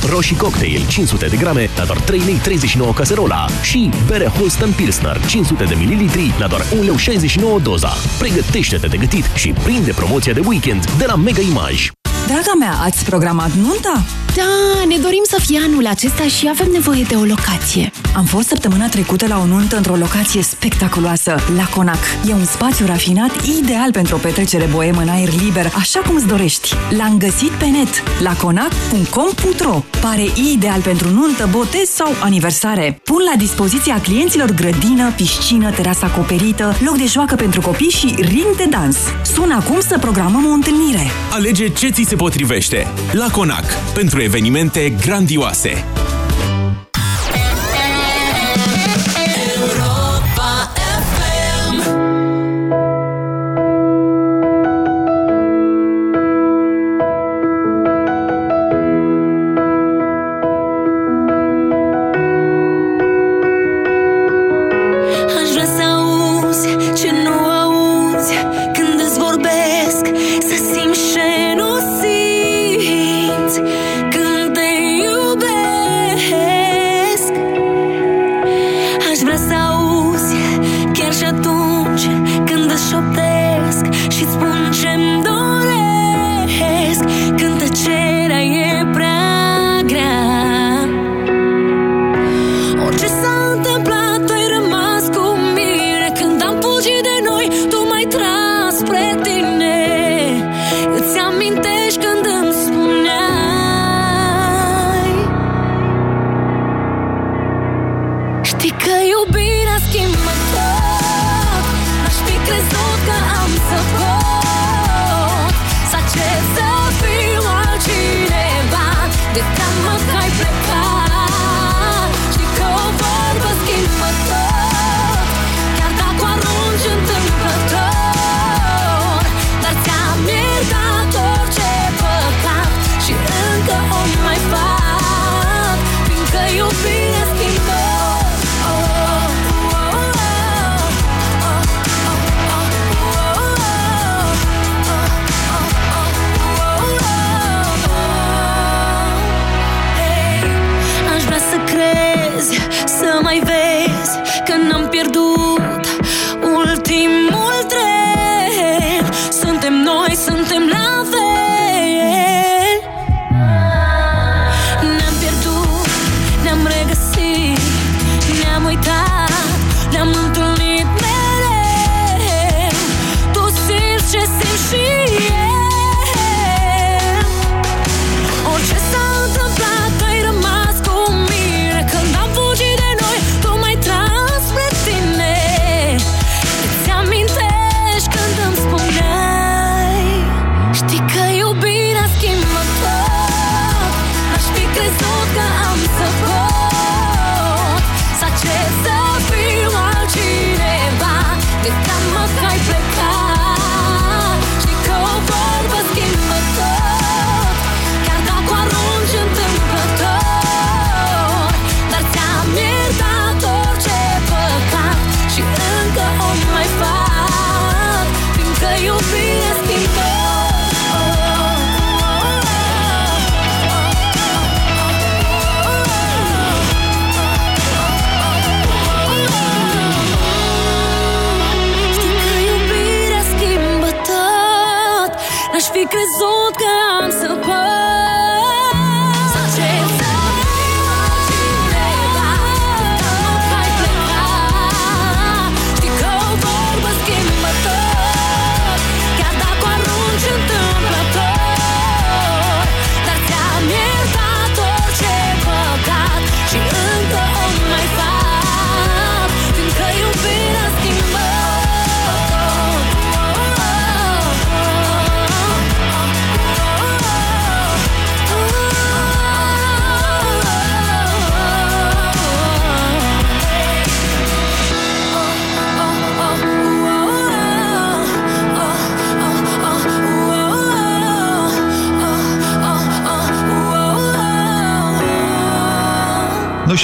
roșii cocktail 500 de grame la doar 3 lei 39 caserola și bere Holsten Pilsner 500 de ml la doar 1 lei 69 doza. Pregătește-te de gătit și prinde promoția de weekend de la Mega Image. Draga mea, ați programat nunta? Da, ne dorim să fie anul acesta și avem nevoie de o locație. Am fost săptămâna trecută la o nuntă într-o locație spectaculoasă, la Conac. E un spațiu rafinat ideal pentru o petrecere boemă în aer liber, așa cum îți dorești. L-am găsit pe net, la conac.com.ro. Pare ideal pentru nuntă, botez sau aniversare. Pun la dispoziția clienților grădină, piscină, terasă acoperită, loc de joacă pentru copii și ring de dans. Sună acum să programăm o întâlnire. Alege ce ți se potrivește. La Conac. Pentru evenimente grandioase.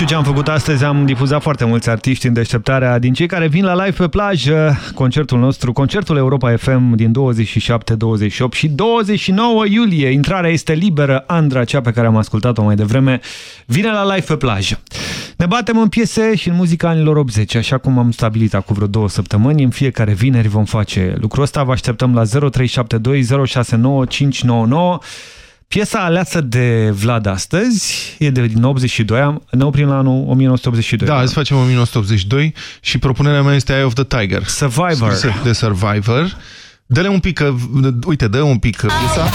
Știu ce am făcut astăzi, am difuzat foarte mulți artiști în deșteptarea din cei care vin la live pe plajă. Concertul nostru, concertul Europa FM din 27, 28 și 29 iulie. Intrarea este liberă. Andra, cea pe care am ascultat-o mai devreme, vine la live pe plajă. Ne batem în piese și în muzica anilor 80, așa cum am stabilit acum vreo două săptămâni. În fiecare vineri vom face lucrul ăsta. Vă așteptăm la 0372 069 599 Piesa aleasă de Vlad astăzi e de, din 82, am, ne oprim la anul 1982. Da, azi facem 1982 și propunerea mea este Eye of the Tiger. Survivor. De Survivor. Dă-le un pic, uite, dă un pic piesa.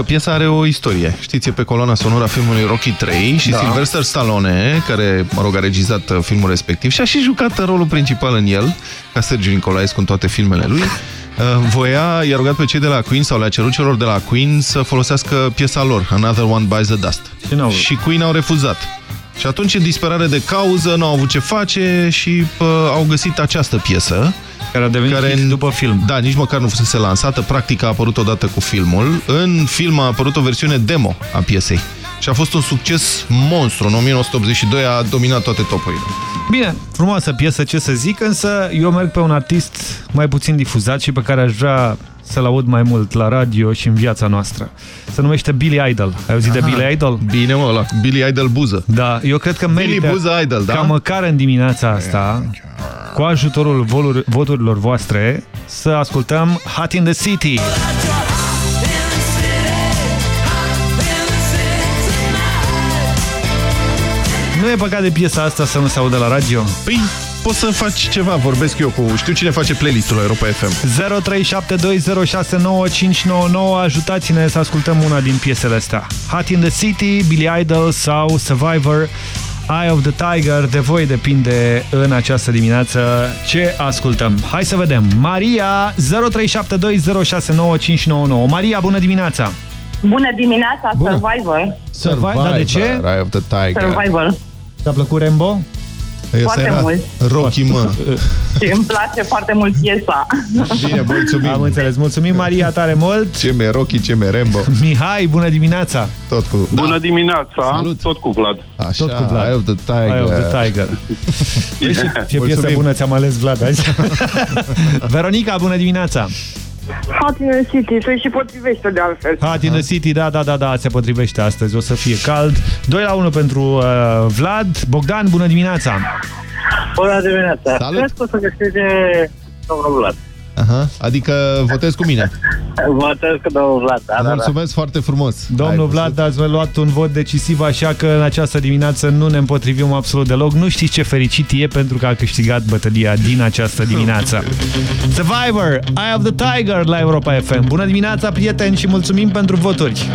Că piesa are o istorie. Știți, e pe coloana sonoră a filmului Rocky 3 și da. Sylvester Stallone, care, mă rog, a regizat uh, filmul respectiv și a și jucat rolul principal în el, ca Sergiu Nicolaescu în toate filmele lui, uh, voia, i-a rugat pe cei de la Queen sau le-a cerut celor de la Queen să folosească piesa lor, Another One Bites the Dust. Și Queen au refuzat. Și atunci, în disperare de cauză, n-au avut ce face și uh, au găsit această piesă care a devenit care în, după film. Da, nici măcar nu fusese lansată, practic a apărut odată cu filmul. În film a apărut o versiune demo a piesei. Și a fost un succes monstru. În 1982 a dominat toate topurile. Bine, frumoasă piesă, ce să zic, însă eu merg pe un artist mai puțin difuzat și pe care aș vrea să-l aud mai mult la radio și în viața noastră. Se numește Billy Idol. Ai auzit Aha. de Billy Idol? Bine, mă, la Billy Idol Buză. Da, eu cred că merită Billy Buză Idol, da? ca măcar în dimineața asta, cu ajutorul voturilor voastre, să ascultăm Hot in the City. Nu e păcat de piesa asta să nu se audă la radio? Păi, poți să faci ceva, vorbesc eu cu... Știu cine face playlistul la Europa FM. 0372069599, ajutați-ne să ascultăm una din piesele astea. Hot in the City, Billy Idol sau Survivor, Eye of the Tiger, de voi depinde în această dimineață ce ascultăm. Hai să vedem. Maria, 0372069599. Maria, bună dimineața! Bună dimineața, Bună. Survivor. Survivor, dar de ce? Eye of the Tiger. Survivor. Ți-a plăcut Rambo? Foarte era mult. Rocky, mă. și îmi place foarte mult piesa. Bine, mulțumim. Am înțeles. Mulțumim, Maria, tare mult. Ce me Rocky, ce me Rambo. Mihai, bună dimineața. Tot cu... Bună dimineața. Salut. Tot cu Vlad. Așa, Tot cu Vlad. Eye of the Tiger. Eye of the Tiger. yeah. Ce piesă bună ți-am ales, Vlad, azi. Veronica, bună dimineața. Hot in the City, se și potrivește de altfel. Hot in the City, da, da, da, da, se potrivește astăzi, o să fie cald. 2 la 1 pentru uh, Vlad. Bogdan, bună dimineața! Bună dimineața! Salut! Cred că o să găseze domnul Vlad. Aha, adică votez cu mine. Votez cu domnul Vlad, da, da, da. Mulțumesc da. foarte frumos. Domnul Ai Vlad, ați luat un vot decisiv, așa că în această dimineață nu ne împotrivim absolut deloc. Nu știți ce fericit e pentru că a câștigat bătălia din această dimineață. Survivor, Eye of the Tiger la Europa FM. Bună dimineața, prieteni, și mulțumim pentru voturi.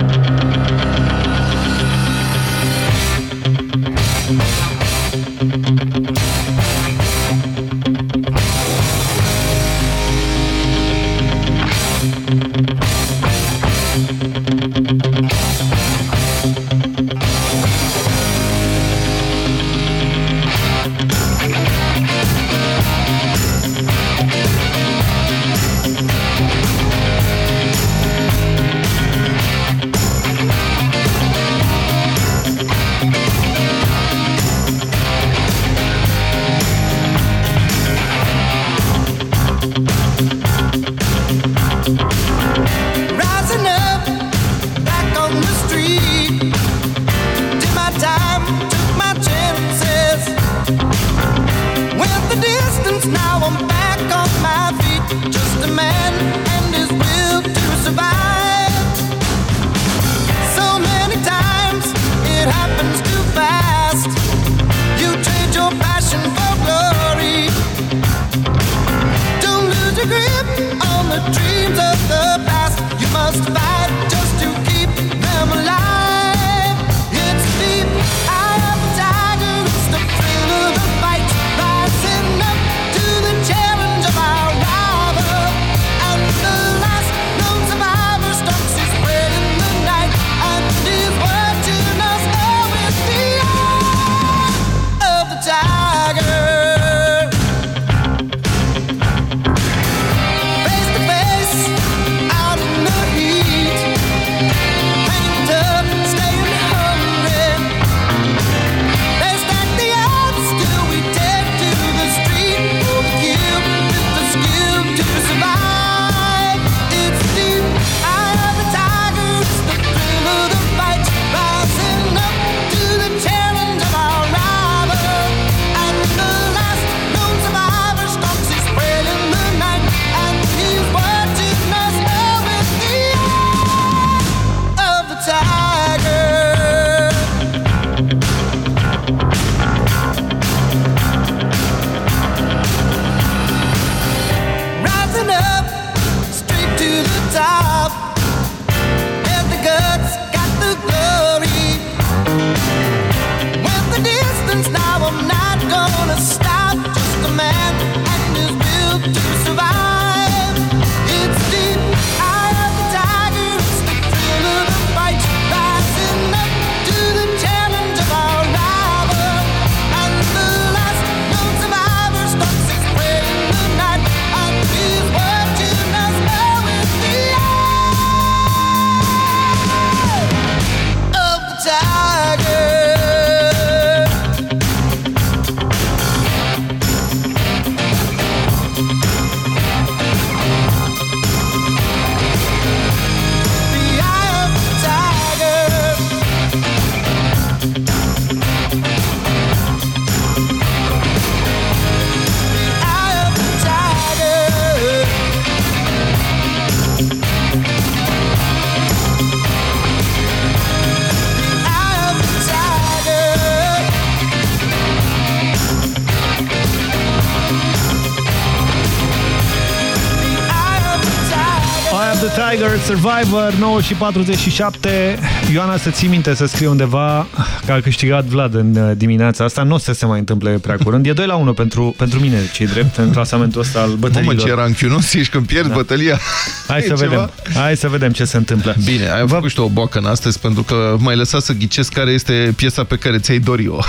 Survivor, 9 și 47. Ioana, să ții minte să scrie undeva că a câștigat Vlad în uh, dimineața asta. Nu o să se mai întâmple prea curând. E 2 la 1 pentru, pentru mine, ce drept, în clasamentul ăsta al bătăliilor. Mamă, ce era închiunos ești când pierzi da. bătălia. Hai să ceva? vedem. Hai să vedem ce se întâmplă. Bine, ai făcut și tu o boacă în astăzi pentru că m-ai lăsat să ghicesc care este piesa pe care ți-ai dori-o.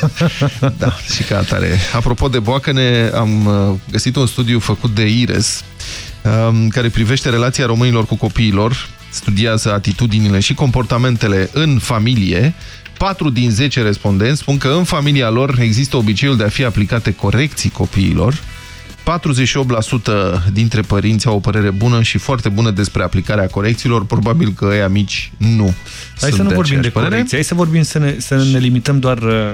da, și ca atare. Apropo de boacăne, am uh, găsit un studiu făcut de IRES um, care privește relația românilor cu copiilor, studiază atitudinile și comportamentele în familie. 4 din 10 respondenți spun că în familia lor există obiceiul de a fi aplicate corecții copiilor. 48% dintre părinți au o părere bună și foarte bună despre aplicarea corecțiilor, probabil că ei mici nu. Hai să nu vorbim de corecții, hai să vorbim să ne, să ne limităm doar uh,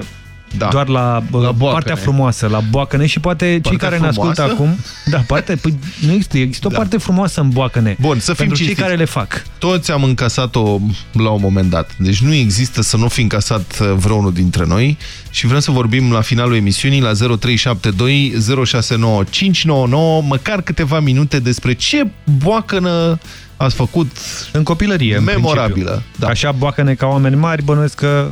da. doar la, la partea frumoasă, la boacăne și poate partea cei care frumoasă? ne ascultă acum... Da, parte, păi, nu există, există o da. parte frumoasă în boacăne. Bun, să fim pentru cinstiți. cei care le fac. Toți am încasat-o la un moment dat. Deci nu există să nu fi încasat uh, vreunul dintre noi și vrem să vorbim la finalul emisiunii la 0372 069 599 măcar câteva minute despre ce boacănă ați făcut în copilărie, memorabilă. În da. Așa boacăne ca oameni mari, bănuiesc că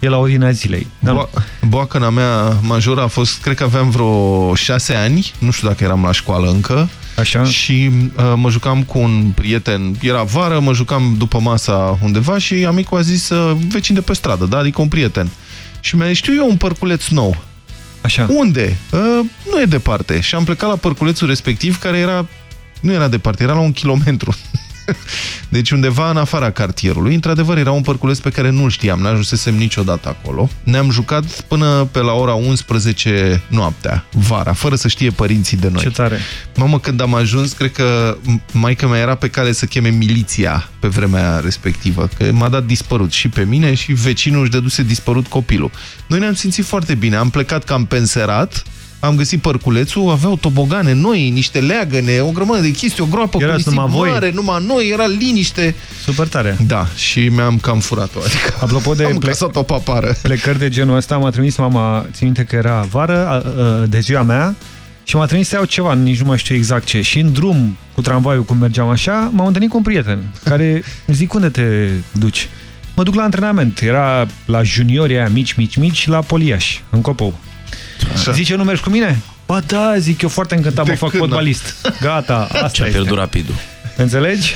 e la ordinea zilei. Da. Bo boacăna mea majoră a fost, cred că aveam vreo șase ani, nu știu dacă eram la școală încă. Așa. Și uh, mă jucam cu un prieten, era vară, mă jucam după masa undeva și amicul a zis uh, vecin de pe stradă, da? adică un prieten. Și mi-a zis, știu eu un părculeț nou. Așa. Unde? Uh, nu e departe. Și am plecat la părculețul respectiv, care era, nu era departe, era la un kilometru. Deci undeva în afara cartierului, într-adevăr era un părculeț pe care nu-l știam, n-ajunsesem niciodată acolo. Ne-am jucat până pe la ora 11 noaptea, vara, fără să știe părinții de noi. Ce tare! Mamă, când am ajuns, cred că maica mea era pe cale să cheme miliția pe vremea respectivă, că m-a dat dispărut și pe mine și vecinul își dăduse dispărut copilul. Noi ne-am simțit foarte bine, am plecat cam penserat, am găsit părculețul, aveau tobogane noi, niște leagăne, o grămadă de chestii, o groapă Era cu nisip numai voi? mare, numai noi, era liniște. Super tare. Da, și mi-am cam furat-o, adică Apropo de am ple căsat o papară. plecări de genul ăsta, m-a trimis mama, țin minte că era vară, a, a, de ziua mea, și m-a trimis să iau ceva, nici nu mai știu exact ce. Și în drum cu tramvaiul, cum mergeam așa, m-am întâlnit cu un prieten, care zic, unde te duci? Mă duc la antrenament. Era la juniorii aia mici, mici, mici, la Poliaș, în Copou. Așa. Zice, nu mergi cu mine? Ba da, zic, eu foarte încântat, De mă fac când, fotbalist. Gata, asta Ce-a este. pierdut rapidul. Înțelegi?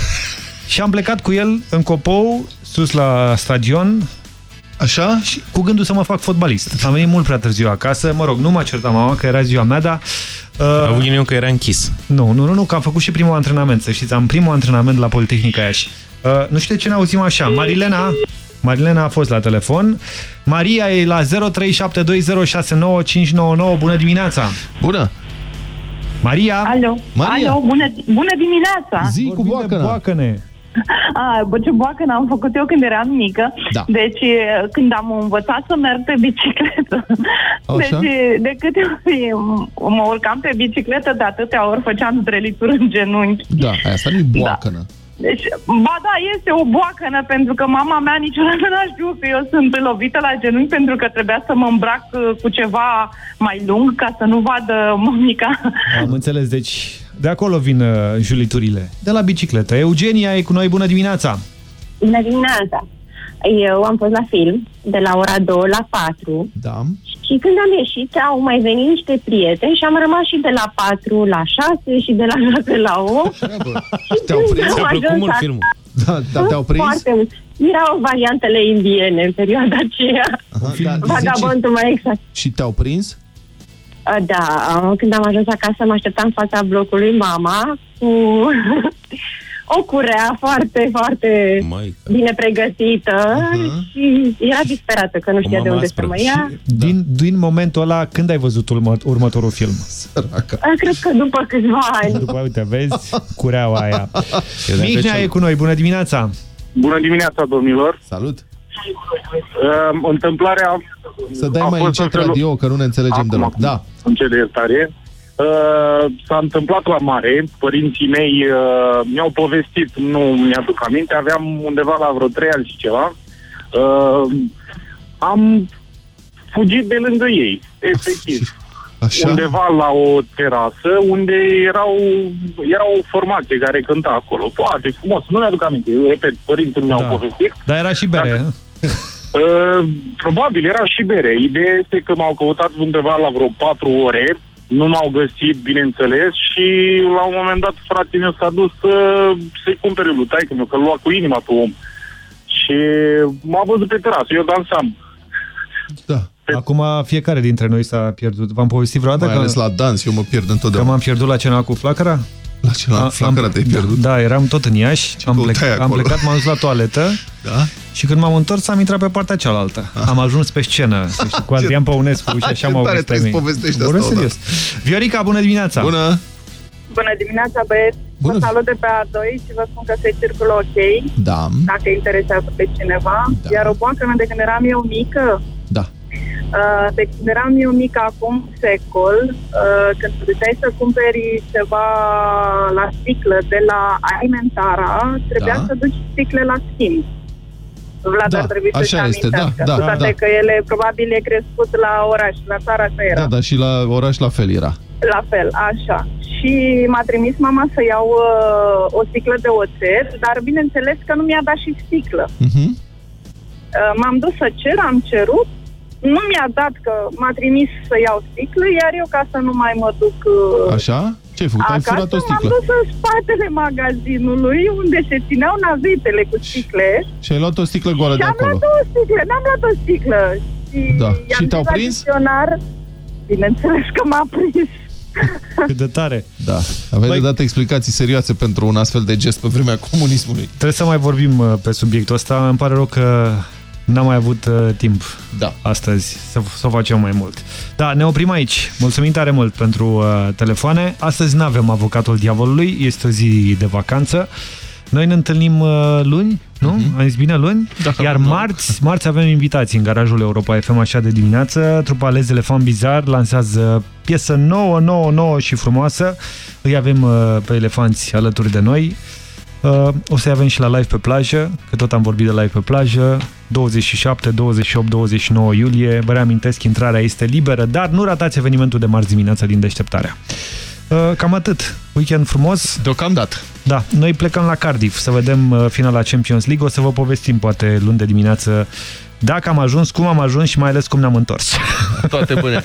Și am plecat cu el în Copou, sus la stadion, Așa? și cu gândul să mă fac fotbalist. Am venit mult prea târziu acasă, mă rog, nu m-a certat mama că era ziua mea, dar... A Uh, avut ghinion că era închis. nu, nu, nu, nu, că am făcut și primul antrenament, să știți, am primul antrenament la Politehnica Iași. Uh, nu știu de ce ne auzim așa. Marilena, Marilena a fost la telefon. Maria e la 0372069599. Bună dimineața! Bună! Maria! Alo, Maria. alo, bună, bună dimineața! Zi cu Vorbim de boacăna. boacăne. A, bă, ce boacă n-am făcut eu când eram mică. Da. Deci, e, când am învățat să merg pe bicicletă. Așa? Deci, e, de câte ori mă urcam pe bicicletă, de atâtea ori făceam zdrelituri în genunchi. Da, asta nu-i boacănă. Deci, ba da, este o boacănă, pentru că mama mea niciodată n-a știut că eu sunt lovită la genunchi, pentru că trebuia să mă îmbrac uh, cu ceva mai lung, ca să nu vadă mămica. Am înțeles, deci de acolo vin uh, juliturile. De la bicicletă. Eugenia e cu noi, bună dimineața! Bună dimineața! Eu am fost la film de la ora 2 la 4 Da. Și când am ieșit au mai venit niște prieteni și am rămas și de la 4 la 6 și de la 6 la 8 Te-au prins? Am Ți-a plăcut ajuns mult acasă. filmul? Da, da te-au prins? Foarte mult. Erau variantele indiene în perioada aceea. Aha, da, Vagabondul mai exact. Și te-au prins? Uh, Da, uh, când am ajuns acasă mă așteptam în fața blocului mama cu o curea foarte, foarte Mai, bine pregătită Uh-huh. și era disperată că nu știa de mamă unde să aspră. mă ia. Din, din momentul ăla, când ai văzut urmă, următorul film? Săraca. Uh, Cred că după câțiva ani. După, uite, vezi, cureaua aia. Credeam că Mihnea cel- e cu noi, bună dimineața! Bună dimineața, domnilor! Salut! Uh, întâmplarea... Să dai a mai fost în încet felul- radio, că nu ne înțelegem Acum, deloc. acum. Da. Îmi cer iertare. Uh, s-a întâmplat la mare, părinții mei uh, mi-au povestit, nu mi-aduc aminte, aveam undeva la vreo trei ani și ceva. Uh, am fugit de lângă ei, efectiv. Așa. undeva la o terasă unde erau, era o formație care cânta acolo. Foarte frumos, nu mi-aduc aminte. Eu, repet, părinții mi-au Da. povestit. Dar era și bere. Uh, probabil era și bere. Ideea este că m-au căutat undeva la vreo patru ore, nu m-au găsit, bineînțeles, și la un moment dat fratele meu s-a dus să, să-i cumpere lui taică meu, că lua cu inima pe om. Și m-a văzut pe terasă, eu dansam. Acum fiecare dintre noi s-a pierdut. V-am povestit vreodată Mai că... ales la dans, eu mă pierd întotdeauna. Că m-am pierdut la cena cu flacăra? La cena cu flacăra te-ai pierdut? Da, eram tot în Iași, am, plec, căutai am acolo? plecat, m-am dus la toaletă Da? și când m-am întors am intrat pe partea cealaltă. Am ajuns pe scenă să știi, cu Adrian Păunescu și așa Ce m-au tare văzut pe trebuie să mine. povestești Vorbesc asta serios. Viorica, bună dimineața! Bună! Bună dimineața, băieți! Vă salut de pe A2 și vă spun că se circulă ok, Da. dacă interesează pe cineva. Da. Iar o boacă de când eram eu mică, Da. Uh, de când eram eu mică acum un secol, uh, când te duceai să cumperi ceva la sticlă de la alimentara, trebuia Da. să duci sticle la schimb. Vlad Da, ar trebui să-și așa este, da, amintească, da, cu toate da. că ele probabil e crescut la oraș, la țară așa era. Da, dar și la oraș la fel era. La fel, așa. Și m-a trimis mama să iau uh, o sticlă de oțet, dar bineînțeles că nu mi-a dat și sticlă. Mhm. Uh, m-am dus să cer, am cerut, nu mi-a dat că m-a trimis să iau sticlă, iar eu ca să nu mai mă duc uh, Așa? Ce-ai făcut? Ai acasă, furat o m-am sticlă. dus în spatele magazinului unde se țineau navetele cu sticle Și ai luat o sticlă goală și de am acolo. luat o sticlă, n-am luat o sticlă. Și, Da. i-am Și te-au zis la prins? dicționar, bineînțeles că m-a prins. Cât de tare! Da. Aveai de dat explicații serioase pentru un astfel de gest pe vremea comunismului. Trebuie să mai vorbim uh, pe subiectul ăsta. Îmi pare rău că n-am mai avut uh, timp da. astăzi să, să o facem mai mult. Da, ne oprim aici. Mulțumim tare mult pentru uh, telefoane. Astăzi nu avem avocatul diavolului, este o zi de vacanță. Noi ne întâlnim uh, luni, nu? Mhm. Am zis bine luni? Da, Iar marți, marți avem invitații în garajul Europa FM așa de dimineață. Trupa Les Elefant Bizar lansează piesă nouă, nouă, nouă și frumoasă. Îi avem uh, pe elefanți alături de noi. Uh, o să avem și la live pe plajă, că tot am vorbit de live pe plajă, 27, 28, 29 iulie. Vă reamintesc, intrarea este liberă, dar nu ratați evenimentul de marți dimineața din deșteptarea. Uh, Cam atât. Weekend frumos. Deocamdată. Da, noi plecăm la Cardiff să vedem uh, finala Champions League. O să vă povestim poate luni de dimineață dacă am ajuns, cum am ajuns și mai ales cum ne-am întors. Toate bune!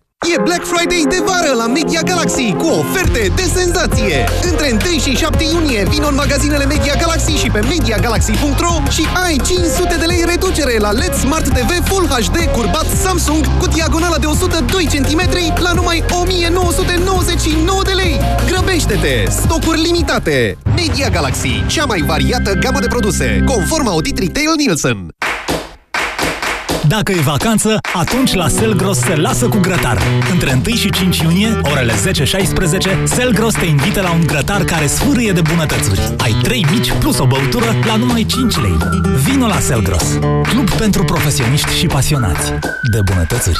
E Black Friday de vară la Media Galaxy cu oferte de senzație! Între 1 și 7 iunie vin în magazinele Media Galaxy și pe MediaGalaxy.ro și ai 500 de lei reducere la LED Smart TV Full HD curbat Samsung cu diagonala de 102 cm la numai 1999 de lei! Grăbește-te! Stocuri limitate! Media Galaxy, cea mai variată gamă de produse, conform audit Retail Nielsen. Dacă e vacanță, atunci la Selgros se lasă cu grătar. Între 1 și 5 iunie, orele 10-16, Selgros te invită la un grătar care sfârâie de bunătățuri. Ai 3 mici plus o băutură la numai 5 lei. Vino la Selgros, club pentru profesioniști și pasionați de bunătățuri.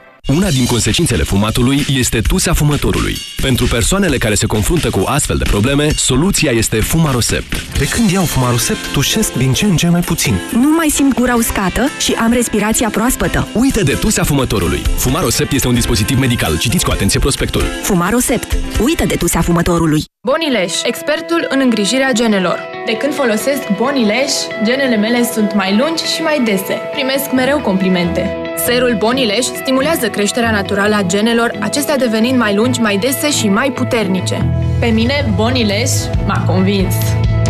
Una din consecințele fumatului este tusea fumătorului. Pentru persoanele care se confruntă cu astfel de probleme, soluția este Fumarosept. De când iau Fumarosept, tușesc din ce în ce mai puțin. Nu mai simt gura uscată și am respirația proaspătă. Uită de tusea fumătorului. Fumarosept este un dispozitiv medical. Citiți cu atenție prospectul. Fumarosept. Uită de tusea fumătorului. Bonileș, expertul în îngrijirea genelor. De când folosesc Bonileș, genele mele sunt mai lungi și mai dese. Primesc mereu complimente. Serul Bonileș stimulează creșterea naturală a genelor, acestea devenind mai lungi, mai dese și mai puternice. Pe mine, Bonileș m-a convins.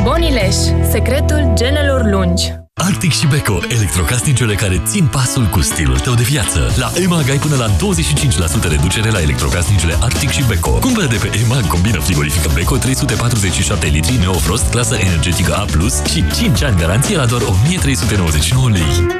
Bonileș, secretul genelor lungi. Arctic și Beko, electrocasnicele care țin pasul cu stilul tău de viață. La EMAG ai până la 25% reducere la electrocasnicele Arctic și Beko. Cumpără de pe EMAG combina frigorifică Beko 347 litri Neofrost, clasă energetică A+, și 5 ani garanție la doar 1399 lei.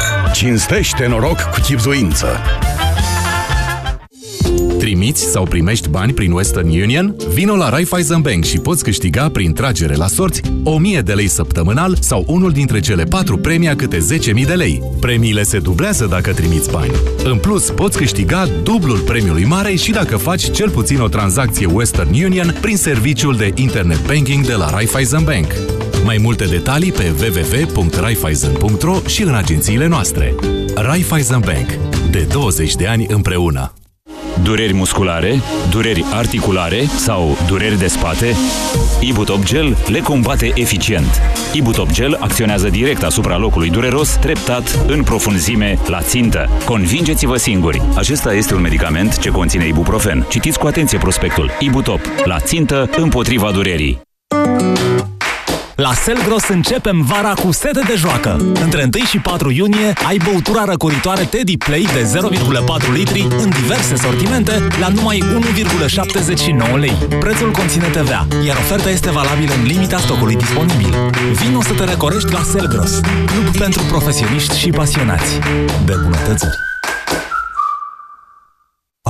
Cinstește noroc cu chipzuință! Trimiți sau primești bani prin Western Union? Vino la Raiffeisen Bank și poți câștiga prin tragere la sorți 1000 de lei săptămânal sau unul dintre cele patru premii a câte 10.000 de lei. Premiile se dublează dacă trimiți bani. În plus, poți câștiga dublul premiului mare și dacă faci cel puțin o tranzacție Western Union prin serviciul de internet banking de la Raiffeisen Bank. Mai multe detalii pe www.raiffeisen.ro și în agențiile noastre. Raiffeisen Bank. De 20 de ani împreună. Dureri musculare, dureri articulare sau dureri de spate? Ibutop Gel le combate eficient. Ibutop Gel acționează direct asupra locului dureros, treptat, în profunzime, la țintă. Convingeți-vă singuri! Acesta este un medicament ce conține ibuprofen. Citiți cu atenție prospectul. Ibutop. La țintă, împotriva durerii. La Selgros începem vara cu sete de joacă. Între 1 și 4 iunie ai băutura răcoritoare Teddy Play de 0,4 litri în diverse sortimente la numai 1,79 lei. Prețul conține TVA, iar oferta este valabilă în limita stocului disponibil. Vino să te recorești la Selgros, club pentru profesioniști și pasionați de bunătățuri.